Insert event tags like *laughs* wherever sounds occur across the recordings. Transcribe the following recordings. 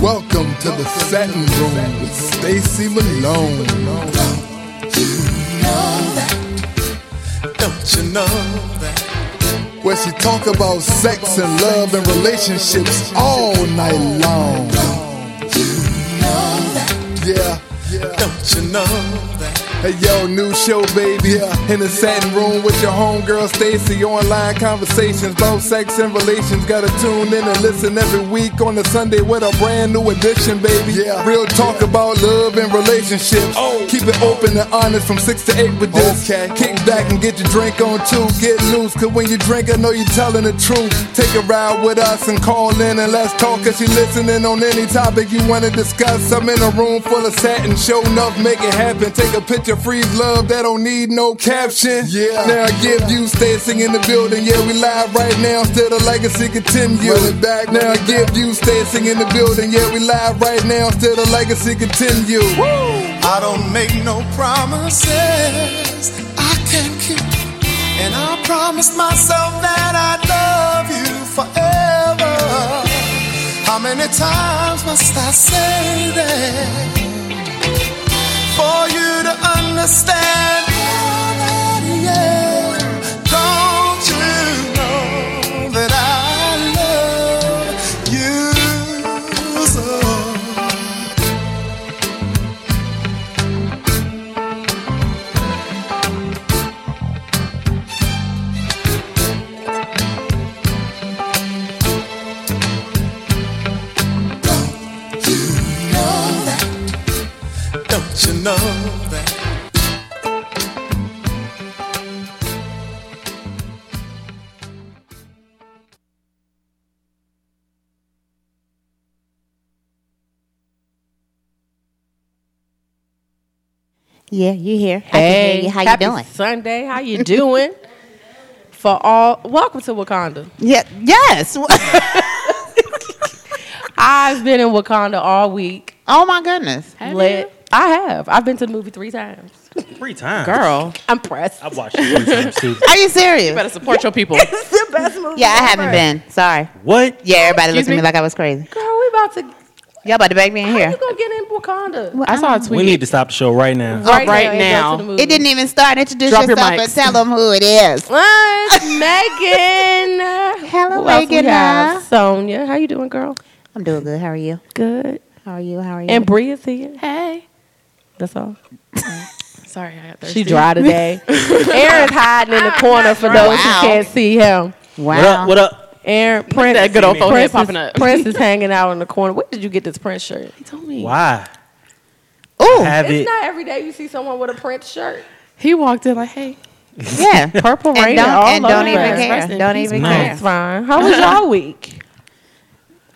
Welcome to the Satin Room with Stacy Malone. Don't you know that? Don't you know that? Where she talk about sex and love and relationships all night long. Don't you know that? Yeah. Don't you know that? Hey yo, new show, baby. In the Satin Room with your homegirl Stacy. Online conversations about sex and relations. Gotta tune in and listen every week on the Sunday with a brand new edition, baby. Yeah. Real talk about love and relationships. Oh. Keep it open and honest from 6 to 8 with this. Okay. Kick back and get your drink on too. Get loose, cause when you drink, I know you're telling the truth. Take a ride with us and call in and let's talk. Cause you listening on any topic you wanna discuss. I'm in a room full of satin. Show enough, make it happen. Take a picture, freeze love that don't need no caption. Yeah. Now I give you Stacy in the building. Yeah, we live right now. Still the legacy continue. Run it back. Now I give you Stacy in the building. Yeah, we live right now. Still the legacy continue. I don't make no promises I can't keep. And I promise myself that I'd love you forever. How many times must I say that? For you to understand. Don't you know that I love you so? Don't you know that? Yeah, you here? I Hey, hear you. How you happy doing? Sunday. How you doing? *laughs* For all, welcome to Wakanda. Yeah. Yes. *laughs* I've been in Wakanda all week. oh my goodness. Lit. I have. I've been to the movie three times. Three times. Girl, I'm pressed. I've watched it three times too. Are you serious? You better support your people. *laughs* It's the best movie. Yeah, I haven't been. Sorry. What? Yeah, everybody looked at me me? like I was crazy. Girl, we about to. Y'all about to beg me in How here. you gonna get in Wakanda? I saw a tweet. We need to stop the show right now. Right and go now. to the movie. It didn't even start. Introduce Drop your yourself and tell them who it is. What? *laughs* Megan. Hello, Who else we Megan. have? Sonia. How you doing, girl? I'm doing good. How are you? Good. How are you? How are you? And Bree is here. Hey. That's all. *laughs* Sorry, I got thirsty. She dry today. *laughs* Aaron's hiding in the corner for those Wow. who can't see him. wow. What up? What up? Aaron Prince. that good old Prince forehead is- popping up. Prince is *laughs* hanging out in the corner. Where did you get this Prince shirt? He told me. Why? Ooh. Have It's it. not every day you see someone with a Prince shirt. He walked in like, hey. Yeah. Purple and rain don't, all and don't even care. Don't even care. That's fine. How was *laughs* y'all week?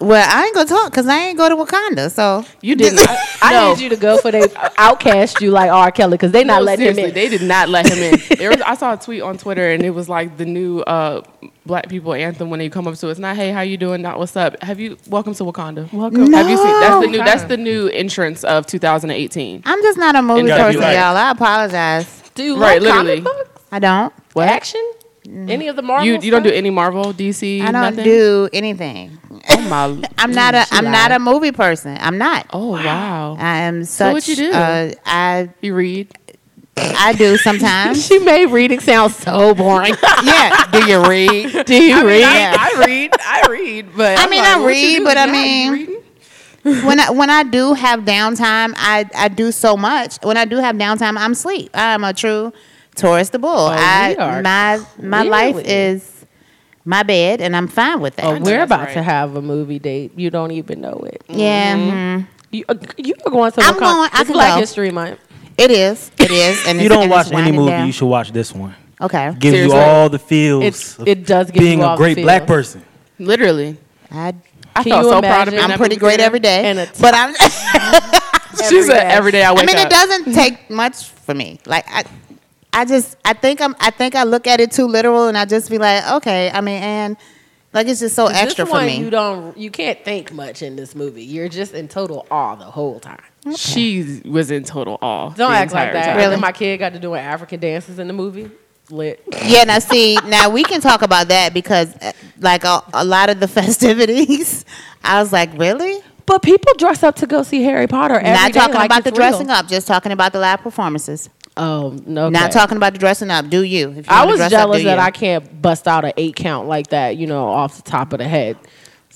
Well, I ain't gonna talk because I ain't go to Wakanda. So You didn't. *laughs* I no. need you to go for they outcast you like R. Kelly because they not No, letting him in. They did not let him in. There was, I saw a tweet on Twitter, and it was like the new uh, Black people anthem when they come up to us. Not hey, how you doing? Not what's up. Have you welcome to Wakanda? Welcome. Have you seen? That's the new. That's the new entrance of 2018. I'm just not a movie person, like- y'all. I apologize. Do you Right, like comic literally. books? I don't. What? Action? Any of the Marvel? You you don't do stuff? any Marvel, DC. I don't nothing? do anything. Oh my. *laughs* I'm not a. she I'm not a movie person. I'm not. Oh wow. I am such. what you do? Uh, I You read. I do sometimes. *laughs* She made reading sound so boring. *laughs* yeah. Do you read? do you read? Yeah. I read. I read. But I I'm mean, like, I read, but I Yeah, you mean- when I when I do have downtime, I I do so much. When I do have downtime, I'm sleep. I'm a true Taurus the bull. I we are my my life is my bed, and I'm fine with that. Oh, we're about right. to have a movie date. You don't even know it. yeah, mhm. You, uh, you are going to I'm Wakanda. going- I It's can Black go. History Month. it is. It is. And you don't watch any movie, down. you should watch this one. Okay. Gives Seriously. you all the feels It's, it does give being you all a great the black person. Literally. I, I Can felt you so proud of imagine? me. in I'm pretty great every day, And a but I'm. *laughs* She said every day I wake up. I mean, up. it doesn't take *laughs* much for me. Like I, I just I think I'm I think I look at it too literal, and I just be like, okay. I mean, and like it's just so This extra for me. You don't. You can't think much in this movie. You're just in total awe the whole time. She was in total awe. Don't act like that. time. Really? Really? My kid got to doing African dances in the movie. Lit. Yeah, now see, now we can talk about that because, uh, like, a, a lot of the *laughs* festivities, I was like, really? But people dress up to go see Harry Potter every Not day talking like about the real. dressing up, just talking about the live performances. Oh no! Not talking about the dressing up. Do you? If you I was dress up, jealous that you. I can't bust out an eight count like that, you know, off the top of the head.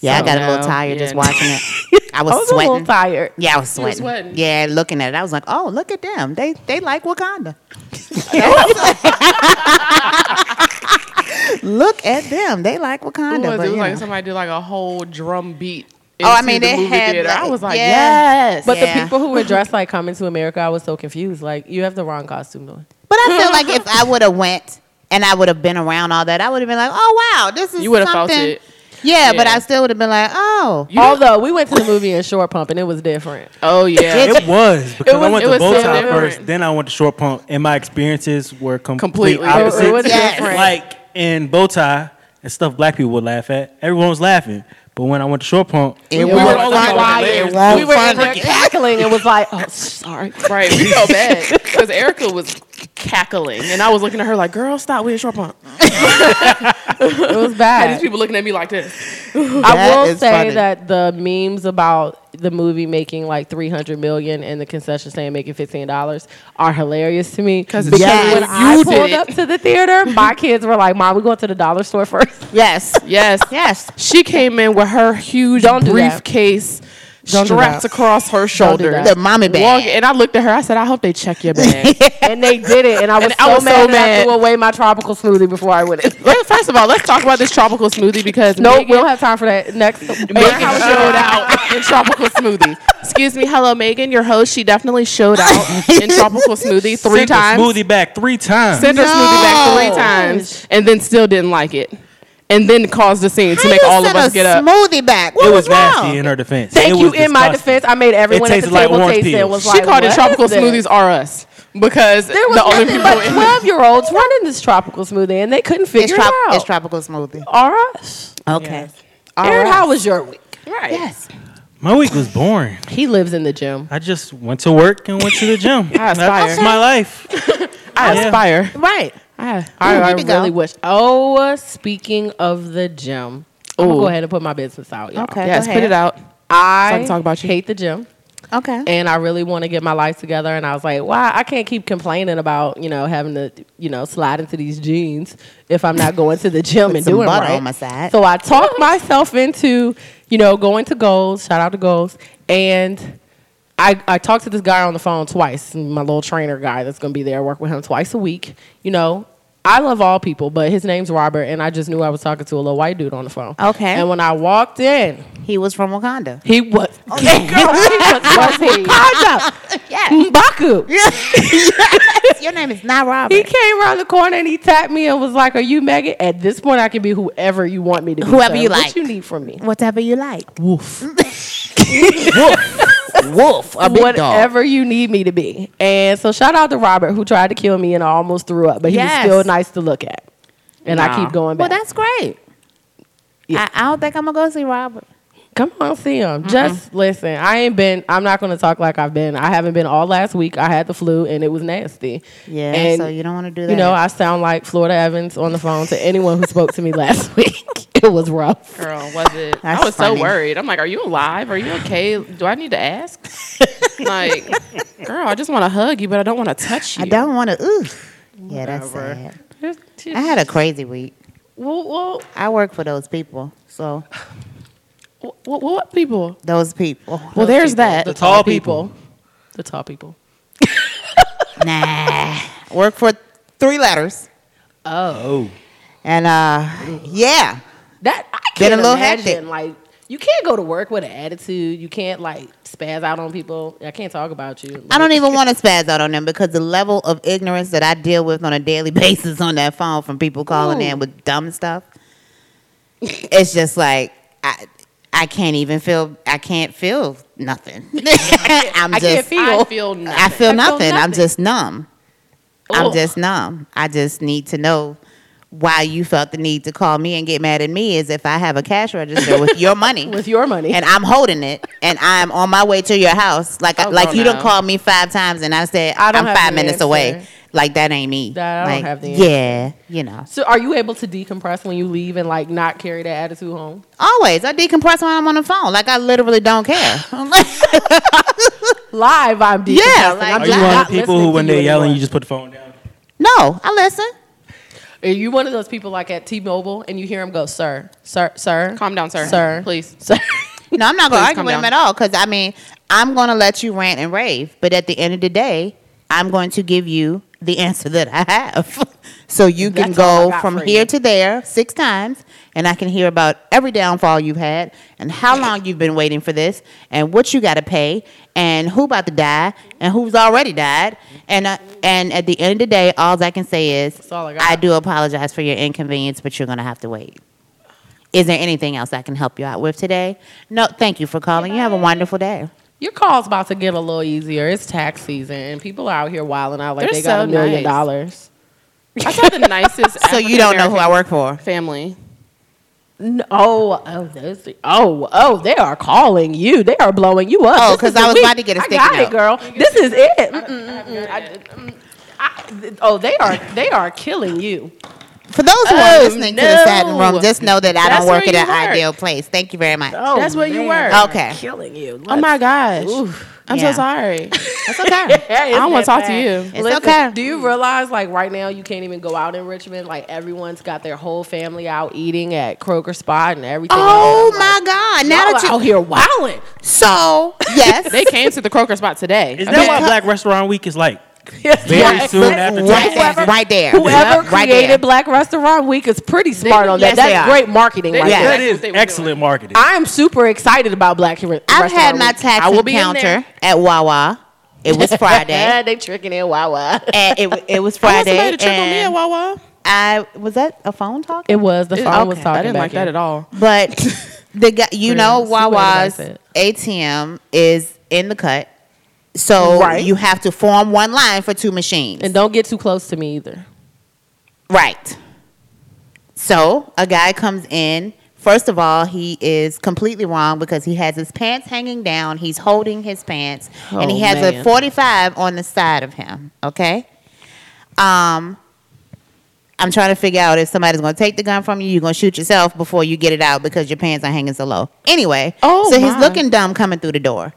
Yeah, I got a little now, tired just watching it. *laughs* I was, I was sweating. a little tired. Yeah, I was sweating. sweating. Yeah, looking at it, I was like, "Oh, look at them! They they like Wakanda. *laughs* *laughs* look at them! They like Wakanda." was, but, it was like know. somebody did like a whole drum beat. Oh, I mean, the they movie had, theater. I was like, yeah. yes. But Yeah. the people who were *laughs* dressed like coming to America, I was so confused. Like, you have the wrong costume though. But I feel like *laughs* if I would have went and I would have been around all that, I would have been like, "Oh wow, this is You would have felt it. Yeah, but I still would have been like, "Oh, You Although we went to the movie in short pump and it was different. Oh yeah. It was because I was- went it to was bow so tie different. first, then I went to short pump, and my experiences were complete Completely opposite. It was Yes. different. Like in bow tie and stuff, black people would laugh at. Everyone was laughing, but when I went to short pump, it we were all funny. like, It "It won't we were in funny." there cackling and was like, oh, sorry. Right, we felt bad because Erica was cackling, and I was looking at her like, "Girl, stop! We in short pump." It was Had bad. these people looking at me like this. I will say funny. that the memes about the movie making like 300 million and the concession stand making $15 are hilarious to me. because Yes. when you I pulled up to the theater, my kids were like, Mom, we going to the dollar store first. Yes, Yes, yes. She came in with her huge Don't do that. Briefcase Don't do strapped that. across her shoulder. that. The mommy bag. Walk- and I looked at her. I said, "I hope they check your bag." *laughs* and they did it. And I was And so I was mad so that I mad. threw away my tropical smoothie before I went in. *laughs* Well, First of all, let's talk about this tropical smoothie because No, Megan, we don't have time for that. Next. Megan showed out *laughs* in tropical smoothie. Excuse me, hello, Megan, your host. She definitely showed out in tropical smoothie three Sent the times. smoothie back three times. Sent her smoothie back three No. times, and then still didn't like it, and then caused the scene to make all of us a get up. Smoothie back. What it was, wrong? nasty in her defense. Thank It you. was In my defense, I made everyone at the like table taste it. peels. and Was She like, called it tropical is smoothies are us because There was the only people. but *laughs* twelve year olds running this tropical smoothie, and they couldn't It's, figure trop- it out. it's tropical smoothie. Are us? Okay. Aaron, right. how was your week? right. Yes. My week was boring. He lives in the gym. I just went to work and went to the gym. I aspire. That's my life. *laughs* I Yeah. aspire. Right. I, I, Ooh, I really wish. Oh, speaking of the gym, I'm gonna go ahead and put my business out, y'all. Okay. yes, put it out. So I I can talk about you. hate the gym. Okay. and I really want to get my life together. And I was like, why? I can't keep complaining about you know having to you know slide into these jeans if I'm not going to the gym and doing butter right. on my side. So I talked myself into you know going to goals. Shout out to goals and. I, I talked to this guy on the phone twice, my little trainer guy that's gonna be there. I work with him twice a week. You know, I love all people, but his name's Robert, and I just knew I was talking to a little white dude on the phone. Okay. And when I walked in, He was from Wakanda. he was. *laughs* Oh, *laughs* girl, he was, he? Wakanda. Yes. Mbaku. *laughs* yes. Your name is not Robert. He came around the corner and he tapped me and was like, "Are you Megan?" At this point, I can be whoever you want me to be. Whoever you What like. you need from me? Whatever you like. Woof. Wolf. A big dog. Whatever you need me to be. And so, shout out to Robert who tried to kill me and I almost threw up, but he Yes. was still nice to look at. And I keep going Well, that's great. Yeah. I, I don't think I'm gonna go see Robert. Come on, see him. Just listen. I ain't been. I'm not going to talk like I've been. I haven't been all last week. I had the flu and it was nasty. Yeah. And so you don't want to do that. You know, I sound like Florida Evans on the phone to anyone who spoke to me *laughs* last week. *laughs* It was rough. Girl, was it? That's I was funny. so worried. I'm like, are you alive? Are you okay? Do I need to ask? *laughs* like, girl, I just want to hug you, but I don't want to touch you. I don't want to. Ooh. Yeah, that's Whatever. sad. I had a crazy week. Well, well, I work for those people. So *sighs* *sighs* *sighs* What, what, what people? those people. Well, there's that. The tall people. The tall people. *laughs* Nah. Work for three letters. Oh. And uh yeah. That I Been a can't little imagine. hectic. Like you can't go to work with an attitude. You can't like spaz out on people. I can't talk about you. I don't even want to spaz out on them because the level of ignorance that I deal with on a daily *laughs* basis on that phone from people calling Ooh. in with dumb stuff. It's just like I I can't even feel I can't feel nothing. *laughs* *laughs* I'm I just can't feel. I feel nothing. I feel nothing. I am just numb. I'm just numb. I just need to know why you felt the need to call me and get mad at me as if I have a cash register with your *laughs* money. with your money. and I'm holding it, and I'm on my way to your house. Like, Oh, like you no. don't call me five times, and I said I don't I'm five minutes answer. away. Like that ain't me. That I don't like, have the answer. Yeah, you know. So are you able to decompress when you leave and like not carry that attitude home? Always, I decompress when I'm on the phone. Like I literally don't care. *laughs* *laughs* Live, I'm decompressing. Yeah, like- I'm Are just you one of the people who, when they're yelling, you just put the phone down? no, I listen. Are you one of those people like at T-Mobile and you hear him go, "Sir, sir, sir"? Calm down, sir. Sir, Please. sir. *laughs* No, I'm not gonna Please argue calm with him at all because I mean, I'm gonna let you rant and rave, but at the end of the day, I'm going to give you the answer that I have. *laughs* so you can That's all I go got from for here you. to there six times, and I can hear about every downfall you've had, and how long you've been waiting for this, and what you got to pay, and who about to die, and who's already died, and uh, and at the end of the day, all I can say is, all I got. do apologize for your inconvenience, but you're gonna have to wait. Is there anything else I can help you out with today? No, thank you for calling. You have a wonderful day. Your call's about to get a little easier. It's tax season and people are out here wilding out like They're they got so a million nice. dollars. *laughs* I saw the nicest. So you don't know who I work for? Family. No, oh, oh, those, oh, oh, they are calling you. They are blowing you up. Oh, This 'cause is I was week. about to get a I sticky got note. it, girl. This is it. Mm, mm, mm, I- I- oh, they are they are killing you. For those who Oh, are listening to the Satin. Room, just know that I That's don't work where at an work. ideal place. Thank you very much. Oh, That's where you man. work. Okay. Killing you. Oh my gosh. Oof. I'm Yeah. so sorry. That's okay. *laughs* *laughs* I don't wanna talk to you. It's okay. Do you realize, like, right now, you can't even go out in Richmond? Like, everyone's got their whole family out eating at Croaker's Spot and everything. Oh else. my God! Y'all Now that out here wilding. so *laughs* yes, They came to the Croaker's Spot today. Is I that mean, why Black Restaurant Week is like Yes, *laughs* very right. soon after right, tax? there, right there, Whoever Yep, right created there. Black Restaurant Week is pretty smart on that. yes, That's great marketing They- right Yeah. That That's what is they excellent marketing. I am super excited about Black Re- I've Restaurant had my tax I will be in encounter there. at Wawa. It was *laughs* Friday, *laughs* they tricking in Wawa. and it, it was I want Friday. somebody to trick on me at and Wawa. I was that a phone talk? It was the It- phone was talking. I didn't back like that at all. But the guy, you know, See what Wawa's. ATM is in the cut, so Right. you have to form one line for two machines. And don't get too close to me either. right. So a guy comes in. First of all, he is completely wrong because he has his pants hanging down. He's holding his pants, and he Oh, has a 45 on the side of him. Okay. Um, I'm trying to figure out if somebody's going to take the gun from you, you're going to shoot yourself before you get it out because your pants are hanging so low. Anyway, Oh, so he's looking dumb coming through the door.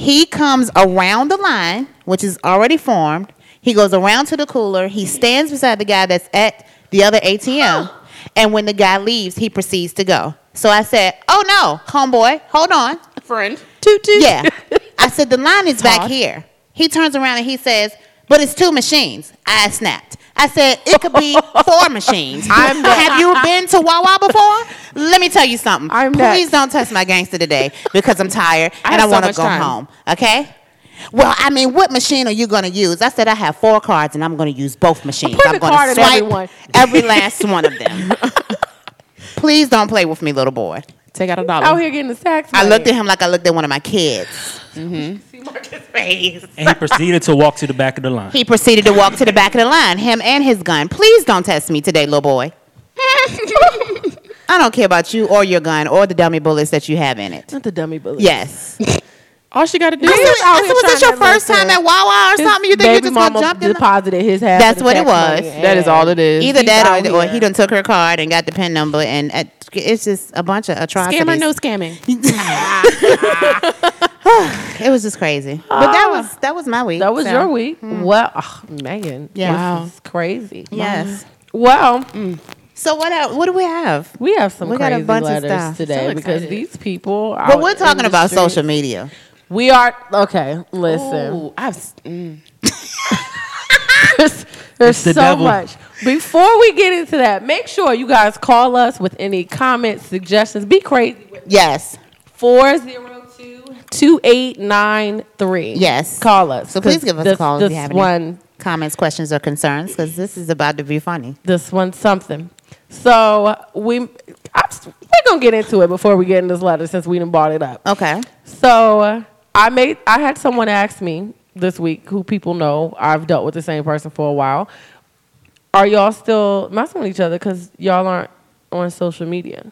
He comes around the line, which is already formed. He goes around to the cooler. He stands beside the guy that's at the other ATM. And when the guy leaves, he proceeds to go. So I said, Oh no, homeboy, hold on. Friend. Toot toot. Yeah. *laughs* I said, the line is back here. He turns around and he says, but it's two machines. I snapped. I said, it could be *laughs* four machines. I'm Have you been to Wawa before? Let me tell you something. I'm Please don't touch my gangster today because I'm tired I and I so want to go time. home. Okay? Well, I mean, what machine are you going to use? I said, I have four cards and I'm going to use both machines. I'm going to swipe every last *laughs* one of them. *laughs* Please don't play with me, little boy. Take out a dollar. Out here getting the tax. I looked at him like I looked at one of my kids. Mm-hmm. *laughs* See Marcus' face. and he proceeded to walk to the back of the line. He proceeded to walk to the back of the line, him and his gun. Please don't test me today, little boy. *laughs* I don't care about you or your gun or the dummy bullets that you have in it. Not the dummy bullets. Yes. *laughs* All she got to do I said, is I said, was this your first time at Wawa or His something? You think you just gonna jump in? the- deposited his half. That's what it was. That is all it is. Either He's that or, or he done took her card and got the pin number, and uh, it's just a bunch of atrocities. Scammer, no scamming. *laughs* *sighs* It was just crazy. But that was that was my week. That was so. your week. Well, oh, Megan. Yeah. Wow. This is crazy. Yes. Well, So what else, what do we have? we have some We got a crazy bunch of stuff. today So because these people. But out we're talking about streets- social media. We are okay. Listen, Ooh, I've, mm. *laughs* there's, there's the so devil. much. Before we get into that, make sure you guys call us with any comments, suggestions. Be crazy. Yes. 402-2893. Yes. Call us. So please give us this, a call if This you have any one, comments, questions, or concerns, because this is about to be funny. this one's something. So we, I'm, we're gonna get into it before we get in this letter since we didn't brought it up. Okay. So uh, I made I had someone ask me this week who people know I've dealt with the same person for a while. Are y'all still messing with each other because y'all aren't on social media?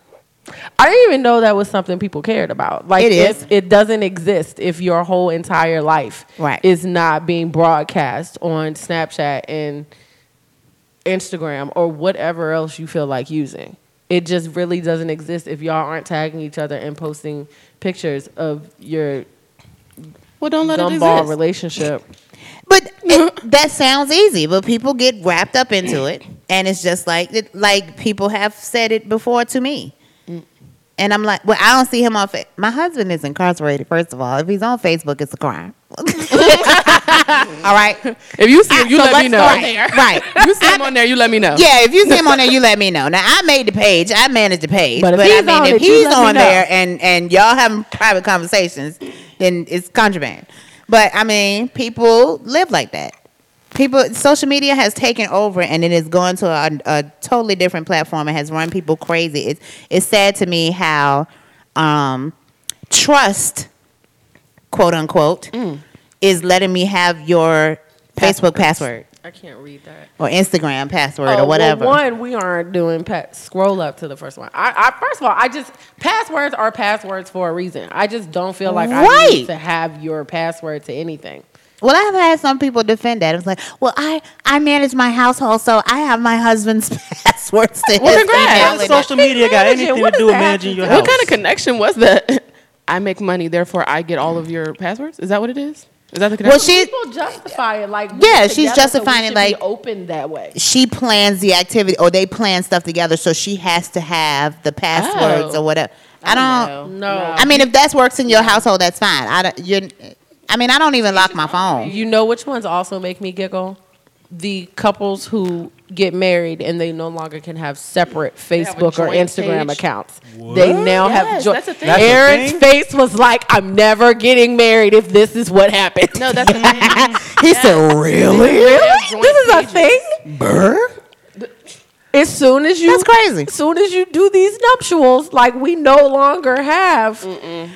I didn't even know that was something people cared about. Like It is. it doesn't exist if your whole entire life Right. is not being broadcast on Snapchat and Instagram or whatever else you feel like using. It just really doesn't exist if y'all aren't tagging each other and posting pictures of your Well, don't let it gumball exist. relationship. But it, that sounds easy, but people get wrapped up into *clears throat* it, and it's just like it, like people have said it before to me, mm. and I'm like, well, I don't see him on. Fa- My husband is incarcerated. First of all, if he's on Facebook, it's a crime. *laughs* all right, If you see him, you So let me let's know. start there. Right. You see him on there, you let me know. Yeah, if you see him on there, you let me *laughs* know. Now I made the page, I managed the page, But but, if I he's mean, on if it, he's on there and and y'all having private conversations, then it's contraband. But I mean, people live like that. People, social media has taken over, and it is going to a, a totally different platform. It has run people crazy. It's it's sad to me how um, trust, quote unquote, Mm. is letting me have your Facebook password I can't read that. or Instagram password Oh, or whatever. Well, one, we aren't doing pat. Scroll up to the first one. I, I first of all, I just passwords are passwords for a reason. I just don't feel like I Right. need to have your password to anything. Well, I've had some people defend that. It was like, well, I, I manage my household, so I have my husband's *laughs* passwords to Well, his congrats. email. How social media got anything What to does do with managing your do- house? What kind of connection was that? *laughs* I make money, therefore I get all of your passwords. Is that what it is? Is that the connection? Well, she People justify it like Yeah, she's justifying we it like- open that way. she plans the activity, or they plan stuff together, so she has to have the passwords Oh. or whatever. I don't. No, I mean, if that works in your household, that's fine. I don't. You. I mean, I don't even lock my phone. You know which ones also make me giggle? The couples who get married and they no longer can have separate have Facebook or Instagram page? accounts. They now have Yes, joint. that's a thing. That's a Aaron's thing? face was like, "I'm never getting married if this is what happened." no, that's *laughs* the thing. He said, "Really? Really? this is a thing. Burr? As soon as you That's crazy. As soon as you do these nuptials, like we no longer have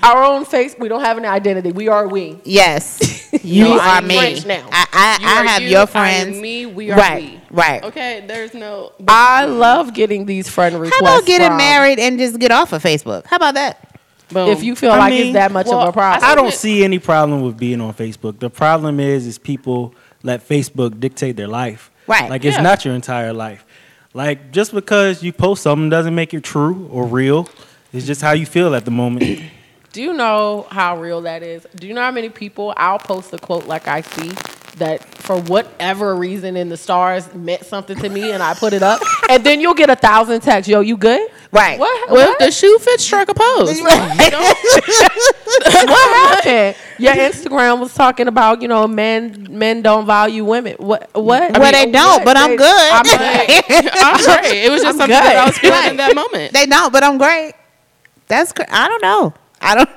our own face. We don't have an identity. We are we. Yes, *laughs* you No, are I'm me. French now. I, I, You I are have you, your I am friends. me, we are right, we. right. Okay, there's no. I love getting these friend requests. How about getting from- married and just get off of Facebook? How about that? Boom. If you feel I like mean, it's that much well, of a problem. I don't see any problem with being on Facebook. The problem is, is people let Facebook dictate their life. Right. Like it's Yeah. not your entire life. Like just because you post something doesn't make it true or real. It's just how you feel at the moment. *coughs* Do you know how real that is? Do you know how many people I'll post a quote like I see that for whatever reason in the stars meant something to me and I put it up and then you'll get a thousand texts. Yo, you good? Right. What? well, what? the shoe fits, strike a pose. *laughs* *laughs* what happened? Your Instagram was talking about, you know, men men don't value women. What what? Well, they don't, but I'm good. I'm good. *laughs* I'm great. It was just I'm something that I was feeling in that moment. They don't, but I'm great. That's cr- I don't know. I don't.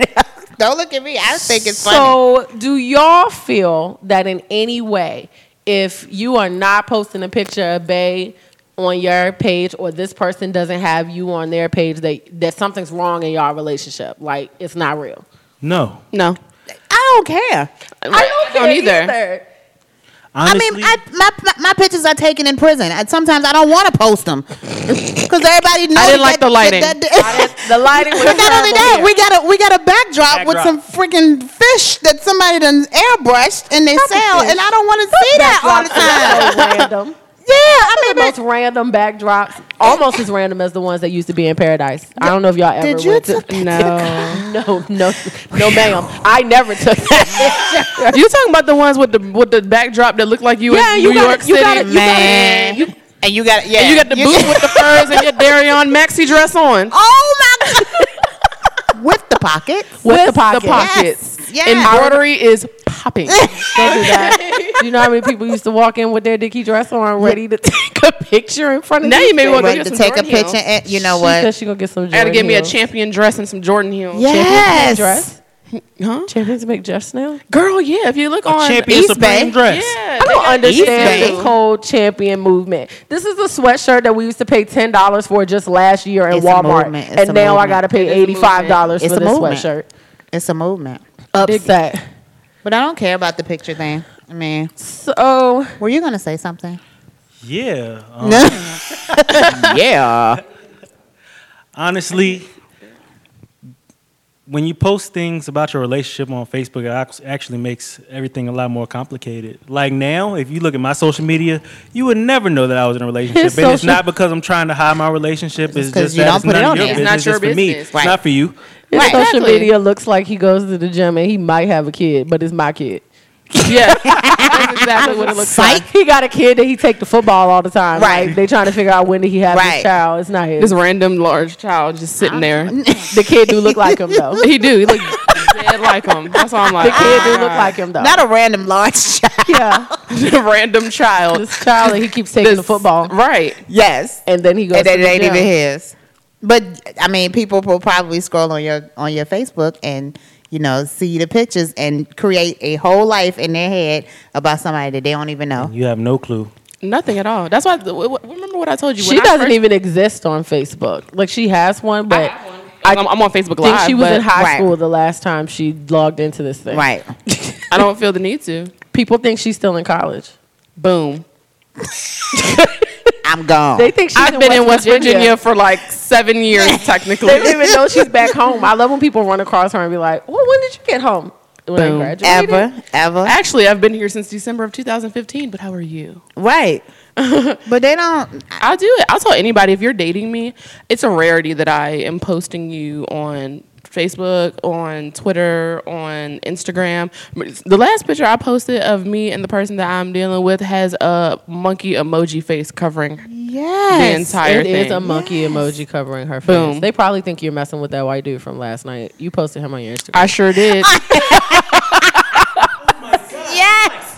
Don't look at me. I think it's funny. So, do y'all feel that in any way, if you are not posting a picture of Bay on your page, or this person doesn't have you on their page, that that something's wrong in y'all relationship? Like it's not real. No. No, I don't care. I don't, care either. Honestly, I mean, I, my, my my pictures are taken in prison. And sometimes I don't want to post them *laughs* because everybody knows. I didn't like that- the lighting. that- that- The lighting *laughs* was But not only that, here. we got a we got a backdrop, with some freaking fish that somebody done airbrushed and they sell, and I don't want to see that all the time. so random. Yeah, I mean, The most random backdrops, almost as random as the ones that used to be in Paradise. I don't know if y'all ever Did you went to. took- No. *laughs* No, no, no, ma'am. I never took that. you talking about the ones with the with the backdrop that looked like you Yeah, in you New gotta- York you City? gotta- you man, You- and you got yeah, and you got the boots *laughs* with the furs and your Dereon maxi dress on. Oh my god, *laughs* with the pockets. With the pocket. The pockets. Yes, yes. Embroidery is popping. *laughs* Don't do that. You know how many people used to walk in with their Dickie dress on, ready to *laughs* take a picture in front of Now you? you may want to get some take a Jordan picture, heels. and you know She what? said she gonna get some. I gotta Jordan give me a heels. champion dress and some Jordan heels. Yes. Champion dress. Huh? Champions make dress now. Girl, yeah. If you look a on champion East supreme Bay. dress. Yeah, I don't understand East Bay. this whole champion movement. This is a sweatshirt that we used to pay ten dollars for just last year in It's Walmart, and a now I gotta pay eighty five dollars for a this movement. sweatshirt. It's a movement, Upset. but I don't care about the picture thing. I mean, So were you gonna say something? Yeah. um, *laughs* yeah. honestly, when you post things about your relationship on Facebook, it actually makes everything a lot more complicated. Like now, if you look at my social media, you would never know that I was in a relationship. His and it's not because I'm trying to hide my relationship. It's just you that don't it's put it none on your there. It's not business. your It's for me. business. It's not for you. His Right. social Exactly. media looks like he goes to the gym and he might have a kid, but it's my kid. Yeah, that's exactly what it looks Psych. like. He got a kid that he take the football all the time. Right. Like, they trying to figure out when did he have Right. his child. It's not his. This random large child just sitting there. *laughs* the kid do look like him though. *laughs* He do. He look dead like him. That's why I'm like. The like, kid do oh look like him though. Not a random large child. yeah. *laughs* a random child. This child that he keeps taking to This- football, Right. Yes. and then he goes. And to it the ain't gym. even his. But I mean, people will probably scroll on your on your Facebook and you know see the pictures and create a whole life in their head about somebody that they don't even know. You have no clue. Nothing at all. That's why. w- w- Remember what I told you? She when doesn't first- even exist on Facebook. Like she has one, but I, I'm, I'm on Facebook think she was but in high Right. school the last time she logged into this thing. Right. *laughs* I don't feel the need to. People think she's still in college. Boom. *laughs* *laughs* I'm gone. They think she's I've in been West in West Virginia. Virginia. for like seven years, *laughs* technically. They don't even know she's back home. I love when people run across her and be like, "Well, when did you get home?" When I graduated. ever, ever. Actually, I've been here since December of 2015. But how are you? Right. *laughs* but they don't. I'll do it. I'll tell anybody if you're dating me, it's a rarity that I am posting you on Facebook, on Twitter, on Instagram. The last picture I posted of me and the person that I'm dealing with has a monkey emoji face covering yes, the Yes. entire It thing. is a monkey emoji covering her face. Boom. They probably think you're messing with that white dude from last night. You posted him on your Instagram. I sure did. *laughs* Yes.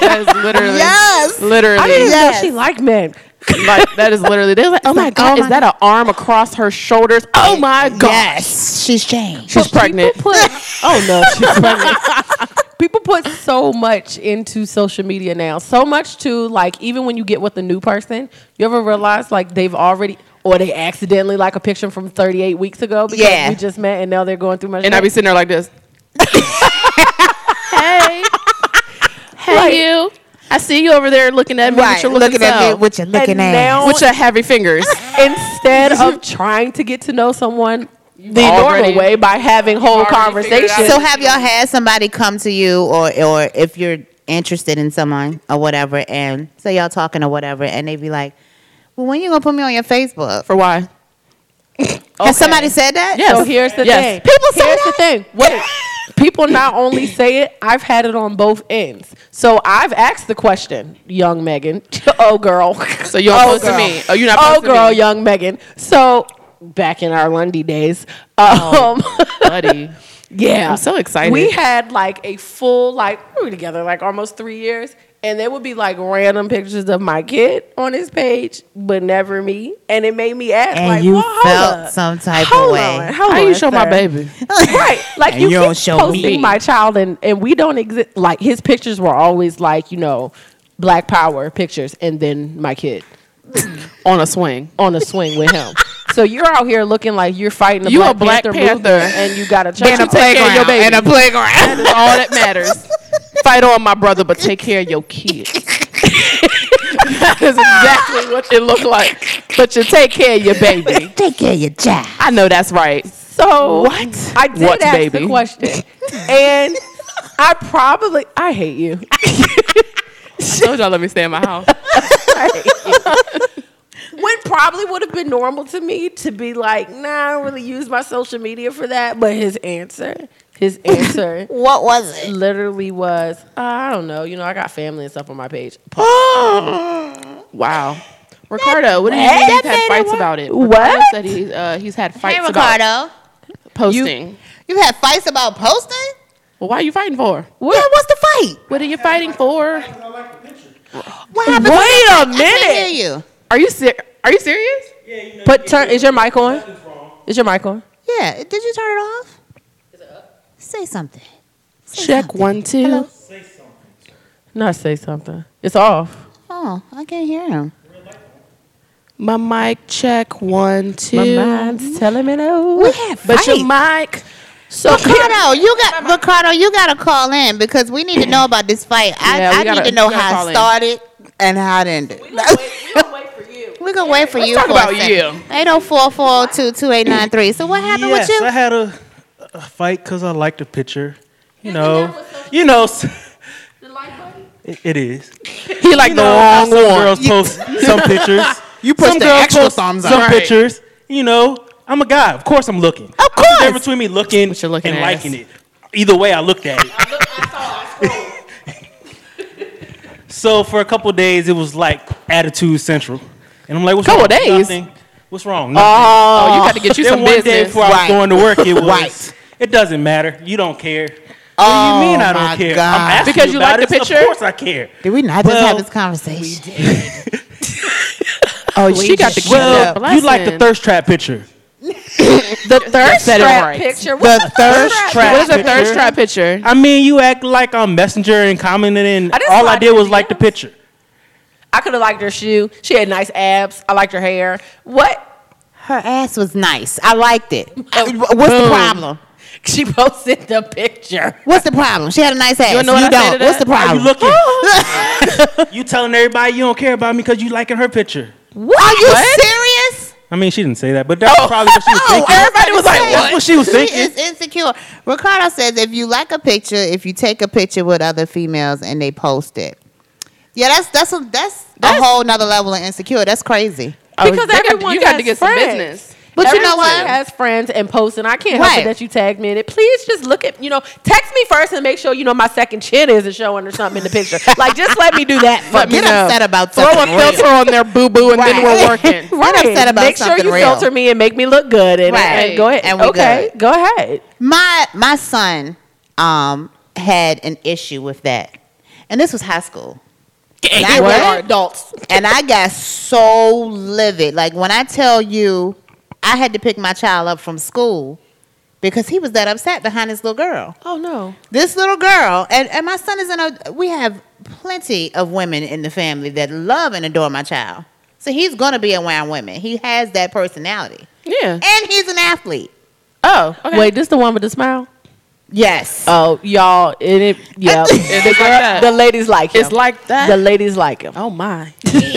that is literally, Yes. literally. I didn't Yes. know she liked men. *laughs* like that is literally. They're like, oh my like, god, oh is my- that an arm across her shoulders? Oh, oh my god, Yes. She's changed. she's pregnant. Put, *laughs* oh no, she's pregnant. *laughs* People put so much into social media now. So much to like even when you get with a new person, you ever realize like they've already or they accidentally like a picture from 38 weeks ago because Yeah. we just met and now they're going through my And I be sitting there like this. hey, hey, Like- you. I see you over there looking at me Right. with your Looking at me self. with your looking And ass. now- with your heavy fingers. *laughs* instead of trying to get to know someone the normal way by having whole already figured it out. conversations. So have y'all had somebody come to you, or or if you're interested in someone or whatever, and say y'all talking or whatever, and they be like, "Well, when you gonna put me on your Facebook?" For why? Has somebody said that? Yes. So here's the Yes. thing. People say here's that? the thing. Wait. *laughs* People not only say it, I've had it on both ends. So I've asked the question, young Megan. *laughs* oh girl. So you don't oh, to me. Oh, you're not Oh girl, young Megan. So back in our Lundy days. Um buddy. *laughs* Yeah. I'm so excited. We had like a full like we were together like almost three years. And there would be like random pictures of my kid on his page, but never me. And it made me ask, And like, you well, hold felt up. some type of way. on, hold How you on, show my baby? *laughs* right? Like And you, you keep don't show posting me. my child, and and we don't exist. Like his pictures were always like you know, Black Power pictures, and then my kid *laughs* On a swing. on a swing with him. *laughs* So you're out here looking like you're fighting the You a Black, Black Panther, Panther. and you got a In a child. Take care of your baby. in a playground. That is all that matters. Fight on, my brother, but take care of your kids. *laughs* that is exactly what it looked like. But you take care of your baby. Take care of your child. I know that's right. So what? I did What, ask baby? the question, *laughs* and I probably I hate you. *laughs* I told y'all let me stay in my house. What probably would have been normal to me to be like, nah, I don't really use my social media for that. But his answer, his answer *laughs* What was it? literally was, uh, I don't know. You know, I got family and stuff on my page. *gasps* Wow. Ricardo, what do you mean he's had fights about it? What? Ricardo said he, uh, he's had fights Hey, about Ricardo. posting. You had fights about posting? well, why are you fighting for? Yeah, what's the fight? What are you fighting for? What happened? Wait a I can't minute. hear you. Are you ser- Are you serious? But turn is your mic on? Is your mic on? Yeah, did you turn it off? Say something. Say Check something. one, two. Hello? Not say something. It's off. Oh, I can't hear him. My mic check one, two. My mind's telling me no. We had But fights. your mic. So Ricardo, you got Ricardo, you gotta call in because we need to know about this fight. I, Yeah, we I gotta- need to know how call it in. started and how it ended. we don't wait for you. we *laughs* we gonna wait for Let's you. talk for about a second. you. Eight zero four four two two eight nine three. So what happened yes, with you? I had a, a fight because I like the picture. You know, you know, s- *laughs* it, it is. He like You the know, how wrong some one. girls post *laughs* some pictures. *laughs* You push some the girls extra post thumbs up. Some Right. pictures. You know, I'm a guy. Of course, I'm looking. Of course. the difference between me looking What you're looking and at. liking it. Either way, I looked at it. so for a couple days, it was like attitude central, and I'm like, "What's Couple wrong?" days? Nothing. What's wrong? Nothing. Oh, you oh. got to get you then some one day business. before I was going to work, it was. Right. It doesn't matter. You don't care. Oh, what do you oh mean I don't care? God. I'm asking Because you about like the it. picture? Of course I care. Did we not just have this conversation? *laughs* oh, she got the Well, Yeah, you like the thirst trap picture. *laughs* The thirst trap right. picture. the thirst trap. What is a thirst trap picture? I mean, you act like on Messenger and commented, and I all I did was the like the picture. I could have liked her shoe. She had nice abs. I liked her hair. What? Her ass was nice. I liked it. *laughs* What's the problem? *laughs* She posted the picture. What's the problem? She had a nice ass. You, know what I say don't. What's the Why problem? you looking? *laughs* you telling everybody you don't care about me because you liking her picture. What? Are you serious? I mean, she didn't say that, but that's oh. probably what she was Oh, thinking. everybody was like, That's what she was She thinking. is insecure. Ricardo says if you like a picture, if you take a picture with other females and they post it, yeah, that's that's a, that's, That's- a whole nother level of insecure. That's crazy. Oh, Because they got- everyone you got to has get some business. But you know Everyone what? has friends and posts, and I can't Right. help it that you tagged me in it. Please just look at, you know, text me first and make sure you know my second chin isn't showing or something in the picture. *laughs* like, just let me do that. Let me Get know. upset about Throw a filter real. on their boo boo, and then we're *laughs* working. right. Get upset about Make sure something you real. filter me and make me look good. And, Right. and go ahead. And we okay, good. go ahead. My my son um had an issue with that, and this was high school. And *laughs* got, adults. and I got so livid. Like when I tell you, I had to pick my child up from school because he was that upset behind this little girl. Oh no. This little girl, and, and my son is in a. We have plenty of women in the family that love and adore my child. So he's gonna be around women. He has that personality, Yeah. and he's an athlete. Oh, okay. Wait, this the one with the smile? Yes. Oh, y'all, and it, yeah, *laughs* It's the, like that. the ladies like him. It's like that. The ladies like him. oh my.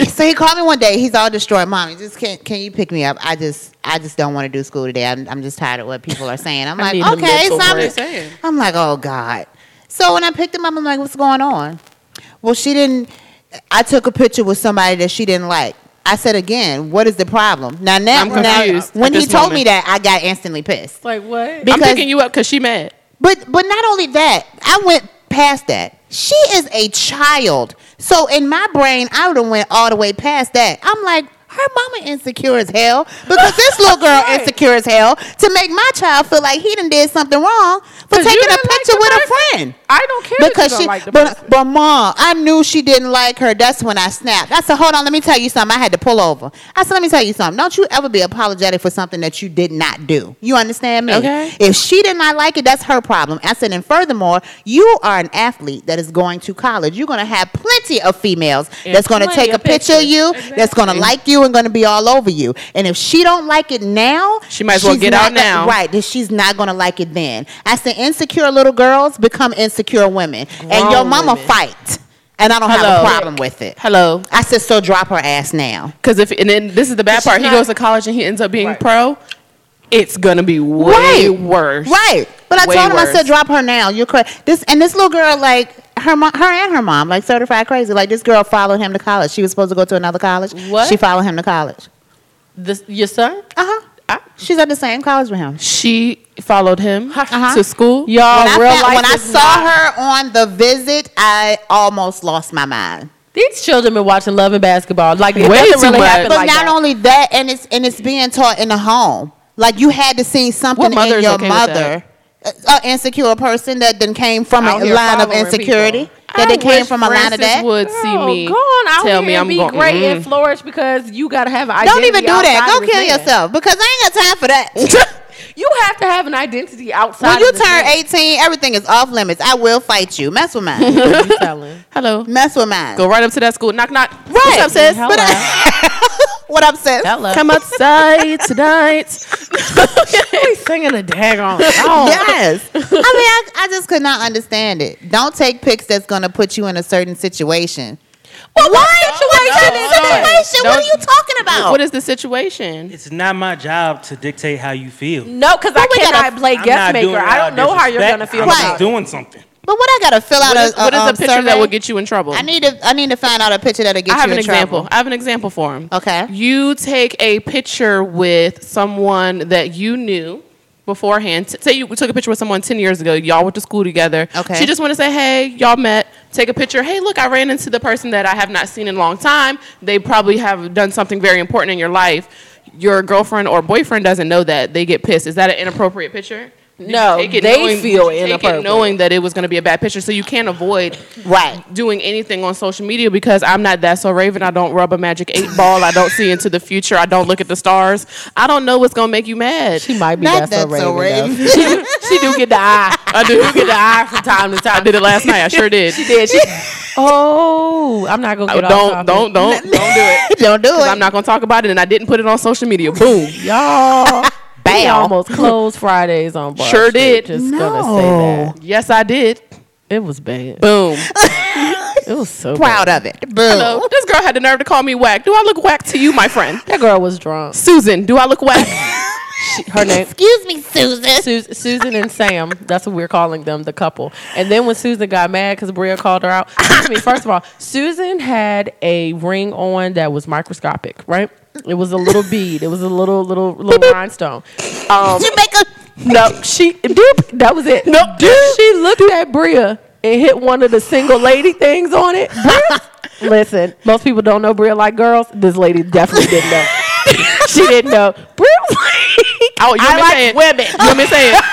so he called me one day. He's all distraught. Mommy, just can can you pick me up? I just I just don't want to do school today. I'm, I'm just tired of what people are saying. I'm *laughs* like, okay, mental so I'm, break. saying? I'm like, oh God. So when I picked him up, I'm like, what's going on? Well, she didn't. I took a picture with somebody that she didn't like. I said again, what is the problem? Now, now, I'm now when he this told me that, I got instantly pissed. Like what? Because- I'm picking you up because she mad. But but not only that, I went past that. She is a child. So in my brain, I would have went all the way past that. I'm like, her mama insecure as hell because this little girl *laughs* insecure as hell to make my child feel like he done did something wrong for taking a like picture the with a friend. I don't care Because she, like the but person. but mom, I knew she didn't like her. That's when I snapped. I said, "Hold on, let me tell you something." I had to pull over. I said, "Let me tell you something. Don't you ever be apologetic for something that you did not do. You understand me? Okay. If she did not like it, that's her problem." I said, "And furthermore, you are an athlete that is going to college. You're going to have plenty of females that's going to take a picture of you, that's going to like you, and going to be all over you. And if she don't like it now, She might as well get not out gonna- now. Right? That she's not going to like it then. I said, insecure little girls become insecure women, and your mama women. fight, and I don't have a problem with it. Hello. I said, so drop her ass now. Because if and then this is the bad part, he goes to college and he ends up being Right. pro. It's gonna be way Right. worse. Right. But I Way told him, I said, drop her now. You're crazy. This and this little girl, like her mom, her and her mom, like certified crazy. Like this girl followed him to college. She was supposed to go to another college. What? She followed him to college. This your son? Uh huh. She's at the same college with him. She followed him Uh-huh. to school. Y'all, when I, real life when I saw not- her on the visit, I almost lost my mind. These children been watching Love and Basketball. Like it Way doesn't too really much. happen But like not that. only that, and it's and it's being taught in the home. Like you had to see something What in your okay mother. An insecure person that then came from Out a line of insecurity. people. That I they came wish from a line of Francis that. Would see Girl, me. Go on out tell here me and I'm be going. great mm. and flourish because you gotta have an Don't even do that. Go kill yourself because I ain't got time for that. *laughs* You have to have an identity outside. when you of this turn man. 18, everything is off limits. I will fight you. Mess with mine. *laughs* Hello. Mess with mine. Go right up to that school. Knock knock. Right. What's up, sis? Hello. *laughs* What up, sis? Hello. Come outside tonight. *laughs* He's singing a daggone song. Yes. I mean, I, I just could not understand it. Don't take pics that's going to put you in a certain situation. Well, what? no, situation? no, no. What are you talking about? What is the situation? It's not my job to dictate how you feel. No, because I we gotta- cannot play I'm guest not doing maker. I don't know how you're gonna feel I'm Right. just doing something. but what I gotta fill out What is, a, a, what is um, a picture that survey? would get you in trouble? I need to. I need to find out a picture that'll get you in trouble. I have you an in example. trouble. I have an example for him. Okay. You take a picture with someone that you knew beforehand. T- Say you took a picture with someone 10 years ago. Y'all went to school together. Okay. She just want to say, hey, y'all met. Take a picture. Hey, look, I ran into the person that I have not seen in a long time. They probably have done something very important in your life. Your girlfriend or boyfriend doesn't know that. They get pissed. Is that an inappropriate picture? Did you No, take it they knowing- feel did you take it inappropriate. knowing that it was going to be a bad picture. So you can't avoid Right. doing anything on social media because I'm not that so raven. I don't rub a magic eight ball. I don't see into the future. I don't look at the stars. I don't know what's gonna make you mad. She might be Not that so that so raven. raven. *laughs* she, do, she do get the eye. I do. get the eye from time to time. I did it last night. I sure did. She did. She, *laughs* oh, I'm not gonna get off don't don't don't don't do it. *laughs* Don't do it. I'm not gonna talk about it, and I didn't put it on social media. Boom. y'all. We Bam. almost closed Fridays on Bar Sure Street. did. Just gonna No. say that Yes, I did. it was bad. Boom. *laughs* It was so Proud bad. of it. Boom. Hello. This girl had the nerve to call me whack. Do I look whack to you, my friend? That girl was drunk. Susan, do I look whack? *laughs* She, her name. Excuse me, Susan. Sus- Susan and Sam. That's what we're calling them, the couple. And then when Susan got mad because Bria called her out, excuse me. First of all, Susan had a ring on that was microscopic, right? It was a little bead. It was a little, little, little rhinestone. Um, You make a. no, she. Doop, that was it. No, she looked at Bria and hit one of the single lady things on it. Bria, *laughs* listen, most people don't know Bria like girls. This lady definitely didn't know. *laughs* she didn't know. Bria. like, Oh, you I want me to like say it? women. You want me to say it?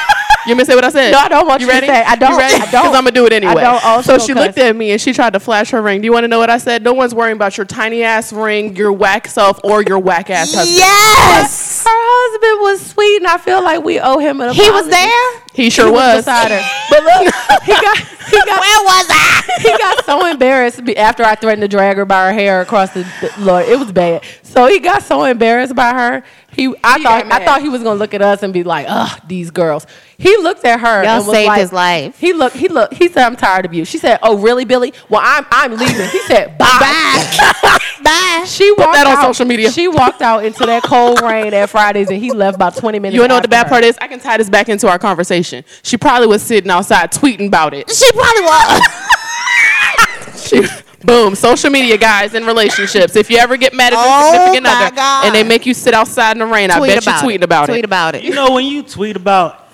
You want me to say what I said? No, I don't want you you to say. I don't. You ready? I don't. Because I'm gonna do it anyway. I don't. So she she looked at me and she tried to flash her ring. Do you want to know what I said? No one's worrying about your tiny ass ring, your whack self, or your whack ass husband. Yes. Her husband was sweet, and I feel like we owe him an apology. He was there. He sure He was. beside her. *laughs* But look, *laughs* he got he *laughs* got Where was I? he got so embarrassed after I threatened to drag her by her hair across the, the Lord. It was bad. So he got so embarrassed by her. He I He thought I thought he was gonna look at us and be like, ugh, these girls. He looked at her Y'all and was saved like, his life. He looked. He looked. He said, "I'm tired of you." She said, "Oh, really, Billy? Well, I'm I'm leaving." He said, "Bye." Bye. *laughs* Bye. She walked that on out, social media. She walked out into that cold rain at Fridays, and he left about 20 minutes. You wanna know what the bad her. part is? I can tie this back into our conversation. She probably was sitting outside tweeting about it. She probably was. *laughs* She, boom, social media guys in relationships. If you ever get mad at your Oh significant other God. and they make you sit outside in the rain, I bet you're tweeting it. about Tweet it. about it. You know when you tweet about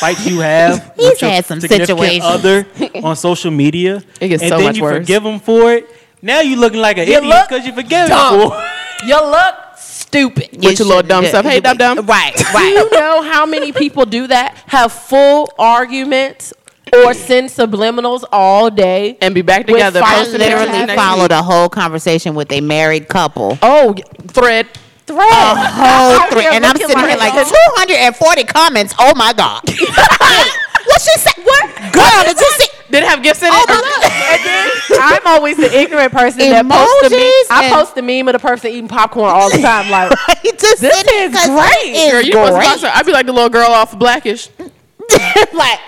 fights you have *laughs* He's with your had some significant situations. other *laughs* on social media, It gets and so then much you worse. forgive them for it. Now you looking like an You idiot look because you forgive them for it. *laughs* You look stupid. You With your little dumb stuff. Hey, dumb dumb. Right, Do right. you know how many people do that? Have full arguments or send subliminals all day? And be back together. I Post it that are literally happening. followed a whole conversation with a married couple. Oh, thread. thread. A whole I'm and I'm sitting here like- like 240 comments. Oh my god! *laughs* what she say? What girl? Did you see? Did it have gifts in it? Oh my *laughs* And then I'm always the ignorant person that posts the meme. I post the meme of the person eating popcorn all the time. Like, *laughs* Just This sitting is 'cause great. it Girl, you supposed great. watch her. I'd be like the little girl off of Blackish. like,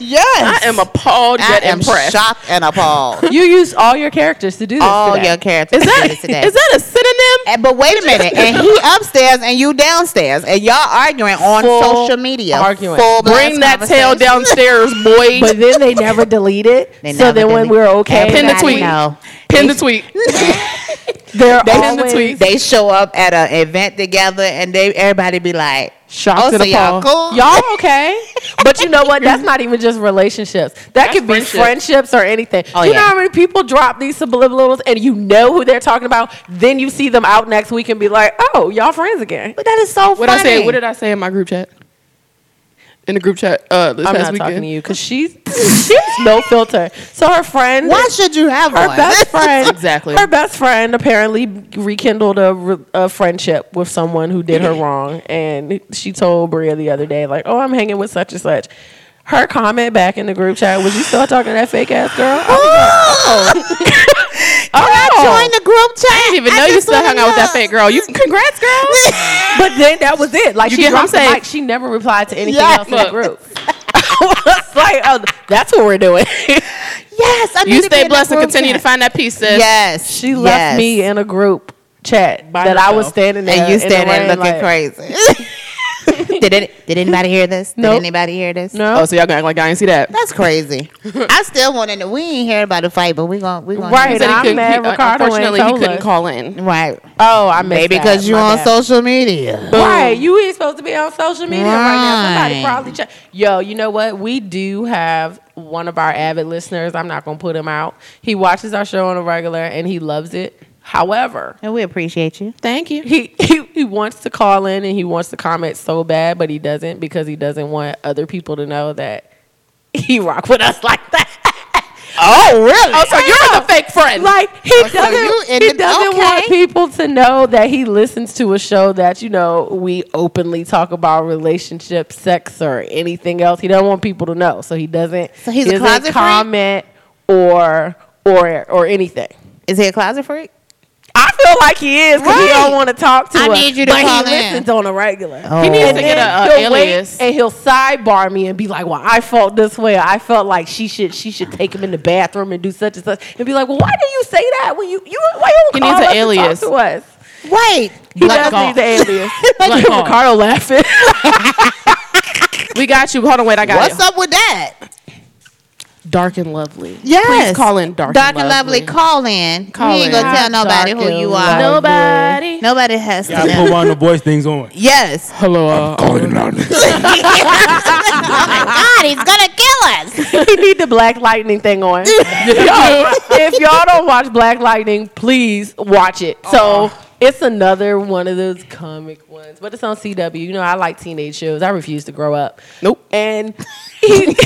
yes. I am appalled I yet am impressed. shocked and appalled. you use all your characters to do this. All today. your characters Is that, did it today. is that a synonym? And- but wait a minute, and he upstairs and you downstairs, and y'all arguing on Full social media. arguing. Full Bring that tail downstairs, boy. But then they never delete it. They so then when we're okay, Pin the tweet. know. Pin the tweet. *laughs* they're Pin the always tweet. They show up at an event together, and they everybody be like, Shocked "Oh, and so y'all appalled. cool? Y'all okay? *laughs* But you know what? That's not even just relationships. That That's could be friendship. friendships or anything. Oh, you know how many people drop these subliminals and you know who they're talking about? Then you see them out next week and be like, oh, y'all friends again. But that is so What funny. I say? What did I say in my group chat? In the group chat uh, this I'm past not weekend. talking to you because she's she's no filter. So her friend, Why should you have her one? best friend, *laughs* Exactly. Her best friend apparently rekindled a, a friendship with someone who did her *clears throat* wrong, and she told Bria the other day, like, "Oh, I'm hanging with such and such." Her comment back in the group chat was, "You still talking to that fake ass girl?" I was like, Can I Oh. *laughs* oh. join the group chat? I didn't even know you still wanna hung out with that fake girl. You congrats, girl. *laughs* But then that was it. Like You she I'm dropped the saying? mic. She never replied to anything Yes. else in the group. *laughs* Like, oh, that's what we're doing. Yes, I need You to stay blessed and group continue to find that peace, sis. Yes, she left me in a group chat By that I was standing there. and you in the standing rain, looking like, crazy. *laughs* did it? Did anybody hear this? Did Nope. anybody hear this? No. Oh, so y'all gonna act like I ain't see that. That's crazy. *laughs* I still want to know. We ain't hear about the fight, but we gon' we gonna Right. He said he I'm mad he- uh, Ricardo unfortunately, he couldn't us. call in. Right. Oh, I missed Maybe because you My on bad. social media. Right, you ain't supposed to be on social media right, now. Somebody probably check. Yo, you know what? We do have one of our avid listeners. I'm not gonna put him out. He watches our show on a regular and he loves it. However, And we appreciate you. Thank you. he, he he wants to call in and he wants to comment so bad, but he doesn't because he doesn't want other people to know that he rock with us like that. Oh, really? Oh, so you're the fake friend. Like he Oh, doesn't, you he doesn't want people to know that he listens to a show that you know we openly talk about relationships, sex, or anything else. He doesn't want people to know, so he doesn't. So he's he a doesn't closet freak? comment or or or anything. Is he a closet freak? I feel like he is because he don't want to talk to I us. need you to but call he in. listens on a regular. Oh. He needs Oh. to get a, a wait alias. and he'll sidebar me and be like, "Well, I felt this way. I felt like she should she should take him in the bathroom and do such and such." And be like, "Well, why did you say that when you you why you He don't needs call an us and alias. talk to us?" Wait. He Black does Golf. need the alias. *laughs* Black Golf. Ricardo laughing. *laughs* We got you. Hold on, wait, I got What's it. up with that? Dark and lovely. Yes. Please call in dark, Dark and lovely. Call in. Call we ain't in. gonna tell nobody Dark who you are. lovely. Nobody. Nobody has to Gotta know. put one of the voice things on. Yes. Hello. Uh, *laughs* God, he's gonna kill us. *laughs* he need the Black Lightning thing on. *laughs* Yo, if y'all don't watch Black Lightning, please watch it. So it's another one of those comic ones, but it's on CW. You know, I like teenage shows. I refuse to grow up. Nope. And *laughs* he, *laughs*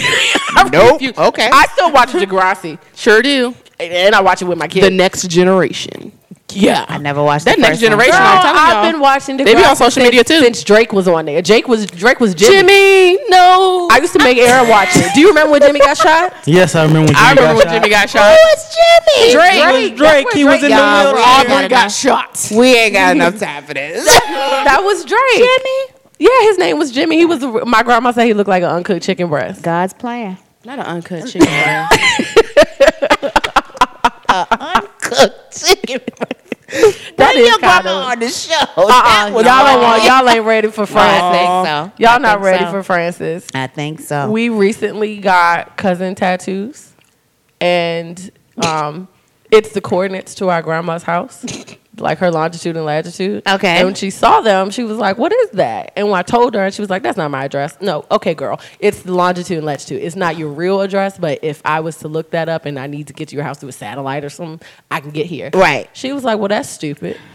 I Nope. refuse- Okay. I still watch Degrassi, sure do. and I watch it with my kids. The next generation. Yeah. I never watched That the next first one. generation, Girl, I'm telling I've y'all. been watching Degrassi They be on social since, media, too. Since Drake was on there. Jake was Drake was Jimmy. Jimmy, no. I used to make Aaron watch it. Do you remember when Jimmy got *laughs* shot? Yes, I remember when Jimmy I remember got when shot. Jimmy got shot. Who's Jimmy? Drake. It was Drake. Drake. He where was in the middle. we of- ain't Aubrey got shot. We ain't got enough time for this. *laughs* That was Drake. Jimmy? Yeah, his name was Jimmy. He was the, my grandma said he looked like an uncooked chicken breast. God's plan. Not an uncut chicken. *laughs* bro. Uncooked chicken. That is your grandma on the show. Uh-uh, y'all don't want y'all ain't ready for Francis. think so. Y'all I not think ready so. for Francis. I think so. We recently got cousin tattoos, and um, it's the coordinates to our grandma's house, like her longitude and latitude. Okay. And when she saw them, she was like, "What is that?" And when I told her, and she was like, "That's not my address." No, okay, girl, it's the longitude and latitude. It's not your real address, but if I was to look that up and I need to get to your house through a satellite or something, I can get here. Right. She was like, "Well, that's stupid." *laughs*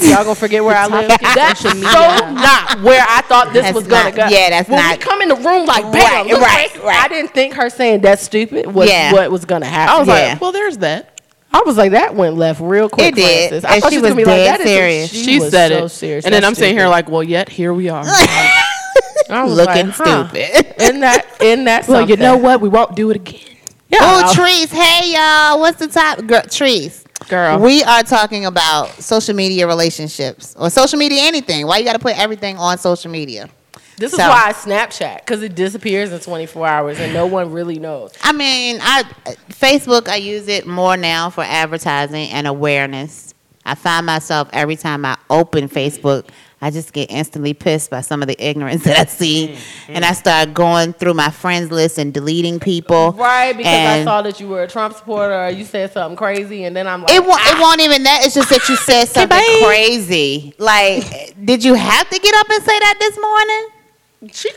Y'all gonna forget where I live? That's so not where I thought this That's was gonna not- go. yeah, that's when not- we come in the room like, bam, Right, look, right, right. I didn't think her saying that's stupid was Yeah. what was gonna happen. I was Yeah. like, well, there's that. I was like, that went left real quick. It did, Francis. I and thought she was was be like, dead that is a- serious. She, was said so it. serious. And then That's I'm sitting here like, well, yet here we are. *laughs* I was Looking like, huh. stupid. *laughs* In that, in that. well, you know what? We won't do it again. Yeah. Oh, Trees. Hey, y'all. What's the top? Girl, Trees. Girl. We are talking about social media relationships or social media anything. Why you got to put everything on social media? This is why I Snapchat because it disappears in 24 hours and no one really knows. I mean, I Facebook. I use it more now for advertising and awareness. I find myself every time I open Facebook, I just get instantly pissed by some of the ignorance that I see, mm-hmm. and I start going through my friends list and deleting people. Right, because I saw that you were a Trump supporter or you said something crazy, and then I'm like, It won't. It ah! won't even that. It's just that you said *laughs* something crazy. Like, did you have to get up and say that this morning? She,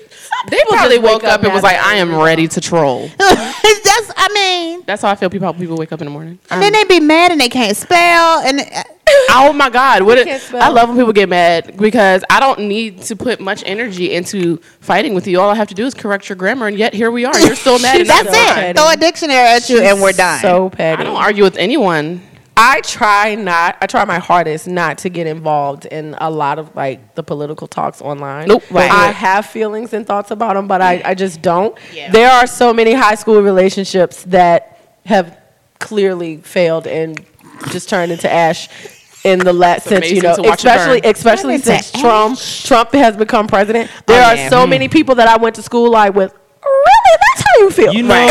they probably woke up up and was like, I am ready to troll. *laughs* That's. I mean, That's how I feel people people wake up in the morning. and then they be mad and they can't spell and. uh, *laughs* Oh my God! What it, spell. I love when people get mad because I don't need to put much energy into fighting with you. All I have to do is correct your grammar, and yet here we are. You're still mad. *laughs* That's I'm it. petty. Throw a dictionary at you and we're done. So petty. I don't argue with anyone. I try not. I try my hardest not to get involved in a lot of like the political talks online. Nope. Right. I have feelings and thoughts about them, but I, I just don't. Yeah. There are so many high school relationships that have clearly failed and just turned into ash in the last since you know, to watch it especially especially since Trump Trump has become president. Oh, there Oh, are yeah. so hmm. many people that I went to school like with that's how you feel. You know,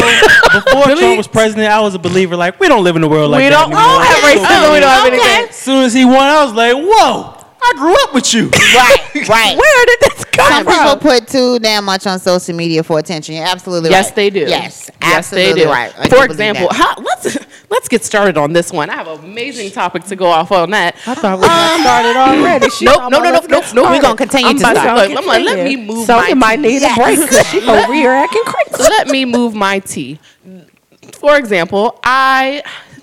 before *laughs* Trump was president, I was a believer. Like we don't live in a world like we that don't, we anymore. don't have racism. we don't have anything. As soon as he won, I was like, whoa! I grew up with you. Right, *laughs* right. Where did this uh, come Some from? people put too damn much on social media for attention. You're absolutely Yes, right. Yes, they do. Yes, yes, they absolutely do. right. I For example, how, let's let's get started on this one. I have an amazing topic to go off on that. I thought we had um, started already. She Nope, no, no, no, no, no. We're gonna continue I'm to start. look, I'm like, let me move Sonya my might need a break because she over here acting *laughs* crazy. let me move my tea. For example, I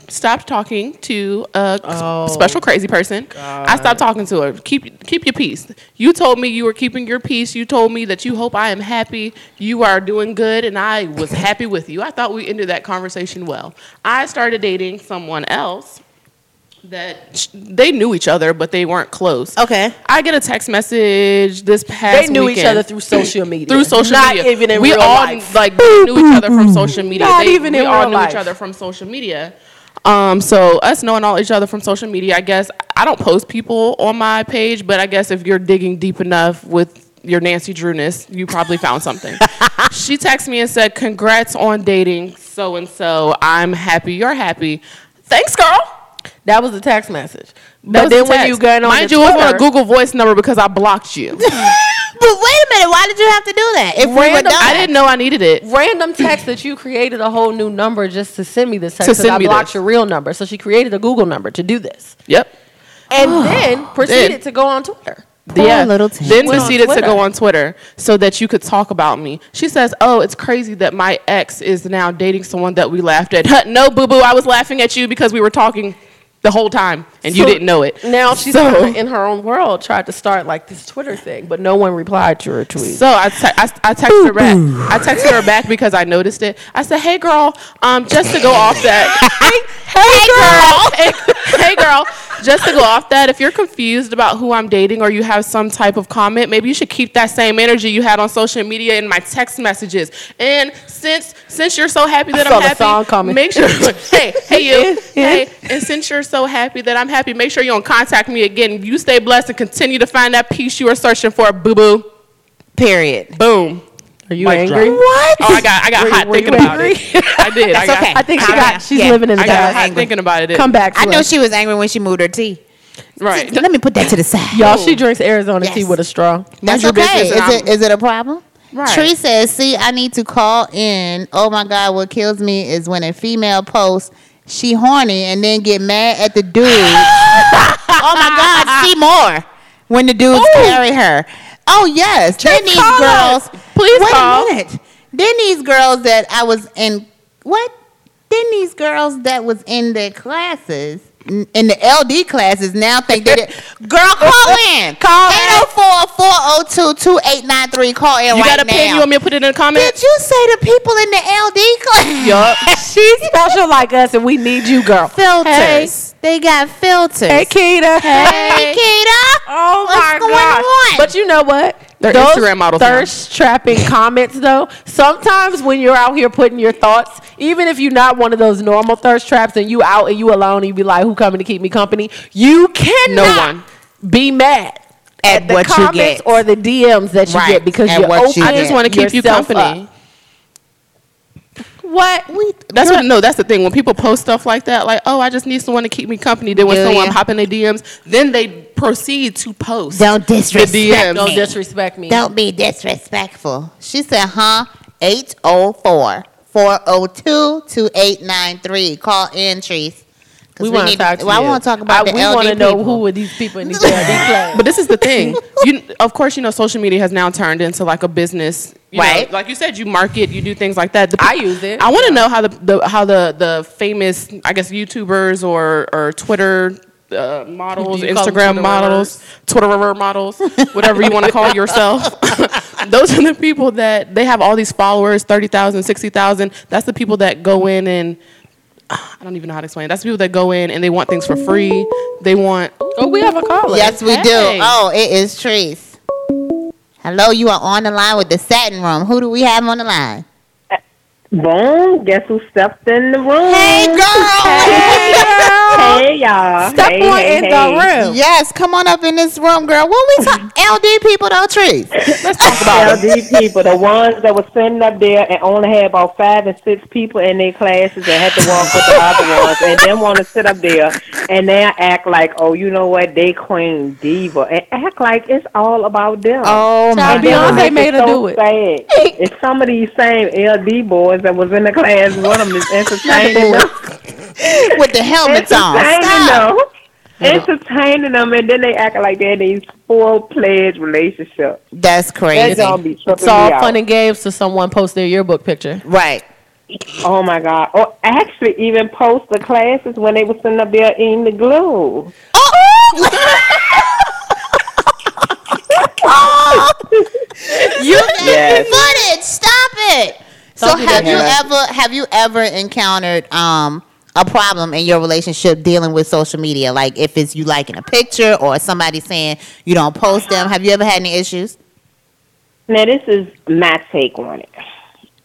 stopped talking to a Oh, special crazy person. I stopped talking to her. Keep keep your peace. You told me you were keeping your peace. You told me that you hope I am happy. You are doing good, and I was *laughs* happy with you. I thought we ended that conversation well. I started dating someone else that they knew each other, but they weren't close. Okay. I get a text message this past They knew each other through social media. through social Not media. even in we real all life. like knew each other from social media. Not They- even we in all real knew life. each other from social media. Um, so us knowing all each other from social media, I guess I don't post people on my page, but I guess if you're digging deep enough with your Nancy Drewness, you probably found something. *laughs* she texted me and said, "Congrats on dating so and so. I'm happy you're happy. Thanks, girl." That was the text message. That But then the when you got on mind the you, it was on a Google Voice number because I blocked you. *laughs* But wait a minute, why did you have to do that? If we were Random- done, I didn't know I needed it. random text that you created a whole new number just to send me this text To 'cause send I me blocked this. your real number. So she created a Google number to do this. Yep. And *sighs* then proceeded to go on Twitter. yeah. little Tim. Then Went proceeded to go on Twitter so that you could talk about me. She says, "Oh, it's crazy that my ex is now dating someone that we laughed at." *laughs* No, boo boo, I was laughing at you because we were talking the whole time and you didn't know it. Now she's So- in her own world tried to start like this Twitter thing, but no one replied to her tweet. So I, te- I, I texted her back. I texted her back because I noticed it. I said, "Hey, girl, um, just to go off that, *laughs* hey, girl, hey, hey, girl, just to go off that. If you're confused about who I'm dating or you have some type of comment, maybe you should keep that same energy you had on social media in my text messages. And since since you're so happy that I'm the happy, song coming. make sure. *laughs* hey, hey, you, hey, and since you're so happy that I'm happy, make sure you don't contact me again. You stay blessed and continue to find that peace you are searching for. Boo boo. period. Boom. Are you Mic angry? drop. What? Oh, I got I got Were hot were you thinking about angry? it. I did. I got, okay. I think she I got. got- She's yeah. living in the I got past. hot thinking about it. Come back. To I know us. she was angry when she moved her tea. Right. Let me put that to the side. Y'all, she drinks Arizona tea Yes. with a straw. That's your okay. business Is and it, is it a problem? Right. Tree says, "See, I need to call in. Oh my God, what kills me is when a female posts she horny and then get mad at the dude. *laughs* oh my God, see more when the dudes carry her. Oh yes, then these girls. us. Please wait call. a minute. Then these girls that I was in what? Then these girls that was in the classes." N- In the LD classes now think that *laughs* it, girl call in Call in. 804-402-2893 call in You right got a now. pen? You want me to put it in the comment? Did you say the people in the LD class? *laughs* Yup. *laughs* She's special like us, and we need you, girl. Filters. They got filters. Hey, Keita. Hey, Keita. Oh What's my going god! on? But you know what? They're Instagram models now. Thirst trapping *laughs* comments, though. Sometimes when you're out here putting your thoughts, even if you're not one of those normal thirst traps, and you out and you alone, and you be like, "Who coming to keep me company?" You cannot one. be mad At the what you comments get. or the DMs that you Right, get because at you're what you I just want to keep you company. up. What? We, That's what no, that's the thing. When people post stuff like that, like, oh, I just need someone to keep me company. Then when Do someone ya? hop in their DMs, then they proceed to post. Don't disrespect The DMs. Don't disrespect me. Don't be disrespectful. She said, huh? 804 402 2893. Call in, Trees. 'Cause We want to talk to well. I want to talk about I- the We want to know who are these people in these LD *laughs* class. But this is the thing. You, of course, you know, social media has now turned into like a business. you know, Right. like you said, you market, you do things like that. The- I use it. I want to know how the, the how the the famous, I guess, YouTubers or or Twitter. Uh, models, Do you call them Instagram Twitter models, Twitter models, whatever you want to call yourself. *laughs* Those are the people that they have all these followers 30,000, 60,000. That's the people that go in and *sighs* I don't even know how to explain. it. That's the people that go in and they want things for free. They want oh, we have a caller. Yes, we Hey. do. Oh, it is Trace. Hello, you are on the line with the Satin Room. Who do we have on the line? Boom, guess who stepped in the room? Hey, girl. Hey, girl. Hey y'all. Step hey, on hey, in hey. the room. Yes, come on up in this room, girl. What we talk? LD *laughs* people don't trees. Let's talk about it. LD *laughs* people, the ones that were sitting up there and only had about five and six people in their classes and had to walk with the other *laughs* ones and then want to sit up there and then act like, oh, you know what, they queen diva and act like it's all about them. Oh my And then god. what Beyonce made her so do it. Sad, it's some of these same LD boys that was in the class with them is entertaining them. *laughs* With the helmets on. entertaining Stop. them. Entertaining them, and then they act like they're in these full pledged relationships. That's crazy. don't be It's all me out. fun and games to someone post their yearbook picture. Right. Oh my god! Or actually, even post the classes when they were sitting up there eating the glue. *laughs* You Yes. footage. Stop it. So Don't do have you Hannah. ever have you ever encountered um a problem in your relationship dealing with social media? Like if it's you liking a picture or somebody saying you don't post them. Have you ever had any issues? Now, this is my take on it.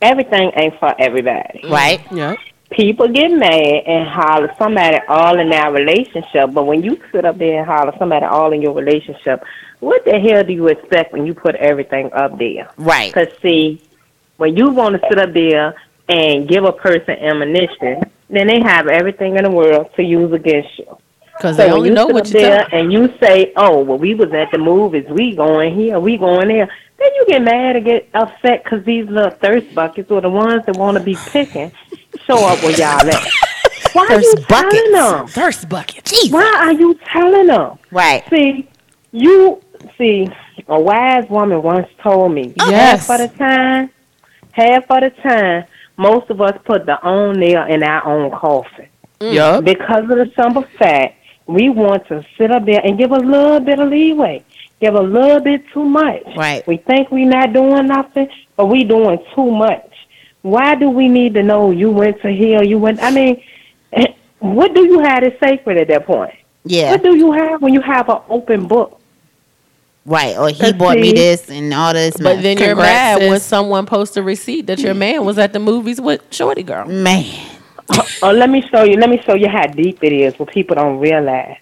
Everything ain't for everybody. Right? Yeah. People get mad and holler somebody all in our relationship, but when you sit up there and holler somebody all in your relationship, what the hell do you expect when you put everything up there? Right. Because, see, when you want to sit up there and give a person ammunition, then they have everything in the world to use against you. Because So they when only you know what up you there tell. and you say, "Oh, well, we was at the movies. We going here. We going there." Then you get mad and get upset because these little thirst buckets or the ones that want to be picking show up where y'all at. *laughs* Why are you Thirst telling them? Thirst bucket. Jesus. Why are you telling them? Right. See, you see, a wise woman once told me, Yes. half of the time, half of the time, most of us put the own nail in our own coffin mm. Yup. because of the simple fact we want to sit up there and give a little bit of leeway, give a little bit too much. Right. We think we're not doing nothing, but we doing too much. Why do we need to know you went to hell? You went. I mean, *laughs* what do you have is sacred at that point? Yeah. What do you have when you have an open book? Right. Or he Let's bought me this and all this. But mess. then you're Congrats, mad when someone posts a receipt that your man was at the movies with Shorty Girl. man. Oh, oh, let me show you. Let me show you how deep it is. What people don't realize.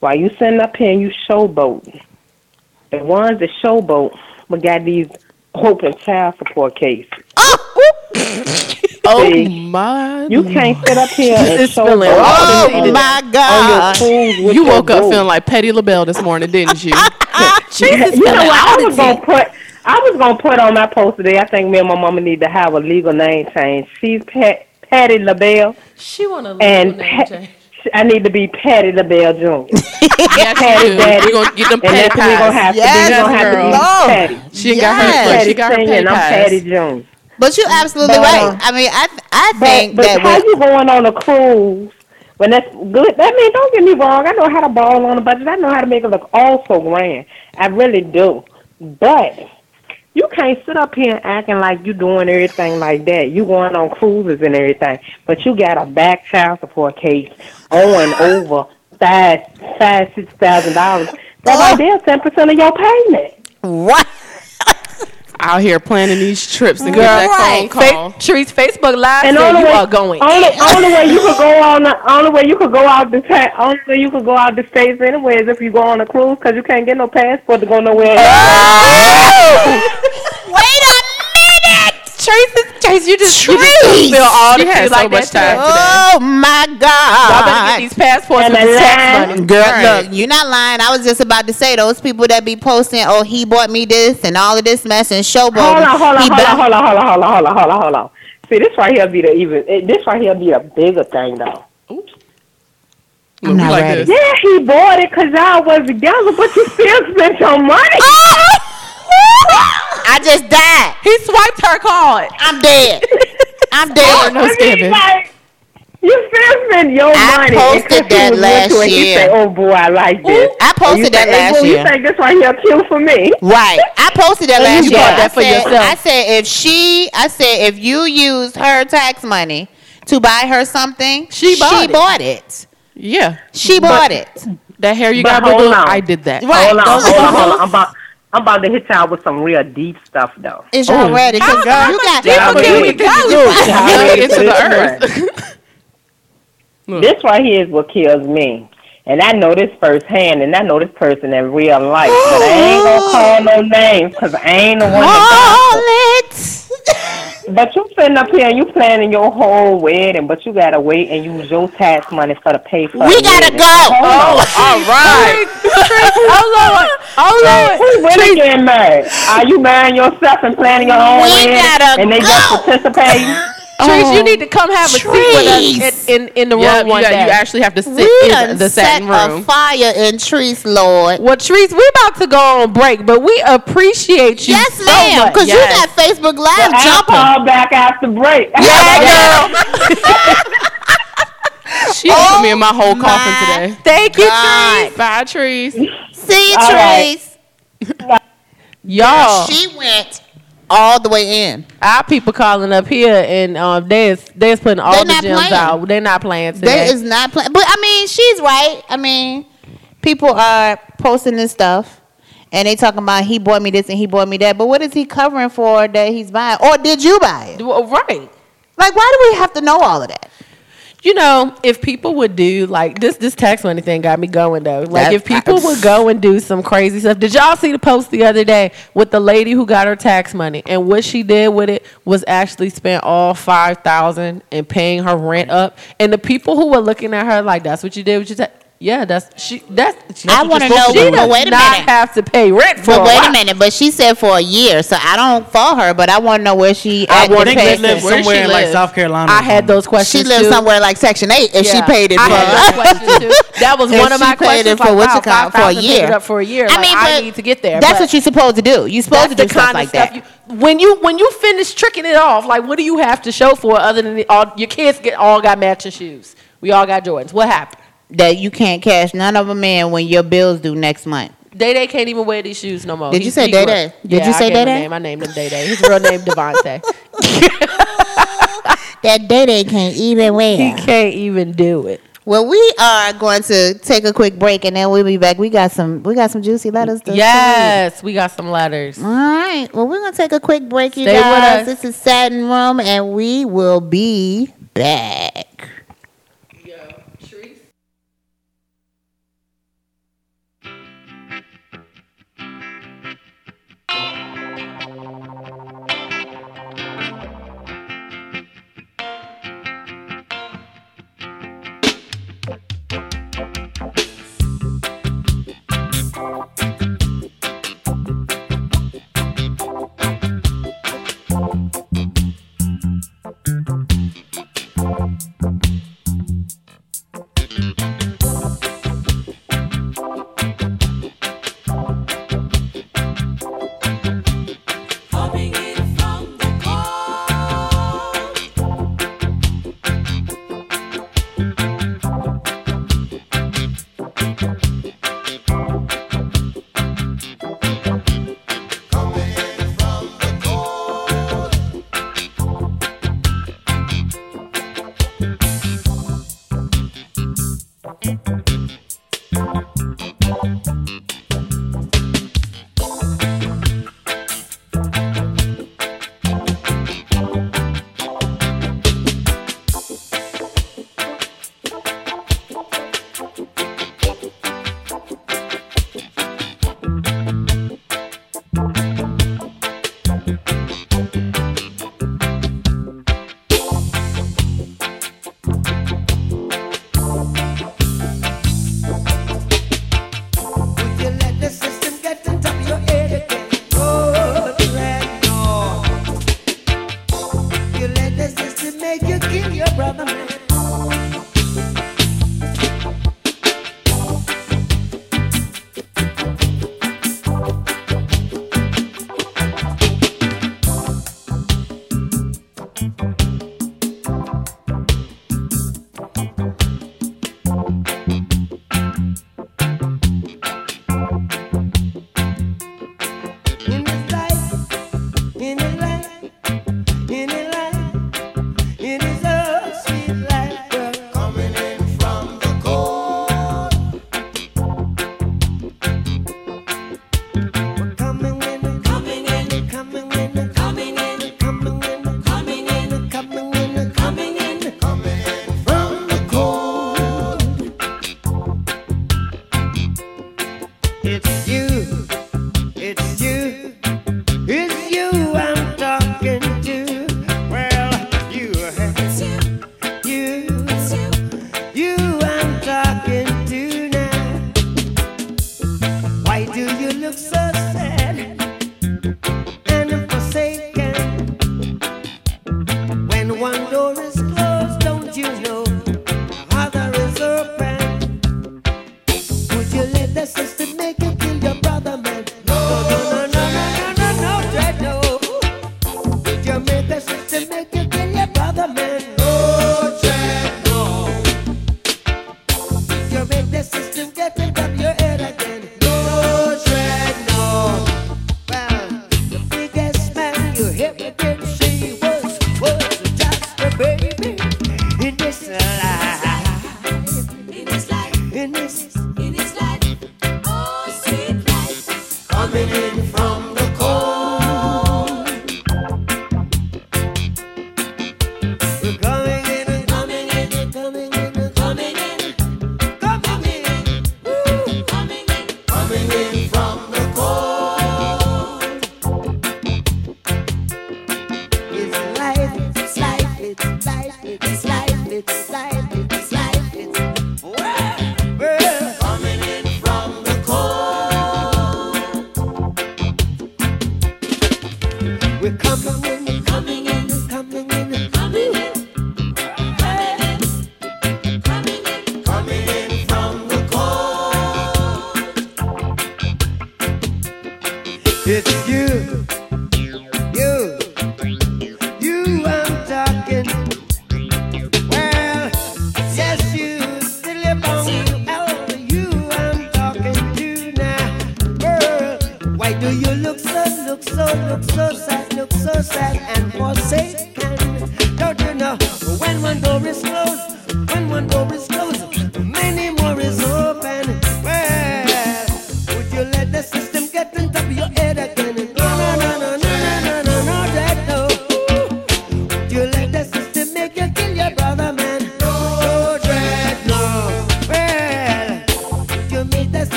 While you sitting up here and you showboat, the ones that showboat, we got these open child support cases. Oh *laughs* Oh See, my! You can't sit up here and It's showboat feeling Oh my God. You woke up boo. feeling like Petty LaBelle this morning, didn't you? *laughs* *laughs* you know what? I was gonna put. I was gonna put on my post today. I think me and my mama need to have a legal name change. She's Pat, Patty LaBelle, She want to and legal name Pat, change. I need to be Patty LaBelle Jr. *laughs* yes, Patty you. Daddy. We're gonna get them and petty that's what we're gonna pies. have Yes, to be. We're gonna have to girl. be Lord. Patty. She ain't got her. Yes. She got her Senior, petty and I'm Patty pies. Jr. But you're absolutely But, right. uh, I mean, I I But, think but that how you going on a cruise when that's good? I mean, don't get me wrong. I know how to ball on a budget. I know how to make it look all so grand. I really do. But you can't sit up here and acting like you're doing everything like that. You going on cruises and everything, but you got a back child support case owing over five, five, six thousand dollars. That Oh. right there, ten percent of your payment. what? Out here planning these trips and Girl, get that right. phone call. Fa- Trees Facebook Live And said only you way, are going. Only, only way you could go on, the, only way you could go out the ta- only way you could go out the states anyway is if you go on a cruise because you can't get no passport to go nowhere. Wait a minute. Tracy, Tracy, you just, you just feel all She the had tea so like much that time today. Oh my Y'all better get these passports And with the the tax money. Girl, Right. look, you're not lying. I was just about to say those people that be posting, oh, he bought me this and all of this mess and showboat. Hold on, hold on, He hold on, hold on, hold on, hold on, hold on, hold on, hold on. See, this right here be the even. eh, This right here be a bigger thing though. I'm not like ready. this. Yeah, he bought it because y'all was together, but you still spent your money. *laughs* *laughs* I just died. He swiped her card. I'm dead. *laughs* I'm dead. no I mean, like, you still spend your I money. posted and 'cause he that last into it, He year. say, "Oh boy, I like this." I posted And that say, hey, last boo, year. You think this right here cute for me? Right. I posted that And last you year. bought I that for said, yourself. I said if she, I said if you used her tax money to buy her something, She bought it. bought it. Yeah, She bought it. that hair you But got, boo hold on. I did that. Right. Hold on, hold on, hold on. I'm about, I'm about to hit y'all with some real deep stuff though. Is y'all oh. ready? Cause How you got deeper can we you- go? you- Yeah, ready into the this earth. This right here is what kills me. And I know this firsthand, and I know this person in real life. but I ain't gonna call no names because I ain't the one that Call it. But you sitting up here and you planning your whole wedding, but you gotta wait and use your tax money for the pay for We the gotta wedding. go. Hold on. Oh, all right. Oh Lord, oh Lord. Who really getting married? Are you marrying yourself and planning your own We wedding? gotta and they just go. Participating? Trees, you oh. need to come have a seat with us in, in, in the room Yep, you, one got, day. you actually have to sit We in done the set satin a room. fire in trees, Lord. well, Trees, we're about to go on break, but we appreciate you Yes, so ma'am. Because Yes. you got Facebook Live jumping. I'll call back after break. *laughs* Yeah, *laughs* girl. *laughs* She put me in my whole oh my coffin today. Thank you, God. Trees. Bye, trees. See you, All right. trees. Y'all, She went all the way in. our people calling up here and um, they is, they is putting all They the gems playing. out. They're not playing today. They is not playing. But I mean, she's right. I mean, people are posting this stuff. And they talking about he bought me this and he bought me that. But what is he covering for that he's buying? Or did you buy it? Well, right. Like, why do we have to know all of that? You know, if people would do like this, this tax money thing got me going though. Like, That- if people would go and do some crazy stuff. Did y'all see the post the other day with the lady who got her tax money and what she did with it was actually spent all five thousand and paying her rent up. And the people who were looking at her like, "That's what you did with your tax." Yeah, that's she. That's, that's I wanna you're know, to do. but She wait a does not minute. have to pay rent for. But wait while. a minute. But she said for a year, so I don't fault her. But I want to know where she. I wanna to I think pay live Where somewhere she in like? South Carolina. I had those questions. She lives too. somewhere like Section Eight. If she paid it I for. had those questions too. That was *laughs* If one of my questions. it for like, what wow, you call- for a year. it up for a year. I Like, mean, I need to get there. That's what you're supposed to do. You're supposed to do stuff like that. when you when you finish tricking it off. Like, what do you have to show for other than all your kids get all got matching shoes? We all got Jordans. What happened? That you can't cash none of them in when your bills due next month. Day Day can't even wear these shoes no more. Did you say Day grew- Day? Did Yeah, you say gave him Day a Day? Name. I named him Day Day. His real name Devontae. *laughs* That day they can't even wear. he can't even do it. Well, we are going to take a quick break and then we'll be back. We got some we got some juicy letters to Yes, we got some letters. All right. Well, we're gonna take a quick break, you Stay with guys. us. This is Satin Room, and we will be back.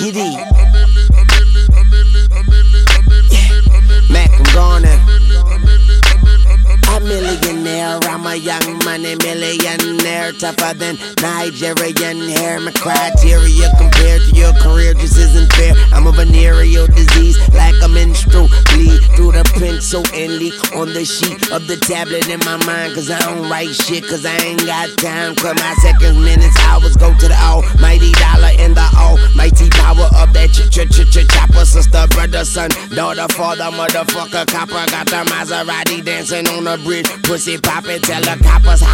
Yiddy. Mac, I'm going A millionaire, I'm a young money millionaire, tougher than Nigerian hair. My criteria compared to your career just isn't fair. I'm a venereal disease, like a menstrual bleed through the pencil and leak on the sheet of the tablet in my mind. Cause I don't write shit, cause I ain't got time. Cause my seconds, minutes, hours go to the almighty dollar and the almighty power of that ch ch ch ch chopper. Sister, brother, son, daughter, father, motherfucker, copper. Got the Maserati dancing on the bridge. Pussy poppin', tell the coppers,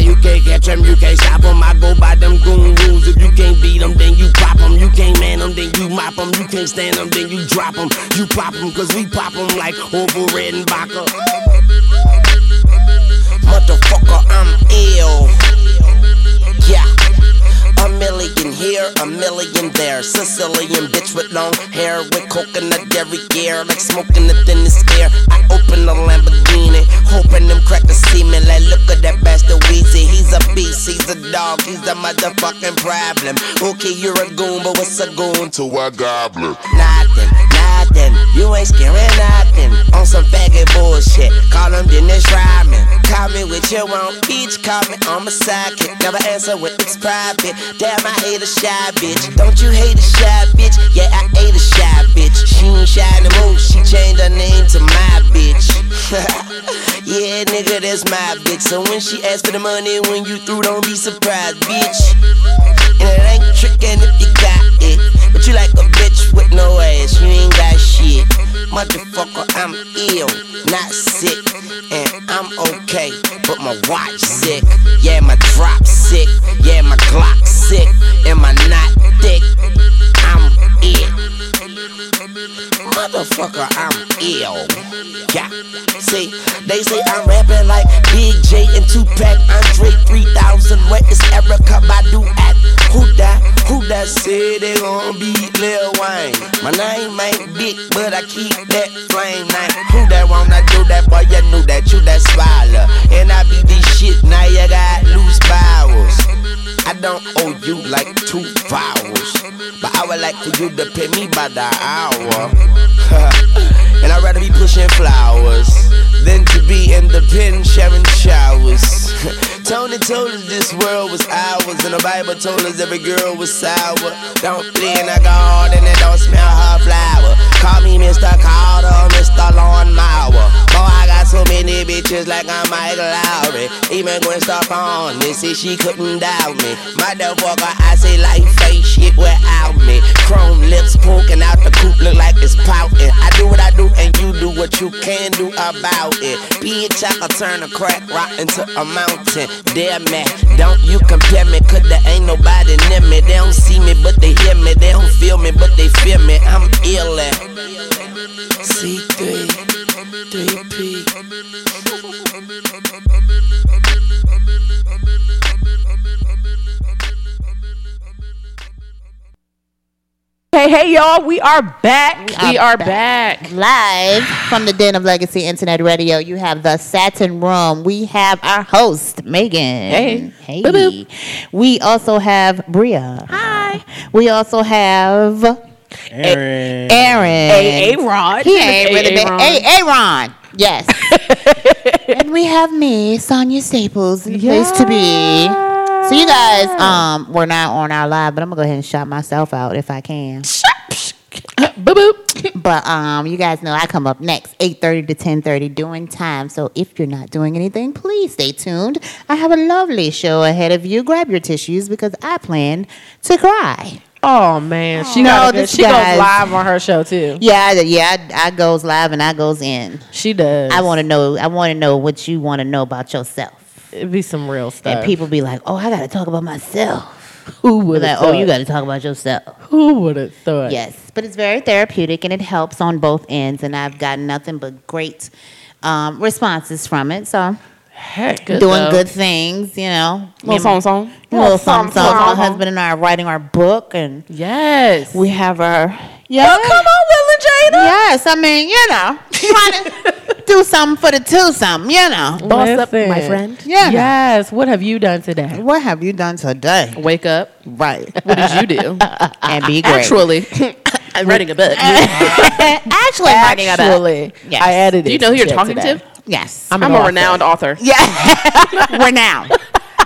You can't catch them, you can't stop them. I go by them goon rules. If you can't beat them, then you pop them. You can't man them, then you mop them. You can't stand them, then you drop them. You pop them, cause we pop them like Orville Redenbacher. Motherfucker, I'm ill. A million here, a million there. Sicilian bitch with long hair, with coconut dairy gear, like smoking the thinnest air. I open the Lamborghini, hoping them crackers see me. Like, look at that bastard Weezy. He's a beast, he's a dog, he's a motherfucking problem. Okay, you're a goon, but what's a goon to a goblin? Nothing, nothing. You ain't scaring nothing. On some faggot bullshit. Call him Dennis Rodman. Call me with your own bitch. Call me on my sidekick. Never answer with it's private. Damn, I hate a shy bitch. Don't you hate a shy bitch? Yeah, I hate a shy bitch. She ain't shy no more. She changed her name to my bitch. *laughs* yeah, nigga, that's my bitch. So when she asks for the money, when you through, don't be surprised, bitch. And it ain't trickin' if you got it. But you like a bitch with no ass, you ain't got Motherfucker, I'm ill, not sick. And I'm okay, but my watch sick. Yeah, my drop sick. Yeah, my Glock sick. And my knot thick. I'm it. Motherfucker, I'm ill. Yeah. See, they say I'm rapping like Big J and Tupac, Andre 3000. Where is Erykah Badu at? Who that? Who that said they gon' be Lil Wayne? My name ain't big, but I keep that flame name. Who that wanna do that? Boy, you knew that you that swallow. And I be this shit, now you got loose vowels. I don't owe you like two vowels, but I would like for you to pay me by the hour. *laughs* and I'd rather be pushing flowers than to be in the pen sharing showers. *laughs* Tony told us this world was ours, and the Bible told us every girl was sour. Don't play in a garden and don't smell her flower. Call me Mr. Carter, Mr. Lawnmower. Boy, I got so many bitches like I'm Mike Lowrey. Even Gwen Stefani said she couldn't doubt me. My motherfucker, I say like face shit without me. Chrome lips poking out the coop look like it's pouting. I do what I do and you do what you can do about it. Bitch, I can turn a crack rock into a mountain. Damn man, don't you compare me, cause there ain't nobody near me. They don't see me, but they hear me. They don't feel me, but they feel me. I'm ill at C3, 3P. Hey, hey, y'all, we are back. We We are back. Live from the Den of Legacy Internet Radio, you have the Satin Room. We have our host, Megan. Hey. Hey. Boop, boop. We also have Bria. Hi. We also have Aaron. Aaron. Hey, Rod. He ain't really been. Aaron. Hey, Aaron. Yes. *laughs* and we have me, Sonia Staples, in the place to be. So you guys, um, we're not on our live, but I'm gonna go ahead and shout myself out if I can. *laughs* Boop boop. *laughs* But um, you guys know I come up next, 8.30 to 10.30 doing time. So if you're not doing anything, please stay tuned. I have a lovely show ahead of you. Grab your tissues because I plan to cry. Oh man, she No, good, she goes live on her show too. Yeah, I- yeah, I, I goes live and I goes in. She does. I want to know. I want to know what you want to know about yourself. It'd be some real stuff. And people be like, "Oh, I got to talk about myself." who would like, have "Oh, you got to talk about yourself." Who would have thought? Yes, but it's very therapeutic and it helps on both ends. And I've gotten nothing but great um, responses from it. So Heck, Good doing though. good things, you know. Little and song song. my- little song, song, song. My husband and I are writing our book, and Yes. we have our yeah. Oh, come on, Will and Jada. Yes, I mean, you know, trying *laughs* to do something for the two something, you know. Boss up, my friend. Yeah. Yes. What have you done today? What have you done today? Wake up. Right. What did you do? *laughs* and be great. Actually, *laughs* I'm writing a book. Actually, writing about- Actually, Yes. I edited. Do you know who you're talking today. to? Yes. I'm, an a author. renowned author. Yeah. *laughs* Renowned.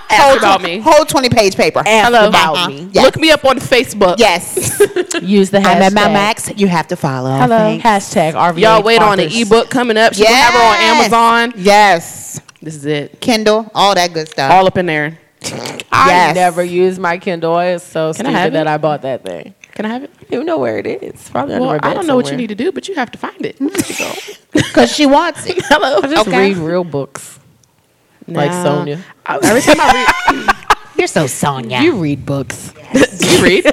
Ask about me. Whole 20 page paper. Hello. about Uh-huh. me. Yes. Look me up on Facebook. Yes. *laughs* Use the hashtag. I'm at my max. You have to follow. Hello. Thanks. Hashtag RVA. Y'all wait on the authors. ebook coming up. She gonna have her on Amazon. Yes. This is it. Kindle, all that good stuff. All up in there. I Yes. never use my Kindle. It's so Can stupid have that? I bought that thing. Can I have it? You know where it is. It's probably Well, under my bed I don't know what you need to do, but you have to find it. *laughs* Because she wants it. *laughs* hello. I just Okay. read real books. Like Nah. Sonia. I- Every time I read. You're so Sonia. You read books. read, *laughs* do you read?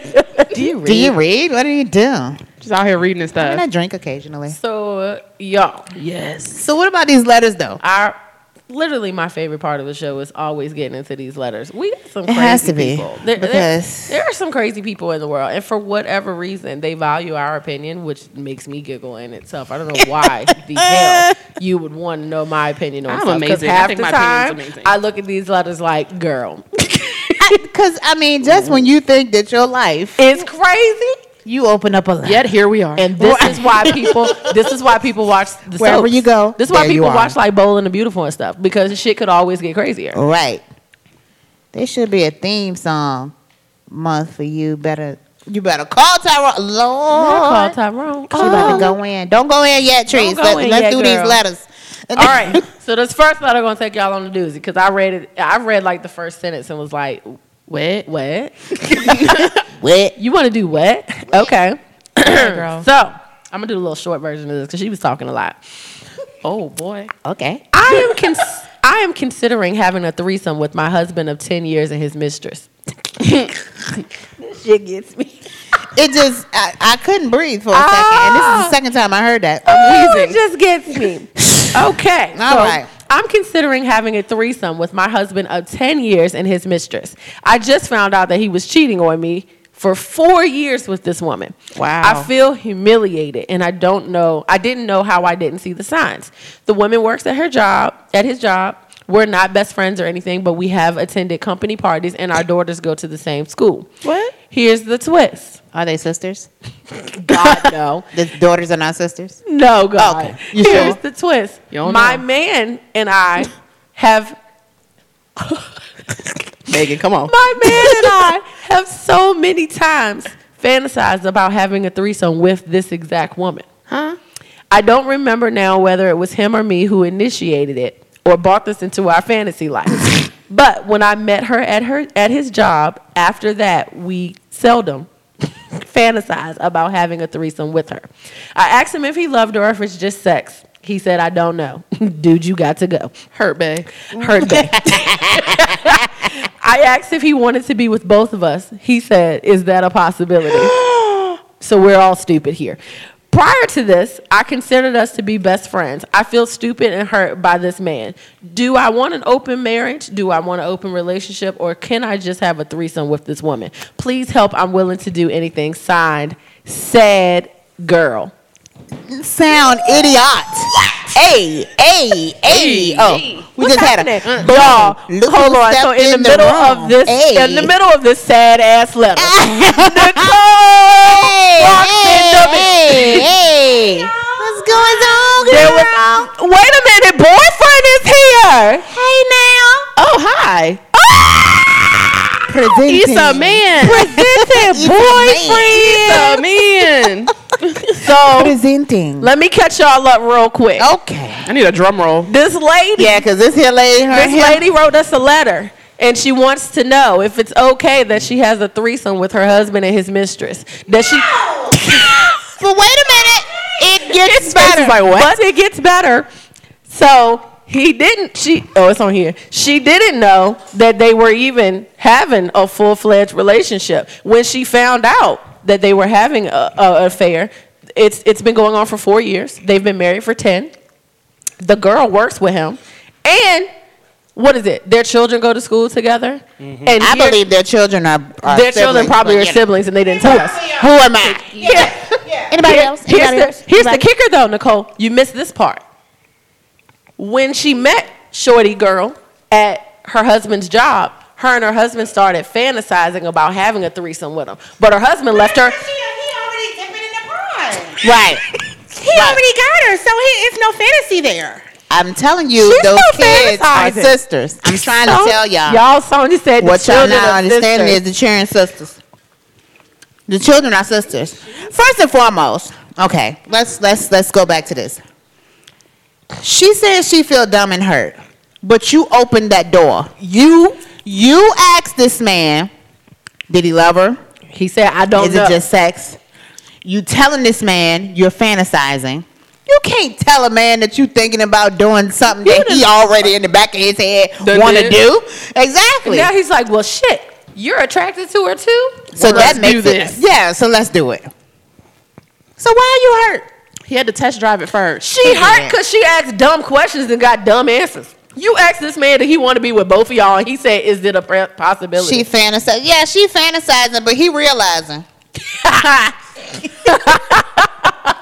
Do you read? do you read? What do you do? Just out here reading and I mean, I drink occasionally. So, uh, y'all, Yes. So what about these letters though? our literally my favorite part of the show is always getting into these letters. We got some It crazy has to be, people. There, there- because- there are some crazy people in the world, and for whatever reason, they value our opinion, which makes me giggle in itself. I don't know why *laughs* the hell you would want to know my opinion on I'm stuff. 'cause amazing. I Half think the my time, opinion's amazing. I look at these letters like, girl, *laughs* Because I mean, just when you think that your life, is crazy. You open up a letter. Yet here we are. And this is why people. This is why people watch the Wherever soaps. you go, This is why people watch like Bold and the Beautiful and stuff because shit could always get crazier. Right. There should be a theme song month for you. Better you better call Tyrone. Lord. Call Tyrone. She about to oh. go in. Don't go in yet, Trees. Let, let's yet, do girl. these letters. All right. So this first letter gonna take y'all on the doozy because I read it. I read like the first sentence and was like, Wet. "What? Wet. *laughs* You want to do what? Okay." *clears throat* girl. So I'm gonna do a little short version of this because she was talking a lot. Oh boy. Okay. *laughs* I am cons- I am considering having a threesome with my husband of ten years and his mistress. this shit gets me. It just I, I couldn't breathe for a second, and this is the ah. second time I heard that. Oh, it just gets me. *laughs* Okay. All so right. I'm considering having a threesome with my husband of 10 years and his mistress. I just found out that he was cheating on me for four years with this woman. Wow. I feel humiliated and I don't know, I didn't know how I didn't see the signs. The woman works at her job, at his job. We're not best friends or anything, but we have attended company parties and our daughters go to the same school. What? Here's the twist. Are they sisters? *laughs* God, no. *laughs* The daughters are not sisters. No, God. Okay. You Here's sure? the twist. My know. man and I have *laughs* Megan, come on. my man and I have so many times fantasized about having a threesome with this exact woman. Huh? I don't remember now whether it was him or me who initiated it or brought this into our fantasy life. but when I met her at her at his job, after that we seldom *laughs* fantasize about having a threesome with her. I asked him if he loved her or if it's just sex. He said, I don't know. *laughs* Dude, you got to go. Hurt Bae. Hurt Bae. *laughs* I asked if he wanted to be with both of us. He said, Is that a possibility? *gasps* so we're all stupid here. Prior to this, I considered us to be best friends. I feel stupid and hurt by this man. Do I want an open marriage? Do I want an open relationship? Or can I just have a threesome with this woman? Please help. I'm willing to do anything. Signed, sad girl. Sound idiot. Hey, hey, hey. Oh, we What's just had happening? a Y'all, Look hold on. So in the in middle room. of this, Hey. in the middle of this sad ass letter, *laughs* Hey, walks in the hey, hey, *laughs* hey. What's going on, There girl? was, wait a minute, boyfriend is here. Hey now. Oh, hi. Presenting. He's a man. Presented *laughs* boyfriend. He's a man. *laughs* So Presenting. let me catch y'all up real quick. Okay. I need a drum roll. This lady, Yeah, because this here lady, her this him- lady wrote us a letter. And she wants to know if it's okay that she has a threesome with her husband and his mistress. Does she? *laughs* But wait a minute. It gets *laughs* This better. is like what? But it gets better. So he didn't. She. Oh, it's on here. She didn't know that they were even having a full fledged relationship when she found out that they were having a, a affair. It's it's been going on for four years. They've been married for ten. The girl works with him, and what is it? Their children go to school together, mm-hmm. and I here- believe their children are, are their children probably are you know. siblings, and they didn't tell us. Who am I? *laughs* Anybody Here- else? Here's, Anybody the, else? here's the kicker, though, Nicole. You missed this part. When she met Shorty Girl at her husband's job, her and her husband started fantasizing about having a threesome with him. But her husband left her. Right. He already got her, so he, it's no fantasy there. I'm telling you, She's those still kids are sisters. I'm trying to tell y'all. Y'all, Sonya said the what y'all children not understanding sisters. is the cheering sisters. The children are sisters. First and foremost, okay, let's let's let's go back to this. She says she feel dumb and hurt, but you opened that door. You you asked this man, did he love her? He said, I don't Is know. it just sex? You telling this man you're fantasizing. You can't tell a man that you're thinking about doing something that he already in the back of his head want to do. Exactly. now he's like, well, shit. You're attracted to her too? So Well, that makes do it. this. Yeah, so let's do it. So why are you hurt? He had to test drive it first. She hurt because she asked dumb questions and got dumb answers. You asked this man, did he want to be with both of y'all? And he said, is it a possibility? She fantasizing. Yeah, she fantasizing, but he realizing. *laughs*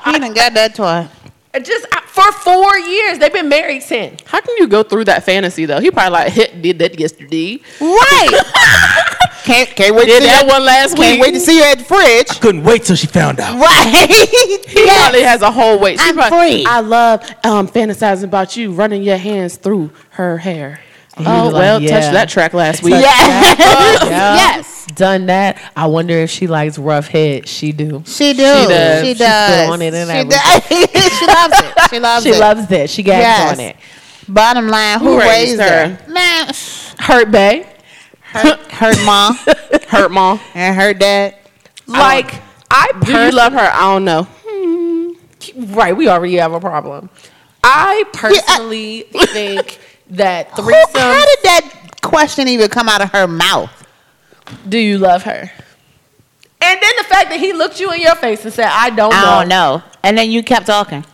he done got that toy. It just uh, for four years. They've been married ten. How can you go through that fantasy though? He probably like hit did that yesterday. Right. *laughs* can't can't wait Did to see that her- one last Can't week. wait to see her at the fridge. I Couldn't wait till she found out. Right. *laughs* He probably has a whole weight. She I'm probably, free. I love um, fantasizing about you running your hands through her hair. was Oh like, well, yeah. touched that track last week. Yes. *laughs* yes. Done that. I wonder if she likes rough head. She do. She do. She does. She She's does. still on it and she, does. *laughs* she loves it. She loves She it. She loves it. She gags Yes. on it. Bottom line, who, Who raised raised her? her? Man, Hurt Bae. her, her mom *laughs* Hurt mom. and her dad. Like I Do you love her? I don't know. Hmm. right. We already have a problem. I personally *laughs* think that Who, threesome. how did that question even come out of her mouth? Do you love her? And then the fact that he looked you in your face and said, "I don't know." I don't know. And then you kept talking.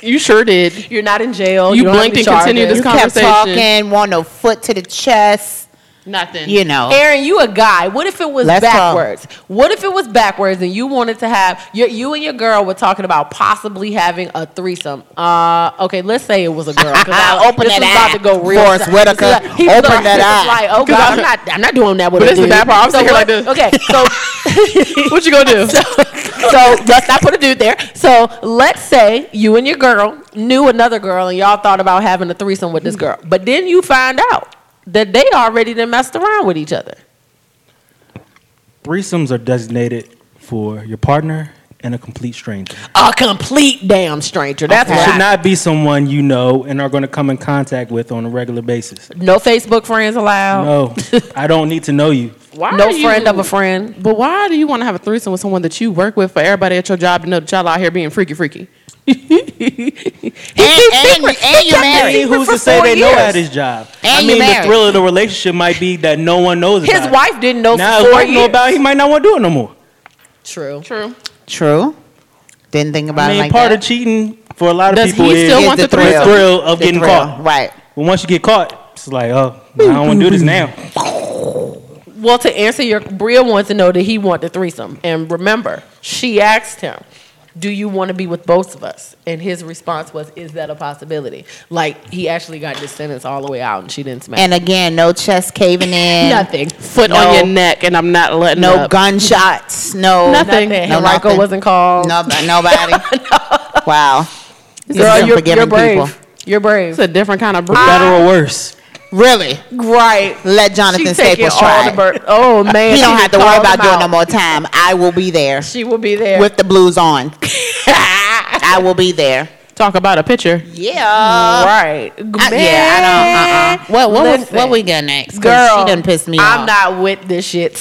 You sure did. You're not in jail. You don't blinked and continued charges. this You kept talking, want no foot to the chest. Nothing. You know. Aaron, you a guy. What if it was Let's talk. backwards? What if it was backwards and you wanted to have your you and your girl were talking about possibly having a threesome? Uh, okay, let's say it was a girl. *laughs* I, open this that was about to go real. Forest Whitaker. Like, open like, that eye. Like, oh God, I'm, not, I'm not doing that with But this is the bad part. I'm So sitting here like this. Okay, so *laughs* what you gonna do? so let's not put a dude there. So let's say you and your girl knew another girl and y'all thought about having a threesome with this girl, but then you find out that they already done messed around with each other. Threesomes are designated for your partner and a complete stranger. A complete damn stranger. That's It what should I- not be someone you know and are going to come in contact with on a regular basis. No Facebook friends allowed. No, *laughs* I don't need to know you. Why No are you- friend of a friend. But why do you want to have a threesome with someone that you work with for everybody at your job to know that y'all out here being freaky freaky? And, and, *laughs* and you're *laughs* married. who's to say four they know years. at his job? And I mean, the thrill of the relationship might be that no one knows His about it. wife didn't know Now, for his four wife know about it, he might not want to do it no more. True. True. True. Didn't think about I mean, it like part that. of cheating for a lot of Does people he is still Is want the the the thrill? thrill of The getting thrill, caught. Right. But once you get caught, it's like, oh, I don't want to do this now. *laughs* Well, to answer your, Bria wants to know that he want the threesome, and remember, she asked him, "Do you want to be with both of us?" And his response was, "Is that a possibility?" Like he actually got this sentence all the way out, and she didn't smack. And again, no chest caving in. *laughs* nothing. Foot No. on your neck, and I'm not letting No up. gunshots. No *laughs* Nothing. Nothing. No Henrico nothing. wasn't called. No, nobody. *laughs* Wow. Girl, you're, forgiving you're brave. people. You're brave. It's a different kind of For breed. better or worse. Really? Right. Let Jonathan She's taking Staples all try. the bird. Oh *laughs* man, He don't have to worry about doing out. no more time. I will be there She will be there. with the blues on. *laughs* I will be there. Talk about a picture. Yeah. right. I, yeah, I don't. Uh-uh. What what Listen. what we got next? 'Cause Girl, she done pissed me off. I'm not with this shit.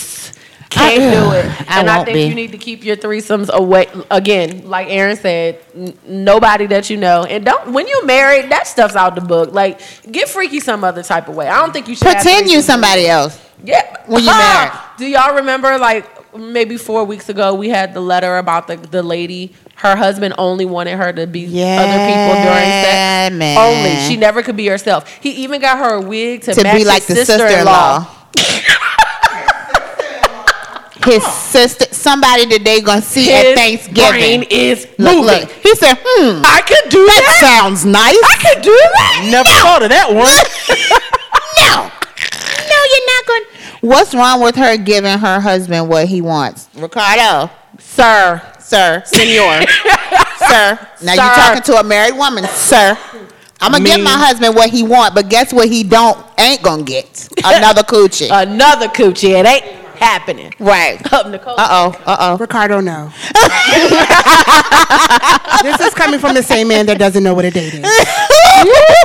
Can't do it. I and I think be. you need to keep your threesomes away. Again, like Aaron said, n- nobody that you know. And don't when you're married, that stuff's out the book. Like get freaky some other type of way. I don't think you should Pretend you somebody else. Yeah. when you're *laughs* married. Do y'all remember like maybe four weeks ago we had the letter about the the lady. Her husband only wanted her to be other people during Yeah, sex. man. Only she never could be herself. He even got her a wig to, To match be like his the sister-in-law. sister-in-law. His sister, somebody that they gonna see His at Thanksgiving. brain is Look, moving. look. He said, "Hmm, I could do that that. sounds nice." I could do that. Never thought of that one. *laughs* no, no, you're not going. to What's wrong with her giving her husband what he wants, Ricardo? Sir, Sir, senor. *laughs* sir. Now Sir. you're talking to a married woman, sir. I'm gonna give mean- my husband what he want, but guess what? He don't ain't gonna get *laughs* another coochie. Another coochie. It ain't happening. right. Up *laughs* Nicole. Uh oh. Uh oh. Ricardo, no. *laughs* this is coming from the same man that doesn't know what a date is. *laughs*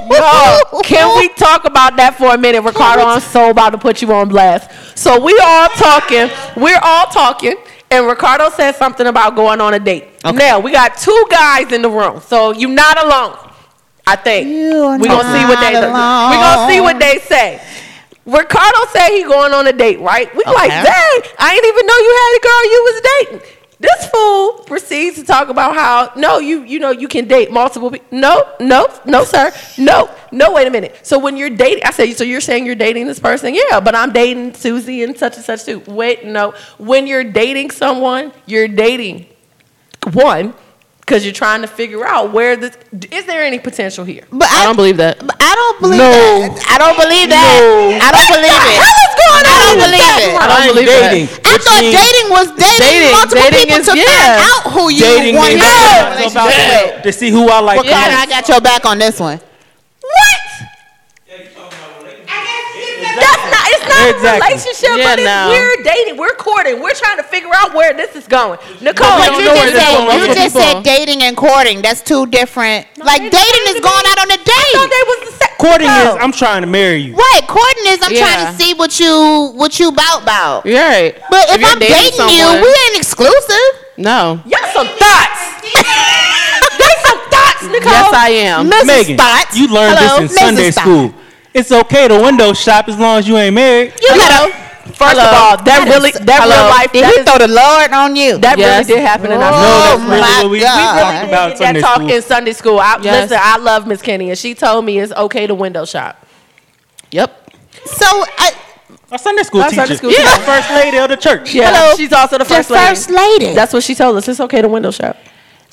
Yo, can we talk about that for a minute, Ricardo? I'm so about to put you on blast. So we all talking. We're all talking. And Ricardo said something about going on a date. Now we got two guys in the room, so you're not alone. I think You're we gonna see what they not we gonna see what they say. Ricardo said he going on a date, right? We like, dang, I didn't even know you had a girl you was dating. This fool proceeds to talk about how no, you you know you can date multiple people. No, no, no, sir, no, no. Wait a minute. So when you're dating, I say, so you're saying you're dating this person? Yeah, but I'm dating Susie and such and such too. Wait, no. When you're dating someone, you're dating one because you're trying to figure out where this is there any potential here. But I I, don't believe that. but I don't believe No. that. I don't believe that. No. I don't believe it. What is going on? I don't in believe it. I don't I'm believe that. dating. I which thought means dating was dating, Dating- multiple dating people is- to yeah. find out who you dating want to it's have a about relationship to see who I like. the Ricardo, most. I got your back on this one. What? That's not. It's not Exactly. a relationship, Yeah, but it's, no. we're dating. We're courting. We're trying to figure out where this is going. Nicole, we But you just said you just said dating and courting. That's two different. like dating is going out on a I thought date. they was the same. Courting No. is I'm trying to marry you. Right, courting is I'm Yeah. trying to see what you what you bout bout. You're right. But if, you're I'm dating, you, someone- we ain't exclusive. no. Y'all some thoughts. *laughs* they some thoughts, Nicole. Yes, I am. Mrs. Megan, Thoughts. you learned Hello, this in Mrs. Sunday Thoughts. school. It's okay to window shop as long as you ain't married. You Hello. gotta. First of all, that really, that Hello. real life, Did that, he is- throw the Lord on you? that Yes. really did happen in our No, Oh that's really what we, we God. talked about in that Sunday talk school. in Sunday school. I, Yes. Listen, I love Miss Kenny, and she told me it's okay to window shop. Yep. So I, A Sunday school Our teacher. Sunday school She's teacher. first lady of the church. Yeah, Hello. she's also the the first lady. first lady. That's what she told us. It's okay to window shop.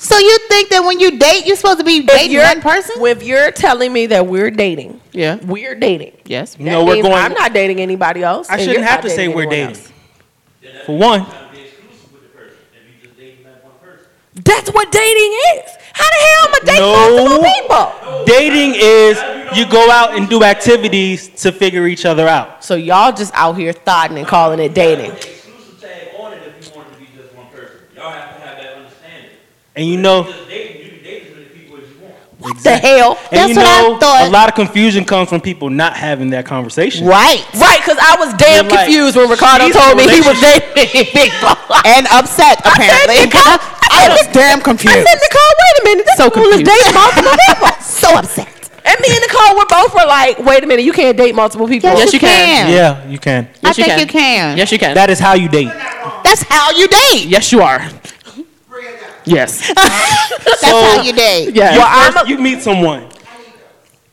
So you think that when you date, you're supposed to be dating you're- one person? If you're telling me that we're dating, Yeah. we're dating. Yes. You that know, we're means going. I'm not dating anybody else. I shouldn't have to say we're dating. else. For one, That's what dating is. How the hell am I dating multiple no. people? Dating is you go out and do activities to figure each other out. So y'all just out here thotting and calling it dating. And you know. What the hell? And you know, what I thought. a lot of confusion comes from people not having that conversation. Right. Right, because I was damn You're like, confused when Ricardo told me he was dating *laughs* Big Boy. and upset apparently. I was damn confused. I said, Nicole, wait a minute. This So fool is dating multiple people. *laughs* so upset. And me and Nicole were both were like, wait a minute, you can't date multiple people. Yes, Yes, you you can. can. Yeah, you can. I Yes, you think can. you can. Yes, you can. That is how you date. That's how you date. yes, you are. Yes. *laughs* That's how you date. Yes. Well, I'm first, you meet someone.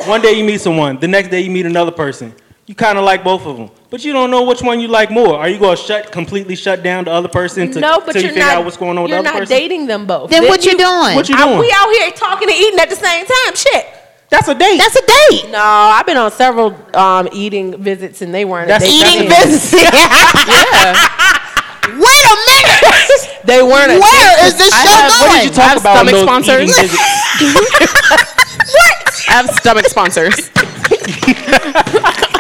One day you meet someone. The next day you meet another person. You kind of like both of them, but you don't know which one you like more. Are you going to shut completely shut down the other person to, no, but till you you're figure not. out what's going on with you're the other not person? dating them both. Then what you doing? What you I- doing? we out here talking and eating at the same time. Shit. That's a date. That's a date. No, I've been on several um, eating visits and they weren't That's- a date. Eating to me. *laughs* business. Wait a minute. *laughs* They weren't. A Where date. is this I show have- what going? did you talk Talk about about stomach those sponsors. eating visits. *laughs* I have stomach sponsors. *laughs*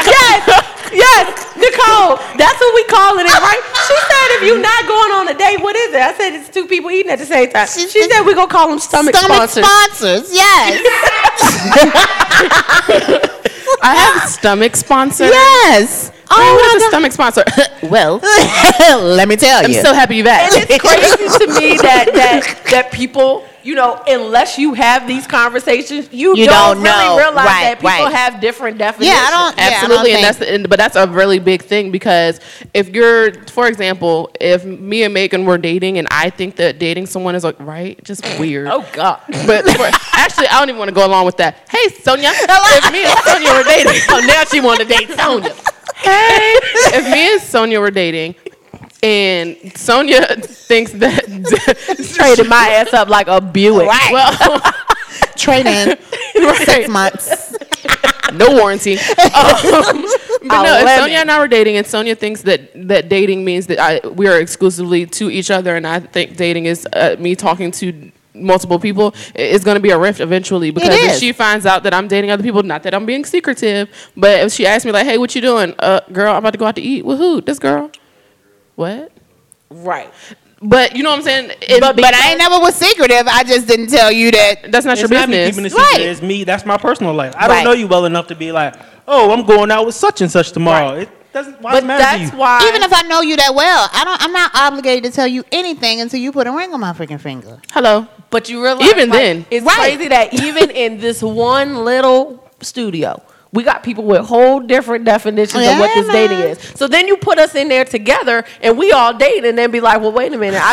yes, yes, Nicole. That's what we calling it, right? She said if you're not going on a date, what is it? I said it's two people eating at the same time. She, said we're gonna call them stomach, Stomach sponsors. sponsors. Yes. I have a stomach sponsor. yes. Oh, Oh, is a stomach sponsor? *laughs* well, *laughs* Let me tell you. I'm so happy you've And it's crazy to me that that that people, you know, unless you have these conversations, you, You don't, don't really know. realize Right, that people right. have different definitions. yeah, I don't. yeah, I don't Absolutely, and think- that's the, and, but that's a really big thing because if you're, for example, if me and Megan were dating and I think that dating someone is like right, just weird. Oh God. But for, actually, I don't even want to go along with that. Hey, Sonia, *laughs* if me and Sonia were dating, *laughs* Oh, now she want to date Sonya. hey, if me and Sonia were dating, and Sonia thinks that *laughs* Traded my ass up like a Buick. Right. well, trade *laughs* in right. six months. no warranty. *laughs* Um, but no. Sonia and I were dating, and Sonia thinks that that dating means that I we are exclusively to each other, and I think dating is uh, me talking to multiple people, it's going to be a rift eventually. Because if she finds out that I'm dating other people, not that I'm being secretive, but if she asks me like, "Hey, what you doing?" Uh, girl, I'm about to go out to eat with who? This girl. What? Right. But you know what I'm saying? It- But, but I ain't never was secretive. I just didn't tell you that. that's not It's your not me business. keeping it secret. Right. It's me. That's my personal life. I Right. don't know you well enough to be like, oh, I'm going out with such and such tomorrow. It doesn't. Why But it matter to that's you? why Even if I know you that well, I don't. I'm not obligated to tell you anything until you put a ring on my freaking finger. Hello. But you realize, Even like, then. it's Right. crazy that even in this one little studio, we got people with whole different definitions of what Yeah, this dating is. So then you put us in there together, and we all date, and then be like, "Well, wait a minute, I,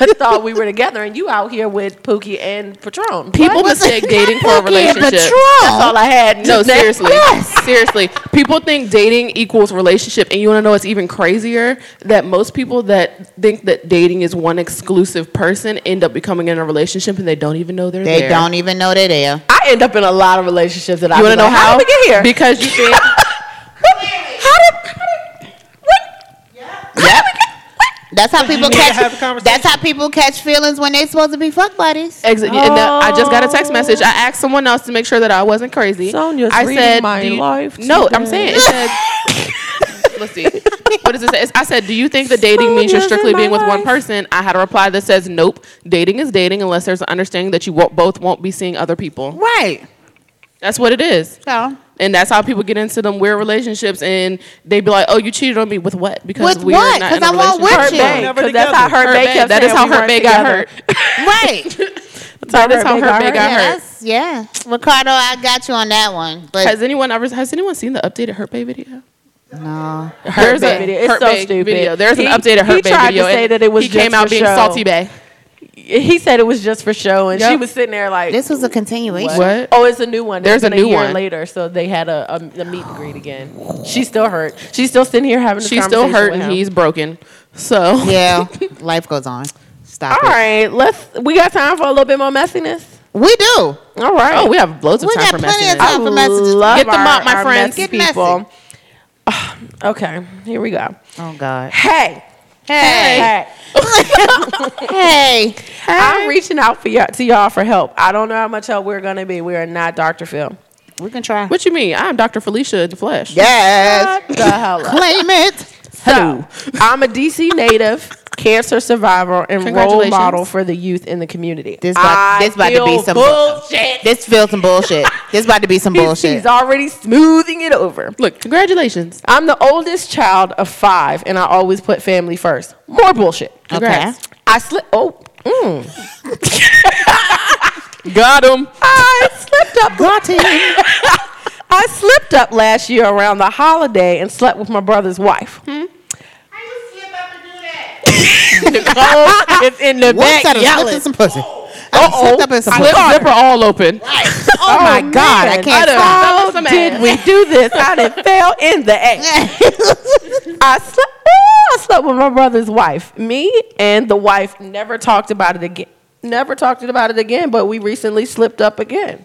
I *laughs* thought we were together, and you out here with Pookie and Patron." People What? mistake *laughs* dating for a Pookie and relationship. Patron. That's all I had. No, Just that- seriously. Seriously. People think dating equals relationship. And you want to know what's even crazier? That most people that think that dating is one exclusive person end up becoming in a relationship and they don't even know they're They there. don't even know they're there. I end up in a lot of relationships that I You want to know like, how? did we get here? Because you *laughs* think. Yep. That's how people need to catch. have a conversation. That's how people catch feelings when they're supposed to be fuck buddies. Ex- and uh, I just got a text message. I asked someone else to make sure that I wasn't crazy. Sonia's I reading said, my "Do you-" life No, I'm saying it *laughs* said. let's see. What does it say? It's- I said, "Do you think that dating means you're strictly being my with one person?" I had a reply that says, "Nope. Dating is dating unless there's an understanding that you wo- both won't be seeing other people." Right. That's what it is. So And that's how people get into them weird relationships, and they be like, "Oh, you cheated on me with what?" Because With we're what? not 'Cause in a I want with relationship. you. Hurt Bae, Never 'cause that's how together. Hurt Hurt Bae Bay. kept That is how we Hurt weren't got together. hurt. *laughs* right. That is how Bay Hurt got Bay hurt. got yeah, yeah. Ricardo, I got you on that one. But Has anyone ever? Has anyone seen the updated Hurt Bae video? no. There's Bay a video. It's so stupid. Video. There's He- an updated he Hurt Bae tried to say that it was he came just out for being show. salty Bay. He said it was just for show, and she was sitting there like, This was a continuation. What? Oh, it's a new one. There's It's been a new year one. later, so they had a, a, a meet and greet again. She's still hurt. She's still sitting here having. This She's still hurt with and he's broken. So Yeah. *laughs* Life goes on. Stop All it. right, let's. We got time for a little bit more messiness. We do. All right. Oh, we have loads of We time got for plenty of messiness. time for messages. Love Get them our- up, my our friends. messy Get *sighs* people. okay, here we go. Oh God. Hey, Hey. hey. *laughs* Hey. I'm reaching out for y'all to y'all for help. I don't know how much help we're gonna be. We are not Dr. Phil. We can try. What you mean? I'm Dr. Felicia in the flesh. Yes. Shut the hell. Claim it. So, I'm a DC native, cancer survivor, and role Congratulations. model for the youth in the community. This about, I this about to be feel some bullshit. This feels some bullshit. This about to be some *laughs* bullshit. He's already smoothing it over. Look, congratulations. I'm the oldest child of five, and I always put family first. More bullshit. Congrats. I slipped. Oh. Mm. *laughs* Got him. I slipped up. Got him. *laughs* I slipped up last year around the holiday and slept with my brother's wife. *laughs* Nicole is in the Once back I done slipped yelling. some pussy. Uh-oh. slipped up in some I pussy. Zipper all open. *laughs* Oh, oh, my God, I can't done- stop. How did we do this? I done *laughs* fell in the act. I slept. Ah, I slept with my brother's wife. Me and the wife never talked about it again. Never talked about it again. But we recently slipped up again.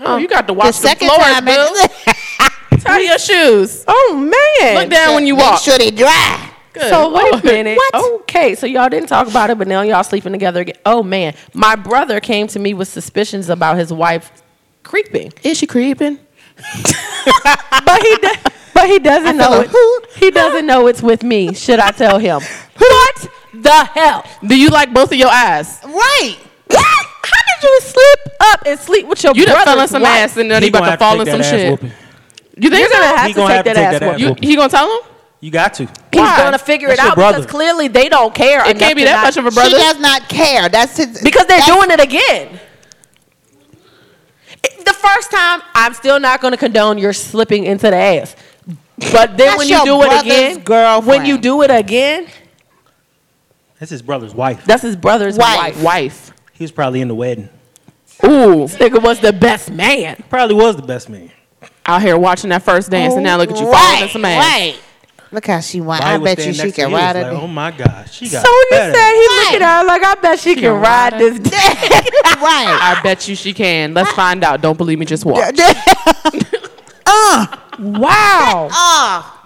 Oh, you got to watch the, second floors, time, boo. Tie your shoes. Oh man! Look down when you walk. Make walk. sure they dry. Good So wait Lord. a minute. What? Okay, so y'all didn't talk about it, but now y'all sleeping together again. Oh man, my brother came to me with suspicions about his wife creeping, Is she creeping? *laughs* but he do- but he doesn't know feel it. He doesn't know it's with me. Should I tell him? *laughs* What the hell? Do you like both of your eyes? Right. How did you slip up and sleep with your You done fell in some wife? ass and then he He about to fall in some shit. whooping. You think You're gonna have He to gonna take have to that take ass that ass whooping. You, he gonna tell him? You got to. He's Why? gonna figure That's it your out because clearly they don't care. It can't be that not- much of a brother. She brother. does not care. That's his, because they're that's- doing it again. The first time, I'm still not going to condone your slipping into the ass. But then when you do it again, girlfriend. when you do it again, That's his brother's wife. that's his brother's Wife. wife. Wife. He was probably in the wedding. Ooh. This nigga was the best man. Probably was the best man. Out here watching that first dance and now look at you falling in some ass. Right. Look how she went. I While he was bet you she can ride it. like, Oh my God, she got. Sonya fat said ass. he looked at her like, I bet she, can can ride ride this dick. *laughs* right. I bet you she can. Let's find out. Don't believe me, just watch. *laughs* Uh, wow. Oh. *laughs*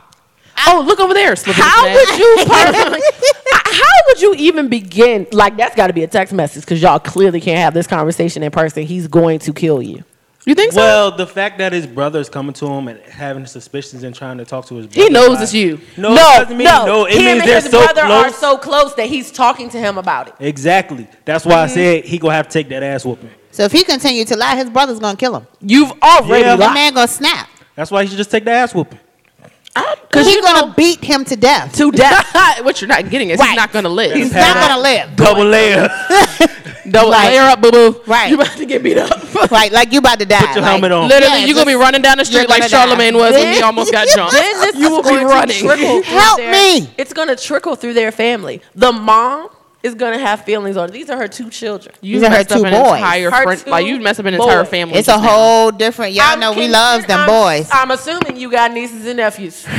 Oh, look over there. How into would you personally? how would you even begin? Like that's got to be a text message because y'all clearly can't have this conversation in person. He's going to kill you. You think so? Well, the fact that his brother's coming to him and having suspicions and trying to talk to his brother. he knows it's you. No, no, it doesn't mean no. no. It Him means and his so brother are so close that he's talking to him about it. Exactly. That's why I mm-hmm. said he gonna have to take that ass whooping. So if he continue to lie, his brother's gonna kill him. You've already Yeah. The lied. man gonna snap. That's why he should just take the ass whooping. Cause he's gonna beat him to death. to death. *laughs* *laughs* what you're not getting is Right. he's not going to live. He's not gonna live. Double layer. *laughs* Double Right. layer up, boo boo. Right. You about to get beat up. Right, like you about to die. Put your like, helmet on. Literally, Yeah, you're going to be running down the street like gonna die. Charlemagne was when he almost got jumped. Then this you will is be running. To Help their- me. It's going to trickle through their family. The mom is going to have feelings on. it. These are her two children. You These are her two an boys. entire Her friend, two like you messed up an entire family. It's a just now. whole different. Y'all I'm know we consider- loves them I'm- boys. I'm assuming you got nieces and nephews. *sighs*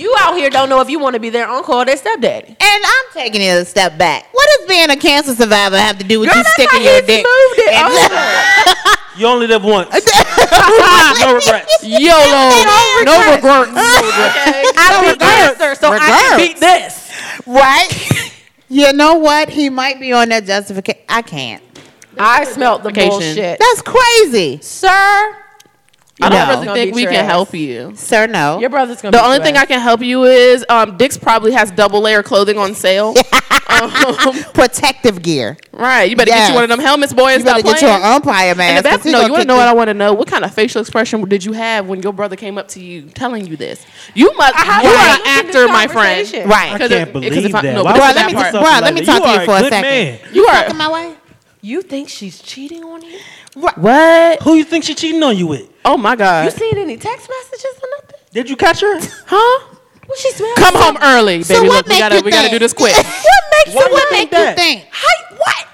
You out here don't know if you want to be their uncle or their stepdaddy. And I'm taking it a step back. What does being a cancer survivor have to do with Girl, you that's sticking how your he dick? smoothed it And- over. *laughs* You only live once. *laughs* *laughs* no regrets. YOLO. No regrets. No regrets. I beat cancer, so I can beat this. right? you know what? He might be on that justification. I can't. I smelt the bullshit. That's crazy, Sir, I don't No. really think we can ass. help you. sir. No. your brother's gonna. The only thing ass. I can help you is um, Dick's probably has double layer clothing on sale. *laughs* um, *laughs* Protective gear. right, you better get you one of them helmets, boy, and You better stop get you playing. an umpire, man. and the no, you want to know what I want to know? What kind of facial expression did you have when your brother came up to you telling you this? You must. How You did are an actor, my friend. Right. I 'Cause can't if- believe 'cause that. no, Why but would Bro, let me just, part. bro, let me like talk to You you for are a a good second. man. You are. Fucking my way. You think she's cheating on you? What? Who you think she cheating on you with? Oh my God! You seen any text messages or nothing? Did you catch her? *laughs* Huh? What she smell? Come home early, So baby. what Look, we make gotta you we gotta do this quick. *laughs* What makes Why you you want think Make you think. Hey, what?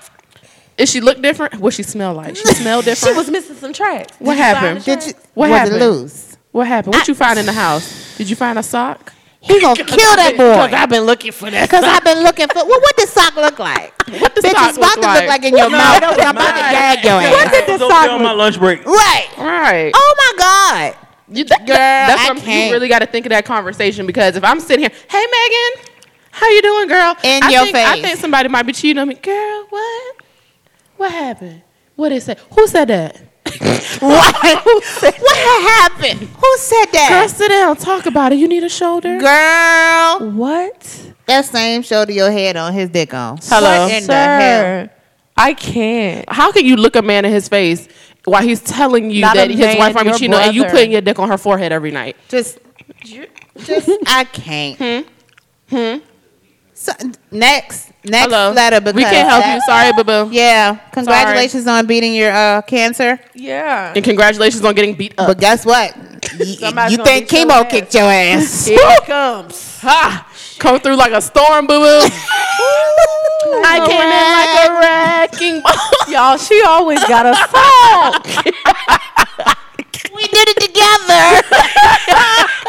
Is she look different? What she smell like? She smell *laughs* different. She was missing some tracks. What Did you happened? find Did you? What was happened? it loose? What happened? What you find in the house? Did you find a sock? He gonna *laughs* kill that boy. Cause I've been looking for that. Cause I've been looking for. Well, what does sock look like? What the Bitch, sock it's about look to like? look like in your *laughs* mouth. I'm about to gag your ass. What did this on my lunch break? Right. Right. Oh my god. You, that, Girl, that's I what I'm- can't. you really got to think of that conversation because if I'm sitting here, hey Megan, how you doing, girl? In I your think, I think somebody might be cheating on me, girl. What? What happened? What they say? Who said that? What? what happened? Who said that? Girl, sit down. Talk about it. You need a shoulder. Girl, What? that same shoulder your head on, his dick on. Hello. What in the hell? Sir, I can't. How can you look a man in his face while he's telling you Not that his man, wife might be your and you brother. putting your dick on her forehead every night? Just, just, I can't. Hmm. So, next, next Hello. letter because we can't help you. Sorry, boo boo. Yeah, congratulations on beating your uh, cancer. Yeah. And congratulations on getting beat up. But guess what? Y- you think beat your chemo kicked your ass? *laughs* Here it comes. Ha! Come through like a storm, boo boo. *laughs* I came in like a wrecking ball. *laughs* Y'all, she always got a song. we did it together.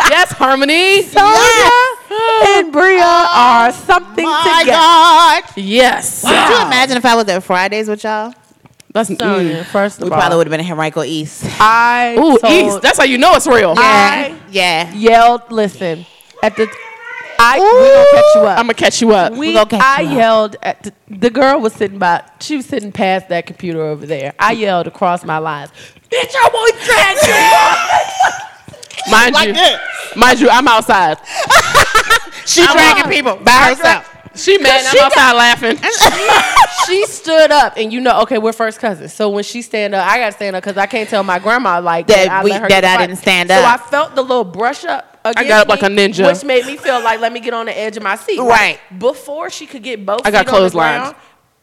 yes, harmony. Sonia *laughs* and Bria are something My together. God. Yes. Could you imagine if I was at Fridays with y'all? That's Sonia, mm. first We of probably would have been in Henrico East. I Ooh, told, East. That's how you know it's real. I Yeah. yelled. Listen, at the I we gonna catch you up. I'm gonna catch you up. We, gonna catch I you up. yelled at the, the girl was sitting by. She was sitting past that computer over there. I yelled across my lines. Bitch, I want drag you. *laughs* Mind Like you, this. mind you, I'm outside. *laughs* She dragging people by herself. She mad. I'm she outside laughing. *laughs* she stood up, and you know, okay, we're first cousins. So when she stand up, I got to stand up because I can't tell my grandma like That I we- let her that I didn't stand up. So. I felt the little brush up. Against got up like me, a ninja. which made me feel like let me get on the edge of my seat. Right. before she could get both. I got feet on the clotheslined. ground,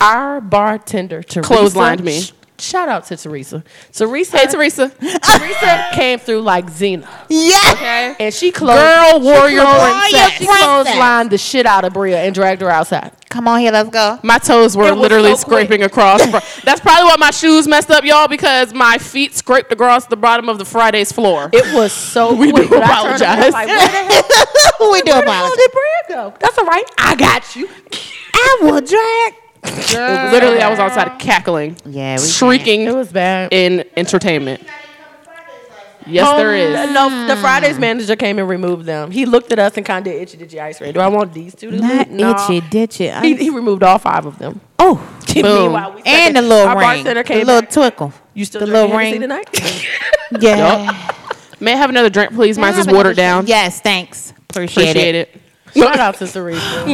Our bartender, Teresa, Clotheslined me. Sh- Shout out to Teresa. Teresa. Hey, Teresa. Teresa *laughs* came through like Xena. Yeah. Okay. And she closed. Girl, she warrior closed- princess. She clotheslined the shit out of Bria and dragged her outside. Come on here, let's go. My toes were literally so quick. scraping across. That's probably why my shoes messed up, y'all, because my feet scraped across the bottom of the Friday's floor. It was so *laughs* We quick. do apologize. Like, where the hell, *laughs* we do where the hell did Bria go? That's all right. I got you. I will drag. It- literally, I was outside cackling, Yeah, we shrieking It was bad. in entertainment. Yes, there Um, is. No, the Fridays manager came and removed them. He looked at us and kind of itchy ditchy ice cream. Do I want these two to Not leave? No. itchy, ditchy. He, he removed all five of them. oh, *laughs* Meanwhile, we and second- the little our ring, bartender the came little back. twinkle. You still the drinking little Hennessy ring. tonight? *laughs* *laughs* Yeah. May I have another drink, please? Mine's is watered down. shot. Yes, thanks. Appreciate, Appreciate it. it. Shout out to Teresa.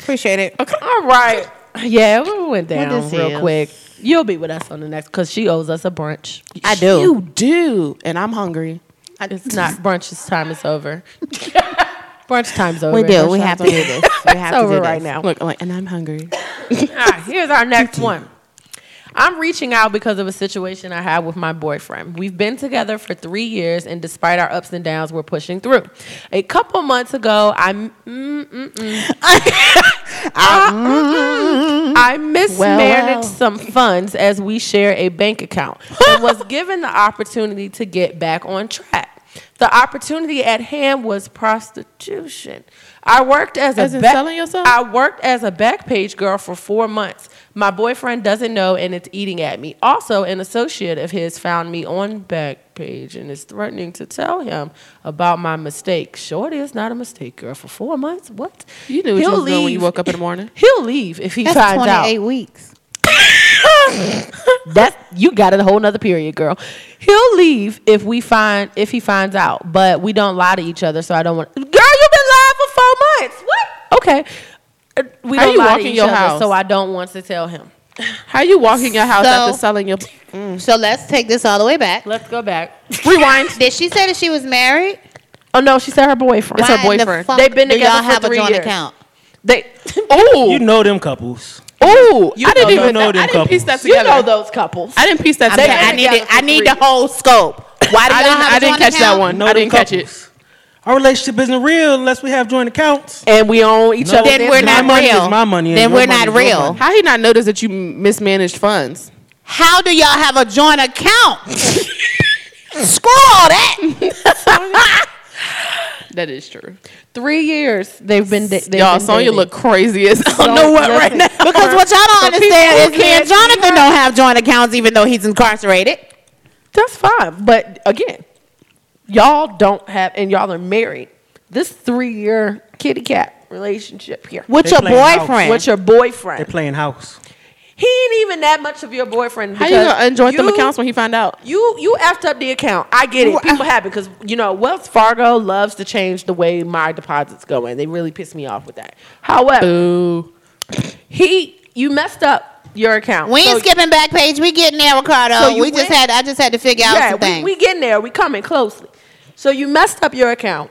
Appreciate it. All right. *laughs* Yeah, we went down this real is. quick. You'll be with us on the next because she owes us a brunch. I do. You do, and I'm hungry. It's not brunch's time is over. *laughs* brunch time's over. We do. We *laughs* have to do this. We have It's to over do right now. Look, I'm like, and I'm hungry. All right, here's our next *clears throat* one. I'm reaching out because of a situation I had with my boyfriend. We've been together for three years, and despite our ups and downs, we're pushing through. A couple months ago, I mm, mm, mm. *laughs* Uh, mm. I mismanaged well. some funds as we share a bank account and was given the opportunity to get back on track. The opportunity at hand was prostitution. I worked as, As a in back- selling yourself? I worked as a Backpage girl for four months. My boyfriend doesn't know and it's eating at me. Also, an associate of his found me on Backpage and is threatening to tell him about my mistake. Shorty, it's not a mistake, girl. For four months? What? You knew what you was doing when you woke up in the morning. He'll leave if he That's finds 28 out. weeks. *laughs* That's you got it a whole nother period, girl. He'll leave if we find if he finds out, but we don't lie to each other, so I don't want. Girl, you've been lying for four months. What? Okay. Uh, We How don't you lie walk to in each your other, house? so I don't want to tell him. How you walking your house So- after selling your? So let's take this all the way back. Let's go back. *laughs* Rewind. Did she say that she was married? Oh no, she said her boyfriend. It's her Why in the boyfriend. fuck They've been do together y'all for have three a joint years. account? They, *laughs* Oh, You know them couples. Ooh. I didn't you even. know I them didn't piece that couples. you together. know those couples. I didn't piece that I'm together. I need together it. I need the whole scope. Why did I y'all didn't. have a I didn't joint catch that one. No, I didn't catch it. couples. Our relationship isn't real unless we have joint accounts. and we own each No. other. Then we're My not money is real. my money Then we're not real. money. How he not notice that you mismanaged funds? How do y'all have a joint account? *laughs* Screw all that. *laughs* *laughs* That is true. Three years they've been. da- they've Y'all, been Sonya dating. look crazy as I So, don't know what right now. Because what y'all don't understand is me can't and Jonathan don't have joint accounts even though he's incarcerated. That's fine, but again, y'all don't have, and y'all are married. This three-year kitty cat relationship here With They your playing house. boyfriend. with your boyfriend? They're boyfriend. playing house. He ain't even that much of your boyfriend. How you because gonna enjoy them accounts when he find out? You you effed up the account. I get it. People happen because you know Wells Fargo loves to change the way my deposits go in. They really piss me off with that. However, he you messed up your account. We ain't So- skipping Backpage. We getting there, Ricardo. So you we just had. I just had to figure out yeah, some we, things. we getting there. We coming closely. So you messed up your account.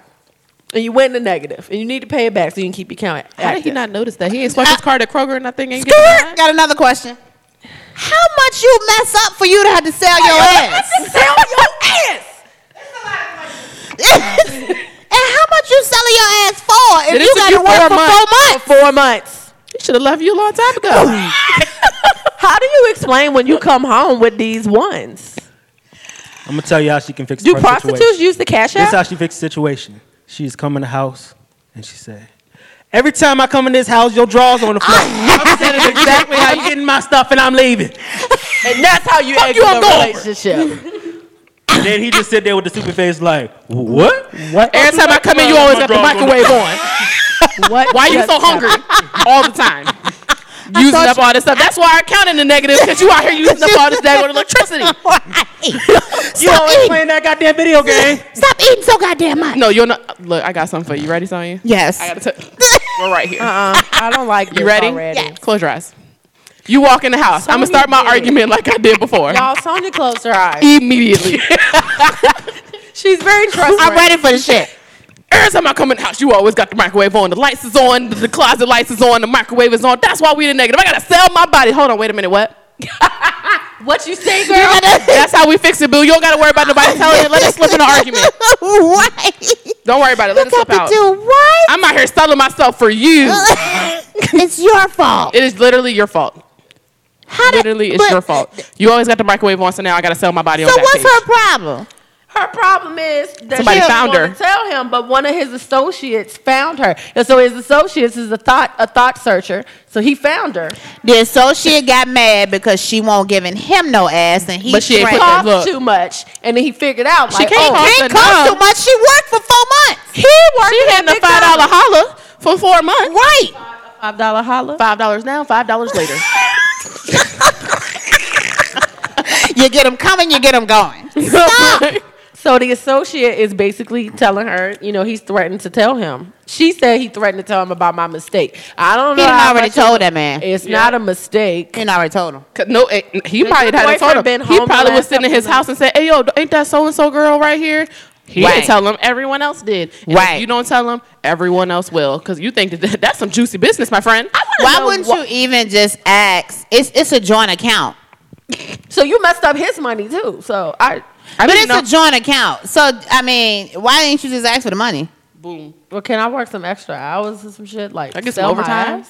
And you went in the negative, and you need to pay it back so you can keep your account. How did he not notice that? He ain't swiped his card at Kroger and nothing ain't Skirt, got another question. How much you mess up for you to have to sell your ass? sell your ass. *laughs* and how much you selling your ass for if it you got to work four for months? four months? For four months. He should have left you a long time ago. *laughs* How do you explain when you come home with these ones? I'm gonna tell you how she can fix Do her prostitutes situation. use the cash app? This app? how she fixed the situation. She's come in the house and she said, "Every time I come in this house, your drawers on the floor. *laughs* I'm saying exactly how you getting my stuff and I'm leaving." And that's how you Fuck exit you, a relationship. And then he just sit there with the stupid face, like, "What? What? Every time I come in, you always got the microwave on. *laughs* What? Why are you so hungry *laughs* all the time? Using up all this stuff. That's why I count in the negative because you out here using up all this *laughs* daggone electricity. *laughs* *laughs* You always playing that goddamn video game." Stop eating so goddamn much. No, you're not. Look, I got something for you. You ready, Sonya? Yes. I gotta. T- we're right here. Uh-uh. I don't like You ready? already. Close your eyes. You walk in the house. I'm gonna start my did. argument like I did before. Y'all, Sonya closed her eyes. Immediately. She's very trustworthy. I'm ready for the shit. Every time I come in the house, you always got the microwave on. The lights is on. The closet lights is on. The microwave is on. That's why we the negative. I gotta sell my body. Hold on, wait a minute. What? *laughs* What you say, girl? That's how we fix it, Boo. You don't gotta worry about nobody *laughs* telling you. Let us slip in an argument. *laughs* Why? Don't worry about it. Let us Got slip out. do what? I'm out here selling myself for you. it's your fault. It is literally your fault. How did- Literally, it's but- your fault. You always got the microwave on, so now I gotta sell my body on So that what's page. her problem? Her problem is that Somebody she found doesn't her. tell him, but one of his associates found her, and so his associates is a thought a thought searcher. So he found her. The associate got mad because she won't giving him no ass, and he But she ain't put threatened- look. too much, and then he figured out She like, can't oh, cost She ain't cost too much. She worked for four months. he worked She at hitting a five dollar Dollar. holla for four months. Right. five dollar holla. Five dollars now, five dollars later. *laughs* You get them coming, you get them going. *laughs* *laughs* So the associate is basically telling her, you know, he's threatened to tell him. She said he threatened to tell him about my mistake. I don't He know. done how already told of- that man. It's not a mistake. He done already told him. No, eh, it, he probably your hadn't told him. been He probably was sitting in his house and said, "Hey, yo, ain't that so and so girl right here?" He Right. didn't tell him. Everyone else did. And Right. If you don't tell him, everyone else will, because you think that that's some juicy business, my friend. Why know wouldn't wha- you even just ask? It's it's a joint account, So you messed up his money too. So I, I but it's know. a joint account. So I mean, why didn't you just ask for the money? Boom. well, can I work some extra hours or some shit like I get some sell overtime.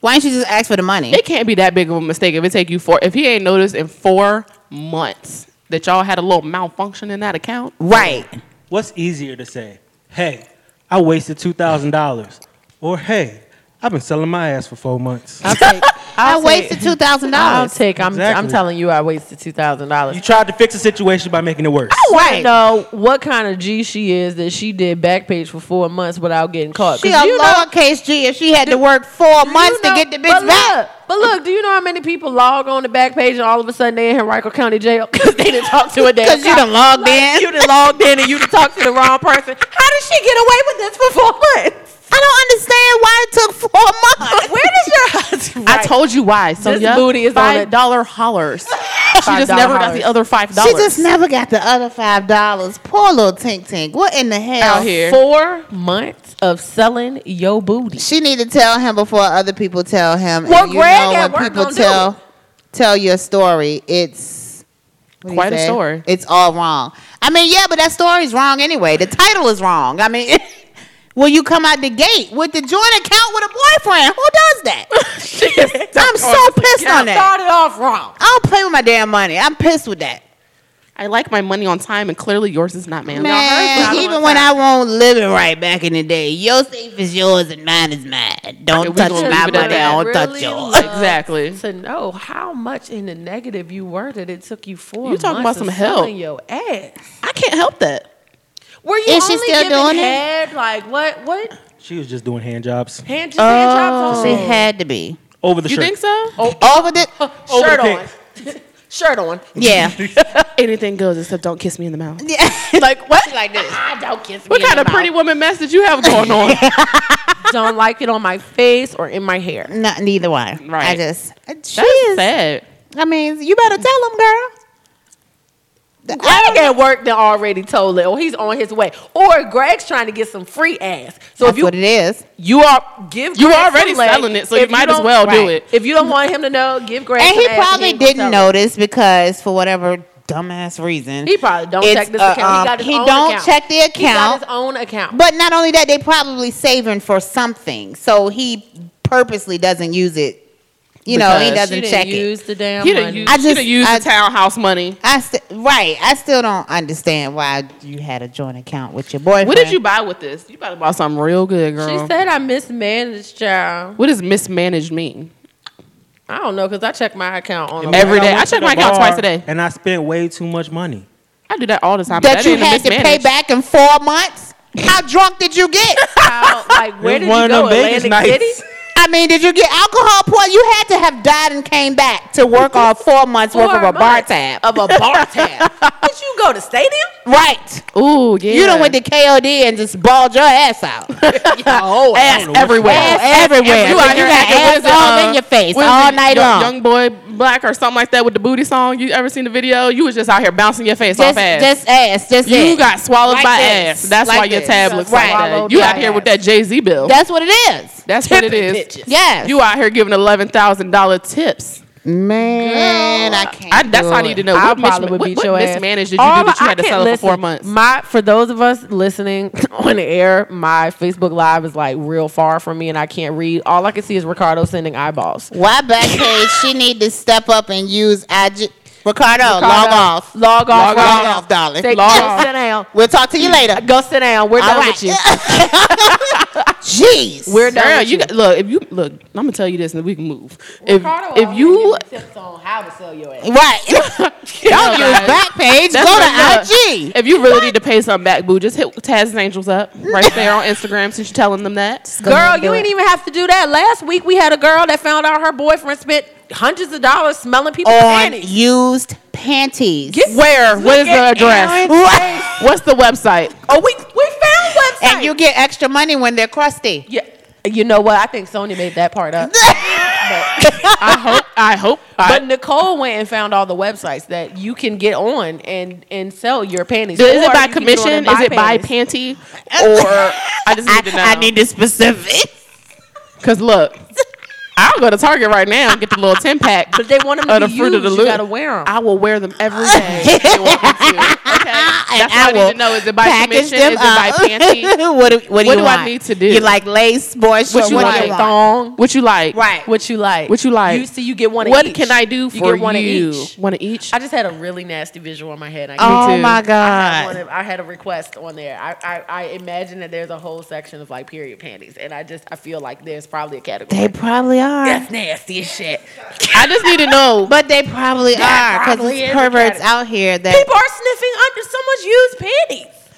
Why didn't you just ask for the money? It can't be that big of a mistake if it take you four. If he ain't noticed in four months that y'all had a little malfunction in that account, right. What's easier to say? Hey, I wasted two thousand dollars, or Hey, I've been selling my ass for four months. I'll take. *laughs* I I'll wasted take- two thousand I'll dollars. take. I'm. I'm telling you, I wasted two thousand dollars. You tried to fix the situation by making it worse. Oh, I want right. know what kind of G she is that she did Backpage for four months without getting caught. She 'Cause a you know- lowercase G if she had to work four months you know- to get the but bitch back. Look, but look, do you know how many people log on the Backpage and all of a sudden they're in Henrico County Jail *laughs* because they didn't talk to a damn Because you cop? done logged Like, in. You done logged in and you done talked to the wrong person. How did she get away with this for four months? I don't understand why it took four months. Where does your *laughs* husband? I told you why. So This booty is on five dollar hollers. *laughs* she just never got the other five dollars. She dollars. just never got the other five dollars. Poor little Tink Tink. What in the hell? Out here. Four months of selling yo booty. She need to tell him before other people tell him. Well, and you Greg know at when work people gonna do tell your story, it's what do you Quite a say? story. It's all wrong. I mean, yeah, but that story's wrong anyway. The title is wrong. I mean, *laughs* will you come out the gate with the joint account with a boyfriend? Who does that? *laughs* I'm so pissed on that. Started off wrong. I don't play with my damn money. I'm pissed with that. I like my money on time, and clearly yours is not, ma'am. Man, not even on when I time. won't live it right back in the day, your safe is yours and mine is mine. Don't Okay, we touch gonna my leave it at money. that. I don't touch yours. love Exactly. To know how much in the negative you were that it took you four You talking months about some of help. selling your ass. I can't help that. Were you Is she only still giving doing it? head? Like what? What? She was just doing hand jobs. Hand just hand Oh. jobs She had to be. over the shirt. You shirt. think so? Over the *laughs* Over Shirt the on. *laughs* Shirt on. yeah. *laughs* Anything goes except don't kiss me in the mouth. Yeah. Like what? like this. Ah, don't kiss me. What in kind the of pretty woman mess did you have going on? Don't like it on my face or in my hair. No, neither one. Right. I Right. just she That's is. sad. I mean, you better tell him, girl. Greg at work done already told it, or he's on his way, or Greg's trying to get some free ass. So That's if you what it is. you are give You Greg already some selling it, so you If might as don't- well do it. If you don't want him to know, give Greg. And some he ass probably ain't gonna didn't tell him. notice because for whatever dumbass reason. He probably don't it's, check this uh, account. um, he got his he own don't account. check the He got account. his own account. But not only that, they probably saving for something. So he purposely doesn't use it. You know, he doesn't She didn't check it. use the damn He done money. used, I just- done used I- the townhouse money. I st- right. I still don't understand why you had a joint account with your boyfriend. What did you buy with this? You better buy something real good, girl. She said I mismanaged, child. what does mismanaged mean? I don't know because I check my account on Every day. went I check my account twice a day. and I spent way too much money. I do that all the time. but that you had to pay back in four months? How drunk did you get? How, like where It did was you one go? of them Vegas Atlantic nights. City? I mean, did you get alcohol poisoning? You had to have died and came back to work on four months worth of a bar tab. Of a bar tab. *laughs* Did you go to stadium? Right. Ooh, yeah. You done went to KOD and just balled your ass out. *laughs* oh, *laughs* ass everywhere. Ass everywhere. You So out you got ass all uh, in your face what is all night young, long. Young boy black or something like that with the booty song. You ever seen the video? You was just out here bouncing your face just, off ass. just ass. Just you it. got swallowed Like by this. ass. That's Like why your this. tab looks Right. like that. You out here with that Jay Z bill. That's what it is. That's what it Tipping is. Bitches. Yes. You out here giving eleven thousand dollar tips. Man, I can't. I, that's do how I need to know. I What, probably misma- would what, beat what your ass. mismanaged did you All do that I you had to can't sell it for four months? My for those of us listening *laughs* on the air, my Facebook Live is like real far from me, and I can't read. All I can see is Ricardo sending eyeballs. Why Backpage? she need to step up and use IG. Ricardo, log off. Log off. Log right off, now. darling. Say, Log go off. sit down. We'll talk to you later. Go sit down. We're All done right. with you. *laughs* Jeez. We're done Girl, with you got, look. If you look, I'm gonna tell you this, and we can move. If Ricardo if out you tips on how to sell your ass. Right. *laughs* Don't use guys. Backpage. Go what- to IG. If you really need to pay something back, boo, just hit Taz's Angels up right there on Instagram since you're telling them that. Girl, you ain't even have to do that. Last week we had a girl that found out her boyfriend spent hundreds of dollars smelling people's on panties. used panties. Where? What is the address? Right. What's the website? Oh, we we found website. And you get extra money when they're crusty. yeah. You know what? I think Sony made that part up. *laughs* I hope. I hope. But I, Nicole went and found all the websites that you can get on and and sell your panties. is Or it by you can get on commission? Is it by panties. panty? Or I just need to know. I need the specific. Cause look, *laughs* I'll go to Target right now and get the little ten pack. But they want them to the be fruit used. of the you gotta wear them. I will wear them every *laughs* day. if they want me to. Okay, *laughs* that's I what I need to know. Is it by commission? them Is it by panty? *laughs* what do, what do What you do I need to do? You like lace, sports, What shorts? you What like? you thong. What you like? Right. What you like? What you like? You see, you get one. Of What each. can I do You for get one of you? each. One of each. I just had a really nasty visual in my head. I Oh my god. of- I had a request on there. I, I, I imagine that there's a whole section of like period panties, and I just I feel like there's probably a category. They probably are. That's nasty as shit. I just need to know. But they probably That are because probably there's is perverts category. out here that People are sniffing under someone's used panties.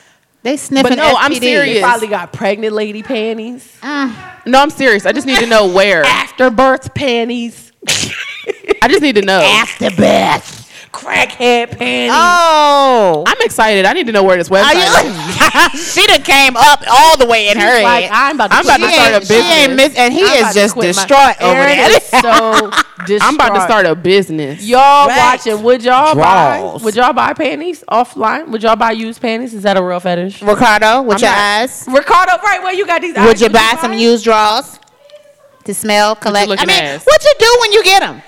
they sniffing. But no, I'm STDs. They serious. probably got pregnant lady panties, mm. No, I'm serious. I just need to know where. afterbirth panties, I just need to know. Afterbirth. Crackhead panties. Oh. I'm excited. I need to know where this Are website you, is. *laughs* she done came up all the way in her She's like head. I'm about to. I'm about to start a business. She ain't business. miss, and he I'm is just quit my- distraught over Aaron so distraught. I'm about to start a business. Y'all Right. watching? Would y'all Draws. buy? Would y'all buy panties offline? Would y'all buy used panties? Is that a real fetish? Ricardo, with I'm your not- eyes, Ricardo, right where you got these? would eyes, you buy some used drawers to smell, collect? I mean, ass? what you do when you get them?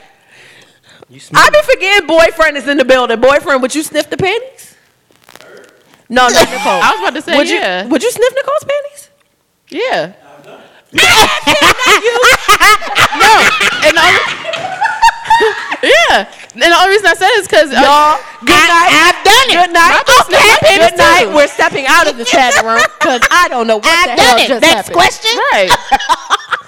You smell I be forgetting boyfriend is in the building. Boyfriend, would you sniff the panties? No, not Nicole. I was about to say would yeah. you? Would you sniff Nicole's panties? Yeah. no, and the only, yeah, and the only reason I said it is because uh, Y'all, good night. I've done it. Good night. My boo sniffed my panties Good night. too. We're stepping out of the chat room because I don't know what I've the hell it. just Next happened. question. right. *laughs*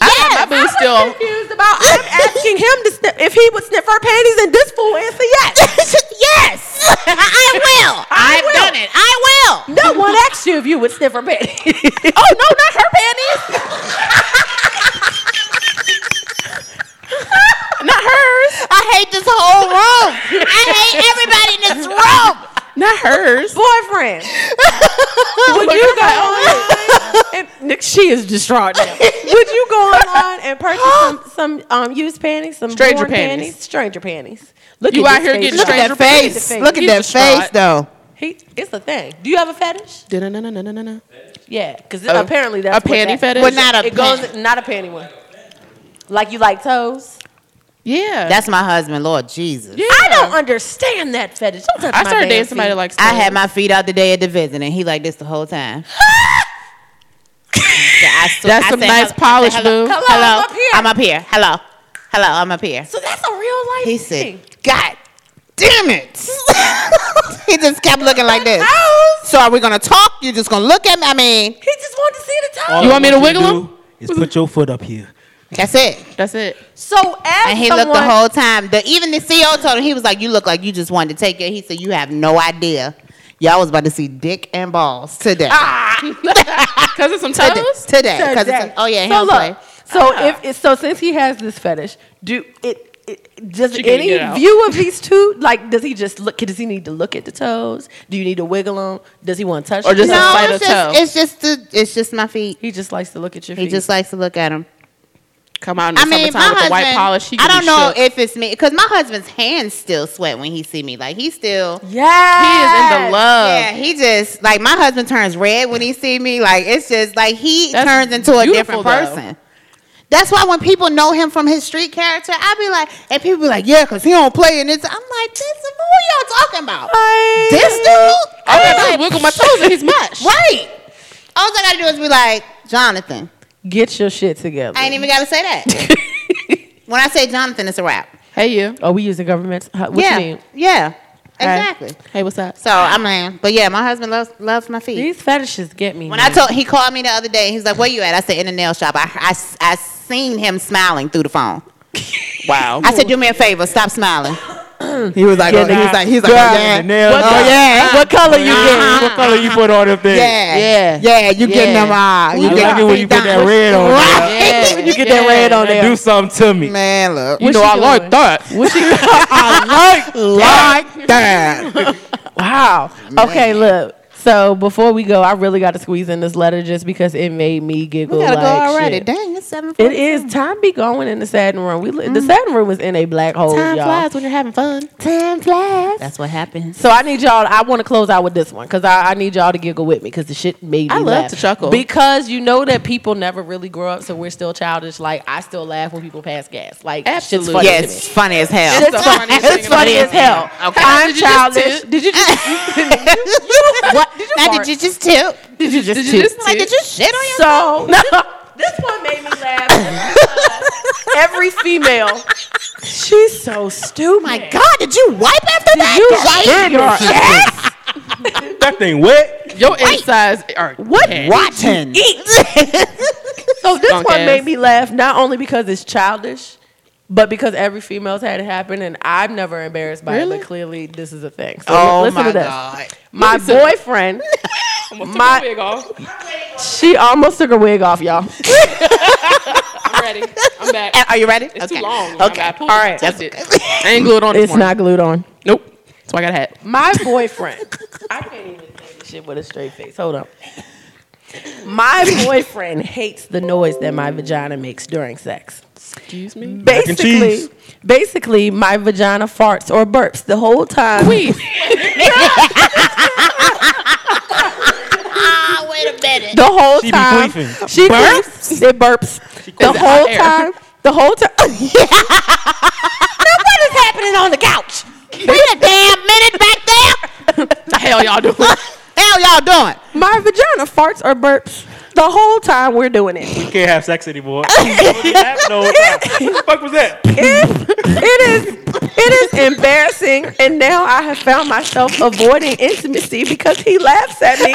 I got my boo still. confused about. I'm asking him to sniff if he would sniff her panties, and this fool answer yes. *laughs* yes, I will. *laughs* I I've will. done it. I will. No one asked you if you would sniff her panties. *laughs* Oh no, not her panties. Not hers. I hate this whole room. I hate everybody in this room. Not hers. Boyfriend. *laughs* Would you go on? And she is distraught now. *laughs* Would you go online and purchase some, *gasps* some um, used panties, some Stranger born panties. stranger panties? Look You at out here face. getting Look stranger at that face. panties. Look at He's that distraught. face, though. He, it's a thing. Do you have a fetish? No, no, no, no, no, no. Yeah, because A- apparently that's a panty that- fetish? But not a It goes not a panty one. Like you like toes. Yeah. That's my husband, Lord Jesus. yeah. I don't understand that fetish. Don't touch I my started damn dating somebody feet. that likes. I had my feet out the day of the visit, and he like this the whole time. *laughs* Yeah, I sw- That's I some said, nice "Hello." I said, polish, hello, boo. Hello, Hello, I'm up here. I'm up here. Hello, hello, I'm up here. So that's a real life He thing. said, "God damn it!" *laughs* he just kept looking like this. So are we gonna talk? You just gonna look at me? I mean, He just wanted to see the toes. All You I want me to you wiggle do him? Is put your foot up here. That's it. That's it. So as And he someone, looked the whole time. The even the CEO told him he was like, "You look like you just wanted to take it." He said, "You have no idea." Y'all was about to see dick and balls today. Ah! *laughs* Because of some today, toes. today. 'Cause it's Today. oh yeah, so don't look, play. So ah. if so, since he has this fetish, do it. it does She any view of these two like? Does he just look? Does he need to look at the toes? Do you need to wiggle them? Does he want to touch? Or the just a? No, sight it's just, toe. it's just the, it's just my feet. He just likes to look at your feet He just likes to look at them. Come out in the I mean, my summertime with the husband. white polish. He I don't know shook. if it's me because my husband's hands still sweat when he see me. Like he still. yeah, he is in the love. Yeah, he just like my husband turns red when he see me. Like it's just like he That's turns into a different though. person. That's why when people know him from his street character, I be like, and people be like, yeah, cause he don't play in this. I'm like, this is who y'all talking about? This dude? All I I'm gotta do is like, wiggle my toes and he's *laughs* mush. Right. All I gotta do is be like, Jonathan. Get your shit together. I ain't even gotta say that. *laughs* when I say Jonathan, it's a rap. Hey you. Are we using government? How- What yeah. you mean? Yeah. Exactly. Hey, what's up? So I'm mean, but yeah, my husband loves loves my feet. These fetishes get me. When I told he called me the other day, he's like, "Where you at?" I said, "In the nail shop." I I, I seen him smiling through the phone. *laughs* Wow. I said, "Do me a favor, stop smiling." He was like, Yeah, oh, he was like, he's like, Girl, oh, yeah, the nail oh, shop. yeah, what color you getting? What color you put on them things? yeah, Yeah. yeah, you getting them uh, you I get like it when you put that red on there. Right. *laughs* When you get that red on Hey, there. Do something to me. Man, look, You know *laughs* *laughs* I like that. What she I like like that. Wow. Okay, look. So before we go, I really got to squeeze in this letter just because it made me giggle. We gotta like go already. shit. Dang, it's seven. It is time be going in the satin room. We li- the mm. satin room is in a black hole, Time y'all. flies when you're having fun. Time flies. That's what happens. So I need y'all. I want to close out with this one because I, I need y'all to giggle with me because the shit made me. I love laugh. to chuckle. because you know that people never really grow up, so we're still childish. Like I still laugh when people pass gas. Like Absolutely. shit's funny Yeah, to it's me. funny as hell. Shit's the funny, it's in funny as hell. Okay. I'm Did you just childish. Did you just? *laughs* *laughs* what? Did you Now, fart? did you just tilt? Did you just Did you toot? just Like, did you shit on yourself? So no, this one made me laugh. *laughs* Every female, she's so stupid. My God, did you wipe after Did that? you Did wipe your ass? That thing wet. Your insides are What? dead. Rotten. *laughs* So this Skunk one ass. made me laugh not only because it's childish, but because every female's had it happen, and I'm never embarrassed by it. But clearly, this is a thing. So Oh listen my to this. God. My Listen. boyfriend, *laughs* Almost took My- my wig off. she almost took her wig off, y'all. *laughs* I'm ready. I'm back. Are you ready? It's okay. too long. Okay. I pulled All it, right. touched it. I ain't glued on It's not glued on. Nope. So I got a hat. My boyfriend. *laughs* I can't even say this shit with a straight face. Hold on. My boyfriend hates the noise that my vagina makes during sex. Excuse me. and Basically, cheese. basically, my vagina farts or burps the whole time. Queef. *laughs* Ah, wait a minute. The whole She be time. queefing. She burps. It burps. The it whole hot air. time. The whole time. *laughs* now what is happening on the couch? Wait a damn minute back there. *laughs* the hell y'all doing? Hell, y'all doing? My vagina farts or burps the whole time we're doing it. You can't have sex anymore. *laughs* What was that? No, the fuck was that? it is it is embarrassing and now I have found myself avoiding intimacy because he laughs at me. *laughs*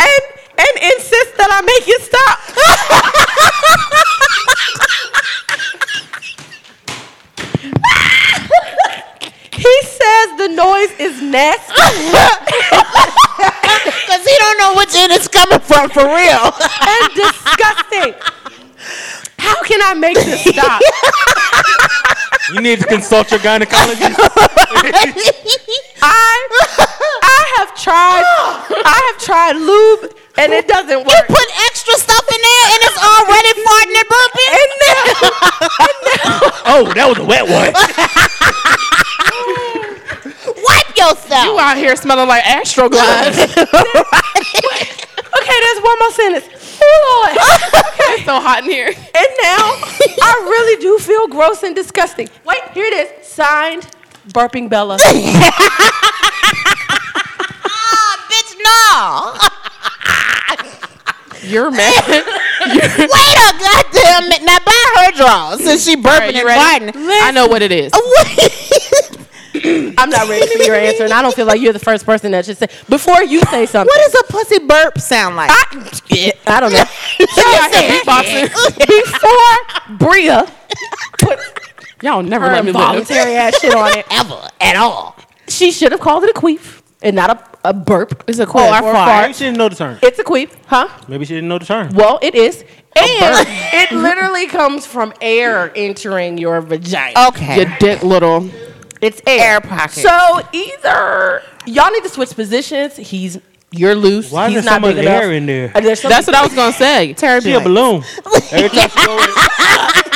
and and insists that I make it stop. *laughs* he says the noise is nasty. *laughs* Because he don't know which end it's coming from for real. *laughs* and disgusting. How can can I make this stop? *laughs* You need to consult your gynecologist. I I have tried I have tried lube and it doesn't work. You put extra stuff in there and it's already farting and burping. *laughs* oh, that was a wet one. Wipe yourself. You out here smelling like Astroglide. *laughs* Okay, there's one more sentence. Oh Lord. *laughs* it's so hot in here. And now I really do feel gross and disgusting. Wait, here it is. Signed Burping Bella. Ah, bitch, no. You're mad. *laughs* Wait a goddamn minute. Now buy her draws since she burping right, and ready? farting. I know what it is. *coughs* I'm not ready for your answer, and I don't feel like you're the first person that should say. Before you say something, What does a pussy burp sound like? I, I don't know. *laughs* She out here beatboxing. *laughs* Before Bria put Y'all never her let me live. involuntary ass shit on it, Ever at all. she should have called it a queef and not a, a burp. It's a oh, or queef. a Maybe fart. she didn't know the term. It's a queef, huh? Maybe she didn't know the term. Well, it is. And *laughs* it literally comes from air entering your vagina. Okay. Your dick little. It's air. Air pocket. So either y'all need to switch positions. He's you're loose. Why is He's there so not big much enough. air in there? There's That's what I was gonna say. She a balloon. *laughs* Every time she go in, *laughs*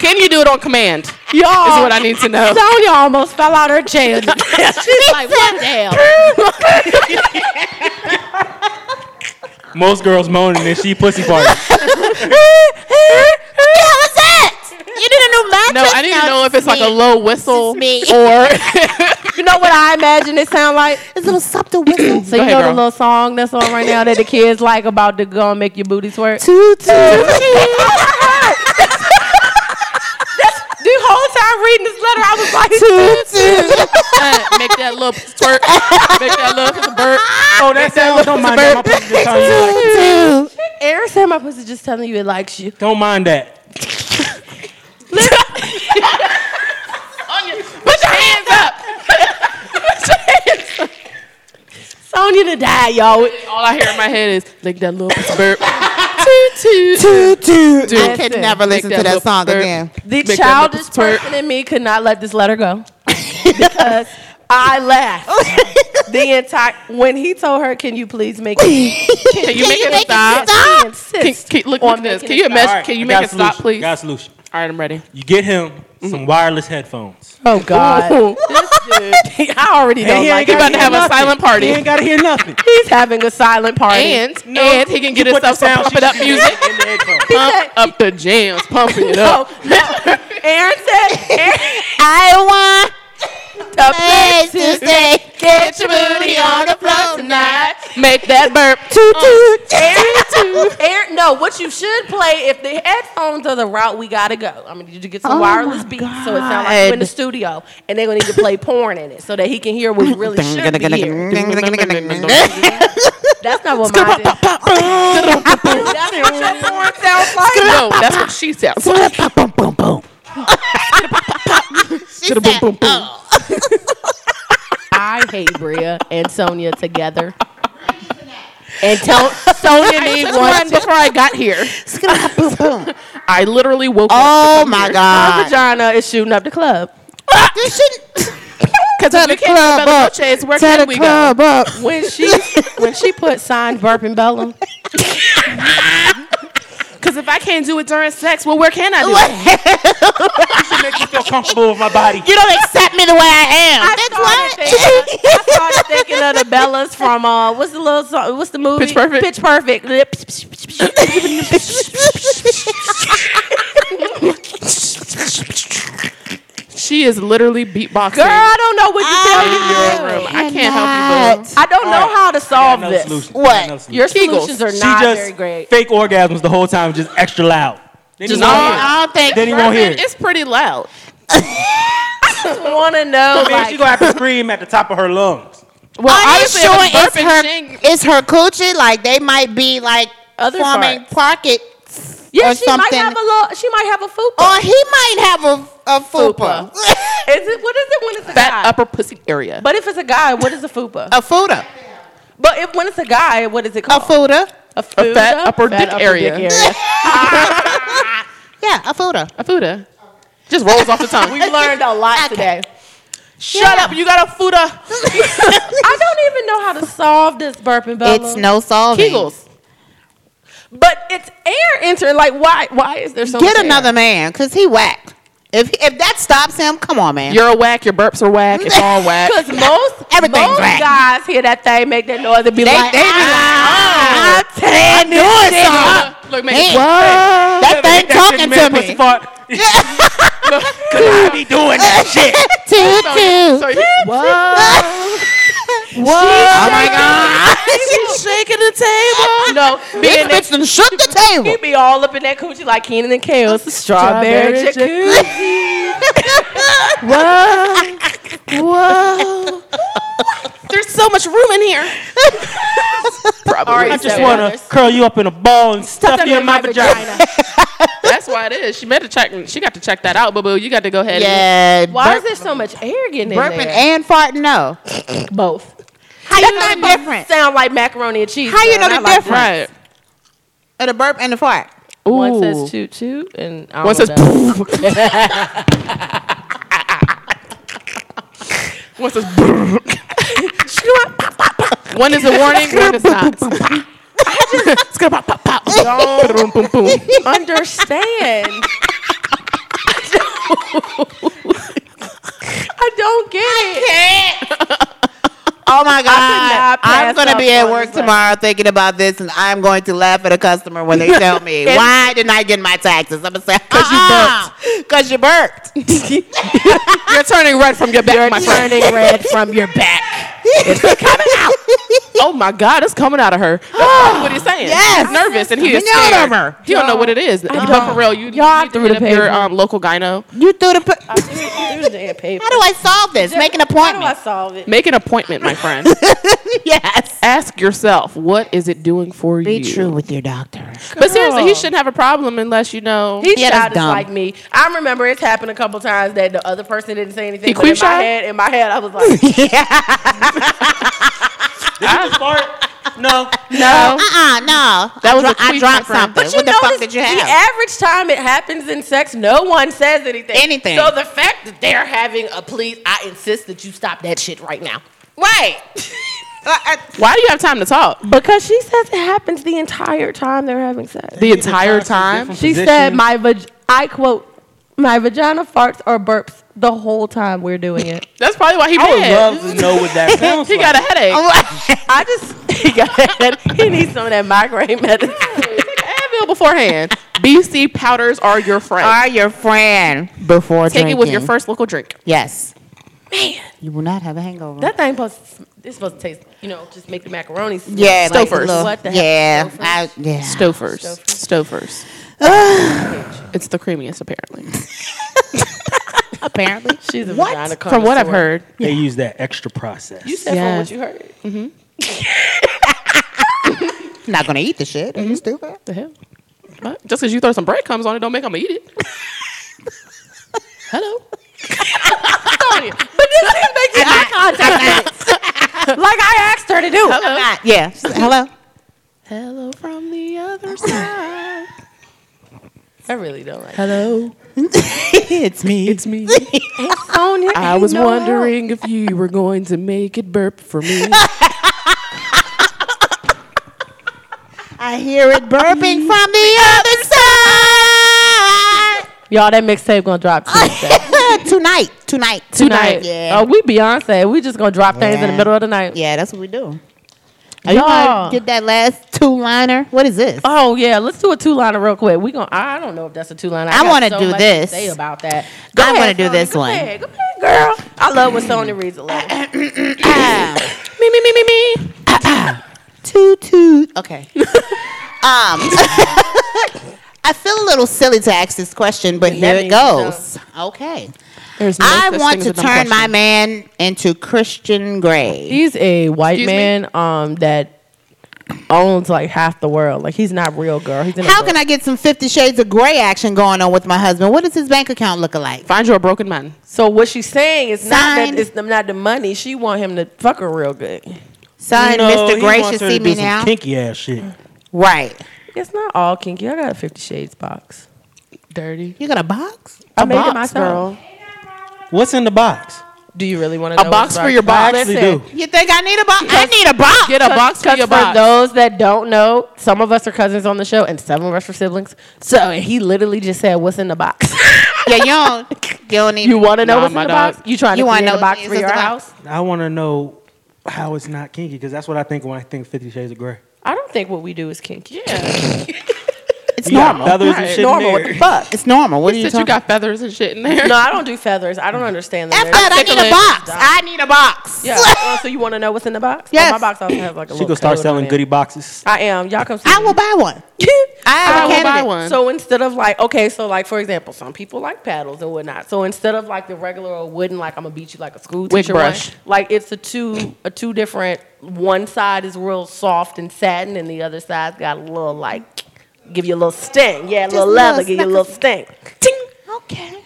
Can you do it on command? y'all. Is what I need to know. Sonya almost fell out her chair. *laughs* She's like, what the hell? most girls moaning and she pussy farting. What was that? You need a new mattress? No, I need to know if it's like a low whistle me. or *laughs* You know what I imagine it sound like? It's a little subtle whistle. So you ahead, know the little song that's on right now that the kids like about to go and make your booty twerk? Toot toot. *laughs* The whole time reading this letter, I was like, Toot toot. uh, *laughs* make that little twerk, make that little burp. Oh, that sounds. Don't mind that. My pussy just telling you like, Toot toot. Aaron said my pussy just telling you it likes you. Don't mind that. *laughs* Put your hands up. Sonya to die, y'all. All I hear in my head is make that little pussy burp. Toot toot. Toot toot. I Listen, could never listen that to that song burp. again. The Make childish person in me could not let this letter go *laughs* because I laughed *laughs* the entire when he told her, "Can you please make it?" *laughs* Can you make you it make it stop? stop? He insists Can, can, look, on look at this. Can you stop. imagine? All right, Can you make got a it stop, please? Got a solution. All right, I'm ready. You get him some wireless headphones. Oh God, this dude. *laughs* I already don't he like. He ain't about to have a silent party. He ain't got to hear nothing. *laughs* He's having a silent party. And and he can get You put himself the some sound pump it up music. in the. Pump up the jams, pumping it *laughs* up. no. Aaron said, Aaron, I want the place to stay. Get your booty on the floor tonight. Make that burp. Uh, toot toot. Aaron, Aaron, no, what you should play if the headphones are the route we gotta go. I'm gonna need you to get some Oh wireless my beats so it sounds like you're in the studio, and they're gonna need to play porn in it so that he can hear what he really should be hearing. That's not what mine is. That's what your porn sounds like. No, that's what she sounds like. Boom boom boom. She said, oh. I hate Bria and Sonia together. And tell Sonia *laughs* me Just one. right before I got here, boom boom. *laughs* I literally woke up. Oh my Her god. vagina is shooting up the club. This shit. Because Tell if we the can't go club to up. Bellinoches, where Tell can the we go? up. When she when she put signed burping Bellum, *laughs* Because if I can't do it during sex, well, where can I do it? You should make me feel comfortable with my body. You don't accept me the way I am. I That's what. thinking, I started thinking of the Bellas from uh, what's the little song? What's the movie? Pitch Perfect? Pitch Perfect. She is literally beatboxing. Girl, I don't know what to tell in you. your room. I can't help you, boo. I don't know All right. how to solve another this. solution. What? Got another solution. Your Kegels. solutions are she not just very great. fake orgasms the whole time, just extra loud. Then Just he won't it. I don't think. Then he won't hear Burping it. is pretty loud. *laughs* I want to know. Then she Like, gonna have to scream at the top of her lungs. Well, Are you obviously, sure it's her? she It's her coochie. Like they might be like Other forming parts. pockets yeah, or she might have a little. She might have a fupa. or he might have a a fupa. *laughs* Is it? What is it when it's a fat guy? upper pussy area. But if it's a guy, what is a fupa? a futa. But if when it's a guy, what is it A called? futa. A A fat upper dick area. *laughs* *laughs* Yeah, a fuda. A fuda. Just rolls off the tongue. We've learned a lot today. Shut up, you got a fuda. I don't even know how to solve this burping Bella. It's no solving. Kegels. But it's air entering. Like, why? Why is there so Get much air? another man, cause he whack. If if that stops him, come on, man. You're a whack, your burps are whack, it's all whack. *laughs* Because most *laughs* Everything's most whack. guys hear that thing, make that noise, and be They- like, they be like, ah, I'm I'm tearing this doing shit something. Look, Man, man. That thing That talking to me. pussy fart. *laughs* Cause I be doing that shit. Toot, toot. So you- Oh my god! *laughs* She's shaking the table. *laughs* No, This being that bitch done shook the table. he be all up in that coochie like Keenan and Kel. It's a strawberry, Strawberry jacuzzi. *laughs* Whoa. There's so much room in here. Probably. Alright, I just so- wanna curl you up in a ball and stuff you in my vagina. That's why it is. She better check. She got to check that out, boo boo. You got to go ahead. Yeah, Why is there so much air getting in burping there? and farting? No. Both. How you know the difference? Sound like macaroni and cheese. How you know the like difference? Right. Of the burp and the fart. Ooh. One says toot toot, and I One says. know. *laughs* One says. *laughs* One is a warning. One is not. It's gonna pop, pop, pop. Boom, boom, boom. understand. *laughs* I don't get it. Oh my God. I'm going to be at work tomorrow thinking about this, and I'm going to laugh at a customer when they tell me, *laughs* why didn't I get my taxes? I'm going to say, *laughs* because ah, you burped. Because *laughs* you burped. You're turning red from your back, my friend. Turning red from your back. *laughs* Oh my God, it's coming out of her. That's *gasps* probably what he's saying. Yes. He's nervous and he is Coming out scared. of her. He don't know what it is. But for real, you, Y'all need to threw hit the up your paper. um, local gyno. You threw the. pu- I threw- threw the *laughs* paper. How do I solve this? Make an appointment. How do I appointment. solve it? Make an appointment, my friend. *laughs* Yes. Ask yourself, what is it doing for Be you? Be true with your doctor. But seriously, he shouldn't have a problem unless you know. He Yeah, shot dumb. like me. I remember it's happened a couple times that the other person didn't say anything. He but in my head, in my head, I was like, Did you just fart? No. No. Uh-uh, no. That I was dro- a I queef, dropped my something. But you What the fuck did you have? The average time it happens in sex, no one says anything. Anything. So the fact that they're having a please, I insist that you stop that shit right now. Right. *laughs* Why do you have time to talk? Because she says it happens the entire time they're having sex. The entire time? She said, "My vag- I quote, my vagina farts or burps the whole time we're doing it." *laughs* That's probably why he I would mad. love to know what that *laughs* sounds He like. *laughs* got a headache. I just he got he needs some of that migraine medicine. Advil beforehand. BC powders are your friend. Are your friend before Take drinking. it with your first local drink. Yes. Man. You will not have a hangover. That thing supposed to, it's supposed to taste, you know, just make the macaroni. yeah, like like Stouffer's. What the yeah, heck? I, yeah. Stouffer's. Stouffer's. *sighs* it's the creamiest, apparently. *laughs* Apparently. She's a What? vagina From what I've connoisseur. heard. They use that extra process. You said Yes. from what you heard. Mm-hmm. *laughs* not gonna eat the shit. Mm-hmm. Are you stupid? The hell? What? Just because you throw some breadcrumbs on it, don't make them eat it. *laughs* Hello. But this is making eye contact. like I asked her to do. Hello. Yeah. Hello. Hello from the other side. I really don't like. Hello. *laughs* it's me. It's me. *laughs* Sonya, I was no wondering if you were going to make it burp for me. *laughs* I hear it burping from the other side. Y'all, that mixtape gonna drop Tuesday. tonight. Tonight. Tonight. Yeah. Oh, we Beyonce. We just gonna drop things in the middle of the night. Yeah, that's what we do. Are you Y'all. gonna get that last two liner? What is this? Oh yeah, let's do a two liner real quick. We gonna. I don't know if that's a two liner. I wanna do this. say about that. I wanna do this go one. Ahead, go ahead, girl. I love when Sonya reads a lot. *coughs* me, me, me, me, me. *coughs* toot toot. Okay. *laughs* um, *laughs* I feel a little silly to ask this question, but here it goes. Okay. There's no I want to as a dumb turn my man into Christian Grey. He's a white Excuse me? man um that owns like half the world. Like he's not real, girl. He's in How can I get some Fifty Shades of Grey action going on with my husband? What does his bank account look like? Find you a broken man. So what she's saying is not Signed. that it's not the money. She want him to fuck her real good. Son, No, Mr. he Grey wants should her to see do me some now. Kinky ass shit. Right. It's not all kinky. I got a Fifty Shades box. Dirty. You got a box? I A made it box, myself. girl. What's in the box? Do you really want to know A box for your box? I actually Listen, do. You think I need a box? I need a box. Get a box for your for box. those that don't know, some of us are cousins on the show, and some of us are siblings. So he literally just said, "What's in the box?" *laughs* Yeah, you don't. You don't need. you want to know Nah, what's in my the dog. box? You trying to You wanna know a box for your house? I want to know how it's not kinky because that's what I think when I think Fifty Shades of Grey. I don't think what we do is kinky. Yeah. *laughs* *laughs* It's You got normal. feathers and Right, shit in normal. there. What the fuck? It's normal. What are you Since talking? you got feathers and shit in there. no, I don't do feathers. I don't understand them. F that. I need a box. I need a box. Yeah. *laughs* oh, so you want to know what's in the box? Yes. Oh, my box also has like a She little gonna start selling on goodie boxes. I am. Y'all come see I me. will buy one. *laughs* I I will buy one. So instead of like, okay, so like for example, some people like paddles and whatnot. So instead of like the regular old wooden, like I'm gonna beat you like a school Wig teacher, brush. one, like it's a two a two different. One side is real soft and satin, and the other side's got a little like give you a little sting. Yeah, a little leather, give you a little sting. Ting. Okay.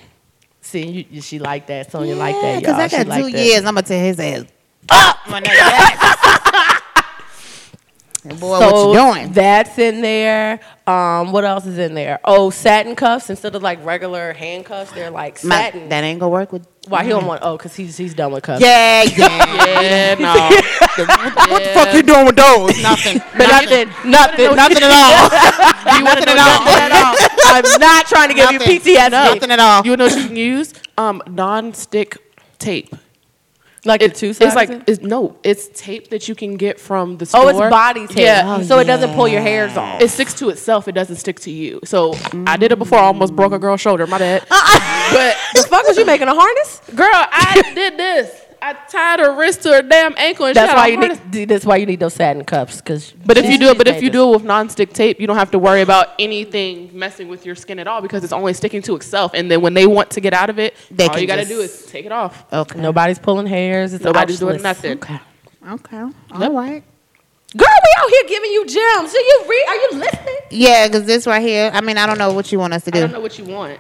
See, you, she like that. Sonya like Yeah, that, because y'all. I got like two that. years. I'm gonna tell his ass up. *laughs* my *laughs* Boy, what you doing? That's in there. Um, what else is in there? Oh, satin cuffs instead of like regular handcuffs. They're like My- satin. that ain't gonna work with. Why he don't want? Oh, cause he's he's done with cuffs. Yeah, yeah. *laughs* Yeah, no. *laughs* what the fuck you doing with those? Nothing. *laughs* But nothing, nothing, Nothing at all. you want to Nothing at all. I'm not trying to give you Nothing. PTSD. Nothing at all. You know what you can use? Um, non-stick tape. Like It- the two it's like it's, no, it's tape that you can get from the store. oh, it's body tape. Yeah, oh, so it doesn't pull your hairs off. it sticks to itself. It doesn't stick to you. So I did it before. I almost broke a girl's shoulder. My bad. Uh-uh. but the fuck was you making a harness? girl, I did this. I tied her wrist to her damn ankle, and That's she had why a you harness. need. That's why you need those satin cuffs. Cause But if you do it, but if you do it with non-stick tape, you don't have to worry about anything messing with your skin at all because it's only sticking to itself. And then when they want to get out of it, They all you got to do is take it off. Okay. nobody's pulling hairs. It's Nobody's doing nothing. Okay. Okay. All right. Girl, we out here giving you gems. Do you read? Are you listening? Yeah, because this right here. I mean, I don't know what you want us to do. I don't know what you want.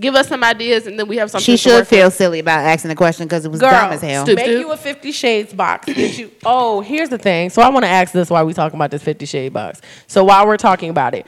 Give us some ideas, and then we have something. She to should work feel with. silly about asking the question because it was Girl, dumb as hell. stu- Make Stoop. you a Fifty Shades box. Get you. Oh, here's the thing. So I want to ask this while we talking about this Fifty Shade box. So while we're talking about it,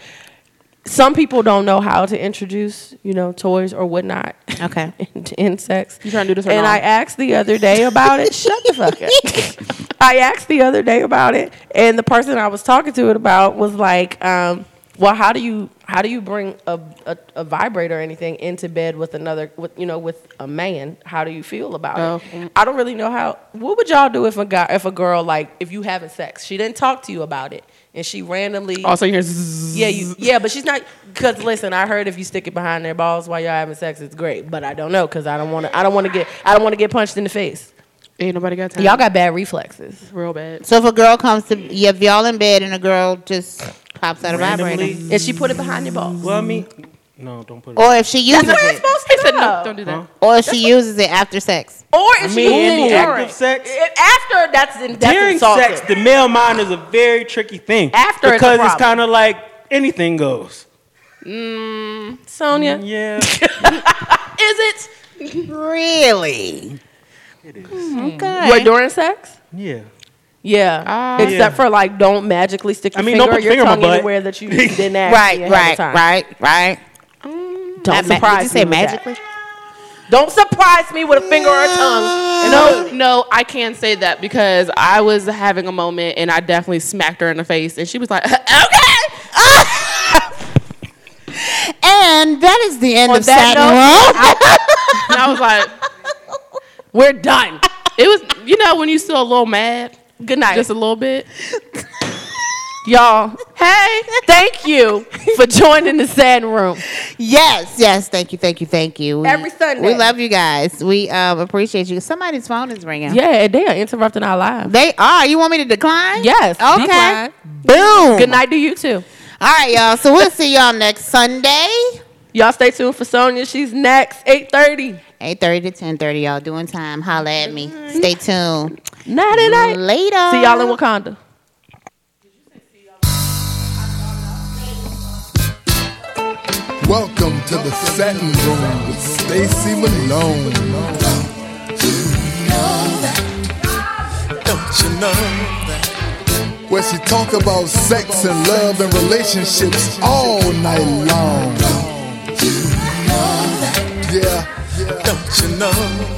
some people don't know how to introduce, you know, toys or whatnot. Okay. *laughs* into insects. You trying to do this or And no? I asked the other day about it. Shut the fuck up. *laughs* I asked the other day about it, and the person I was talking to it about was like, um, "Well, how do you how do you bring a, a, a vibrator or anything into bed with another with you know with a man? How do you feel about Oh, it? I don't really know how. What would y'all do if a guy if a girl like if you having sex, she didn't talk to you about it, and she randomly Also, here's yeah, you, yeah, but she's not. Cause listen, I heard if you stick it behind their balls while y'all having sex, it's great. But I don't know, cause I don't want to. I don't want to get. I don't want to get punched in the face. ain't nobody got time. Y'all got bad reflexes. real bad. So if a girl comes to, yeah, if y'all in bed and a girl just pops out a vibrator, Randomly. And she put it behind your balls. Well, I mean, no, don't put it. or if she uses That's where it's it, supposed He to said go. no, don't do that. or if she uses it after sex. Or if I she mean, in uses the it act during. of sex, after that's in, that's during insulting. sex, the male mind is a very tricky thing. After it's a because it's problem. kind of like anything goes. Mm, Sonia, mm, Yeah, *laughs* is it? Really? it is. Mm-hmm. Okay. What during sex? Yeah. Yeah. Ah. Except Yeah. for like, don't magically stick your I mean, finger don't or put your finger tongue anywhere that you *laughs* didn't ask. Right, ahead right, time. right, right. Don't Not ma- surprise Did you say me with magically? Don't surprise me with a finger or a tongue. No, no, I can't say that because I was having a moment and I definitely smacked her in the face and she was like, *laughs* okay. *laughs* And that is the end On of that Satin Room. And I was like, we're done. it was, you know, when you're still a little mad, Good night. just a little bit. *laughs* Y'all, hey, thank you for *laughs* joining the Satin Room. Yes, yes. Thank you, thank you, thank you. We, Every Sunday. We love you guys. We um, appreciate you. Somebody's phone is ringing. Yeah, they are interrupting our lives. They are. You want me to decline? Yes. Okay. decline. Boom. Good night to you too. All right, y'all. So we'll see y'all next Sunday. Y'all stay tuned for Sonia. She's next, 8.30. 8.30 to 10.30, y'all. Doing time. Holla at me. Stay tuned. Nighty night. Later. See y'all in Wakanda. Welcome to the Satin Room with Stacy Malone. Don't you know that? Don't you know that? where she talk about sex and love and relationships all night long. Don't you know that? Yeah. Don't you know that?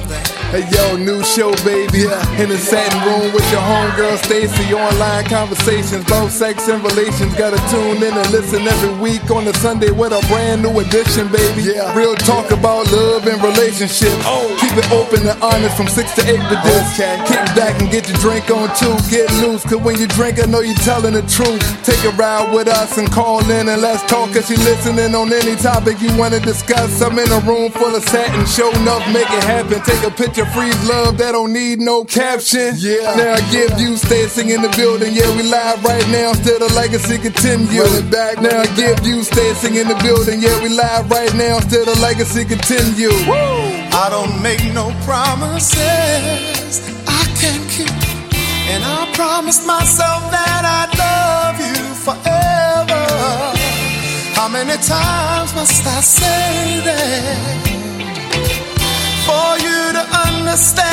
Hey yo, new show, baby. In the satin room with your homegirl Stacy. Online conversations about sex and relations. Gotta tune in and listen every week on the Sunday with a brand new edition, baby. Real talk about love and relationships. Oh. Keep it open and honest from 6 to 8 with this. Kick back and get your drink on too. Get loose, cause when you drink, I know you're telling the truth. Take a ride with us and call in and let's talk. Cause you listening on any topic you wanna discuss. I'm in a room full of satin. Show up, make it happen. Take a picture, freeze love that don't need no caption. Yeah. Now I give you Stacy in the building. Yeah, we live right now. Still the legacy continue. back. Now I give you Stacy in the building. Yeah, we live right now. Still the legacy continue. I don't make no promises I can't keep. And I promised myself that I'd love you forever. How many times must I say that for you to understand?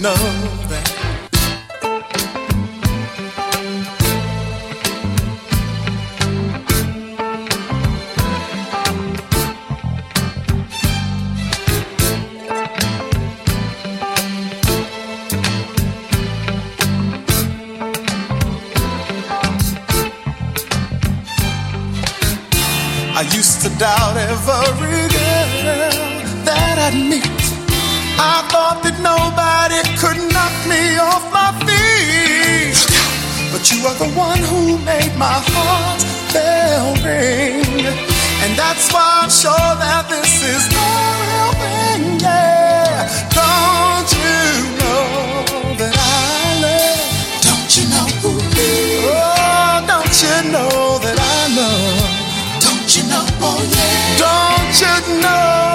Don't my heart bell ring. And that's why I'm sure that this is the real thing, yeah. Don't you know that I love? Don't you know Oh, don't you know that I love? Don't you know, oh yeah. Don't you know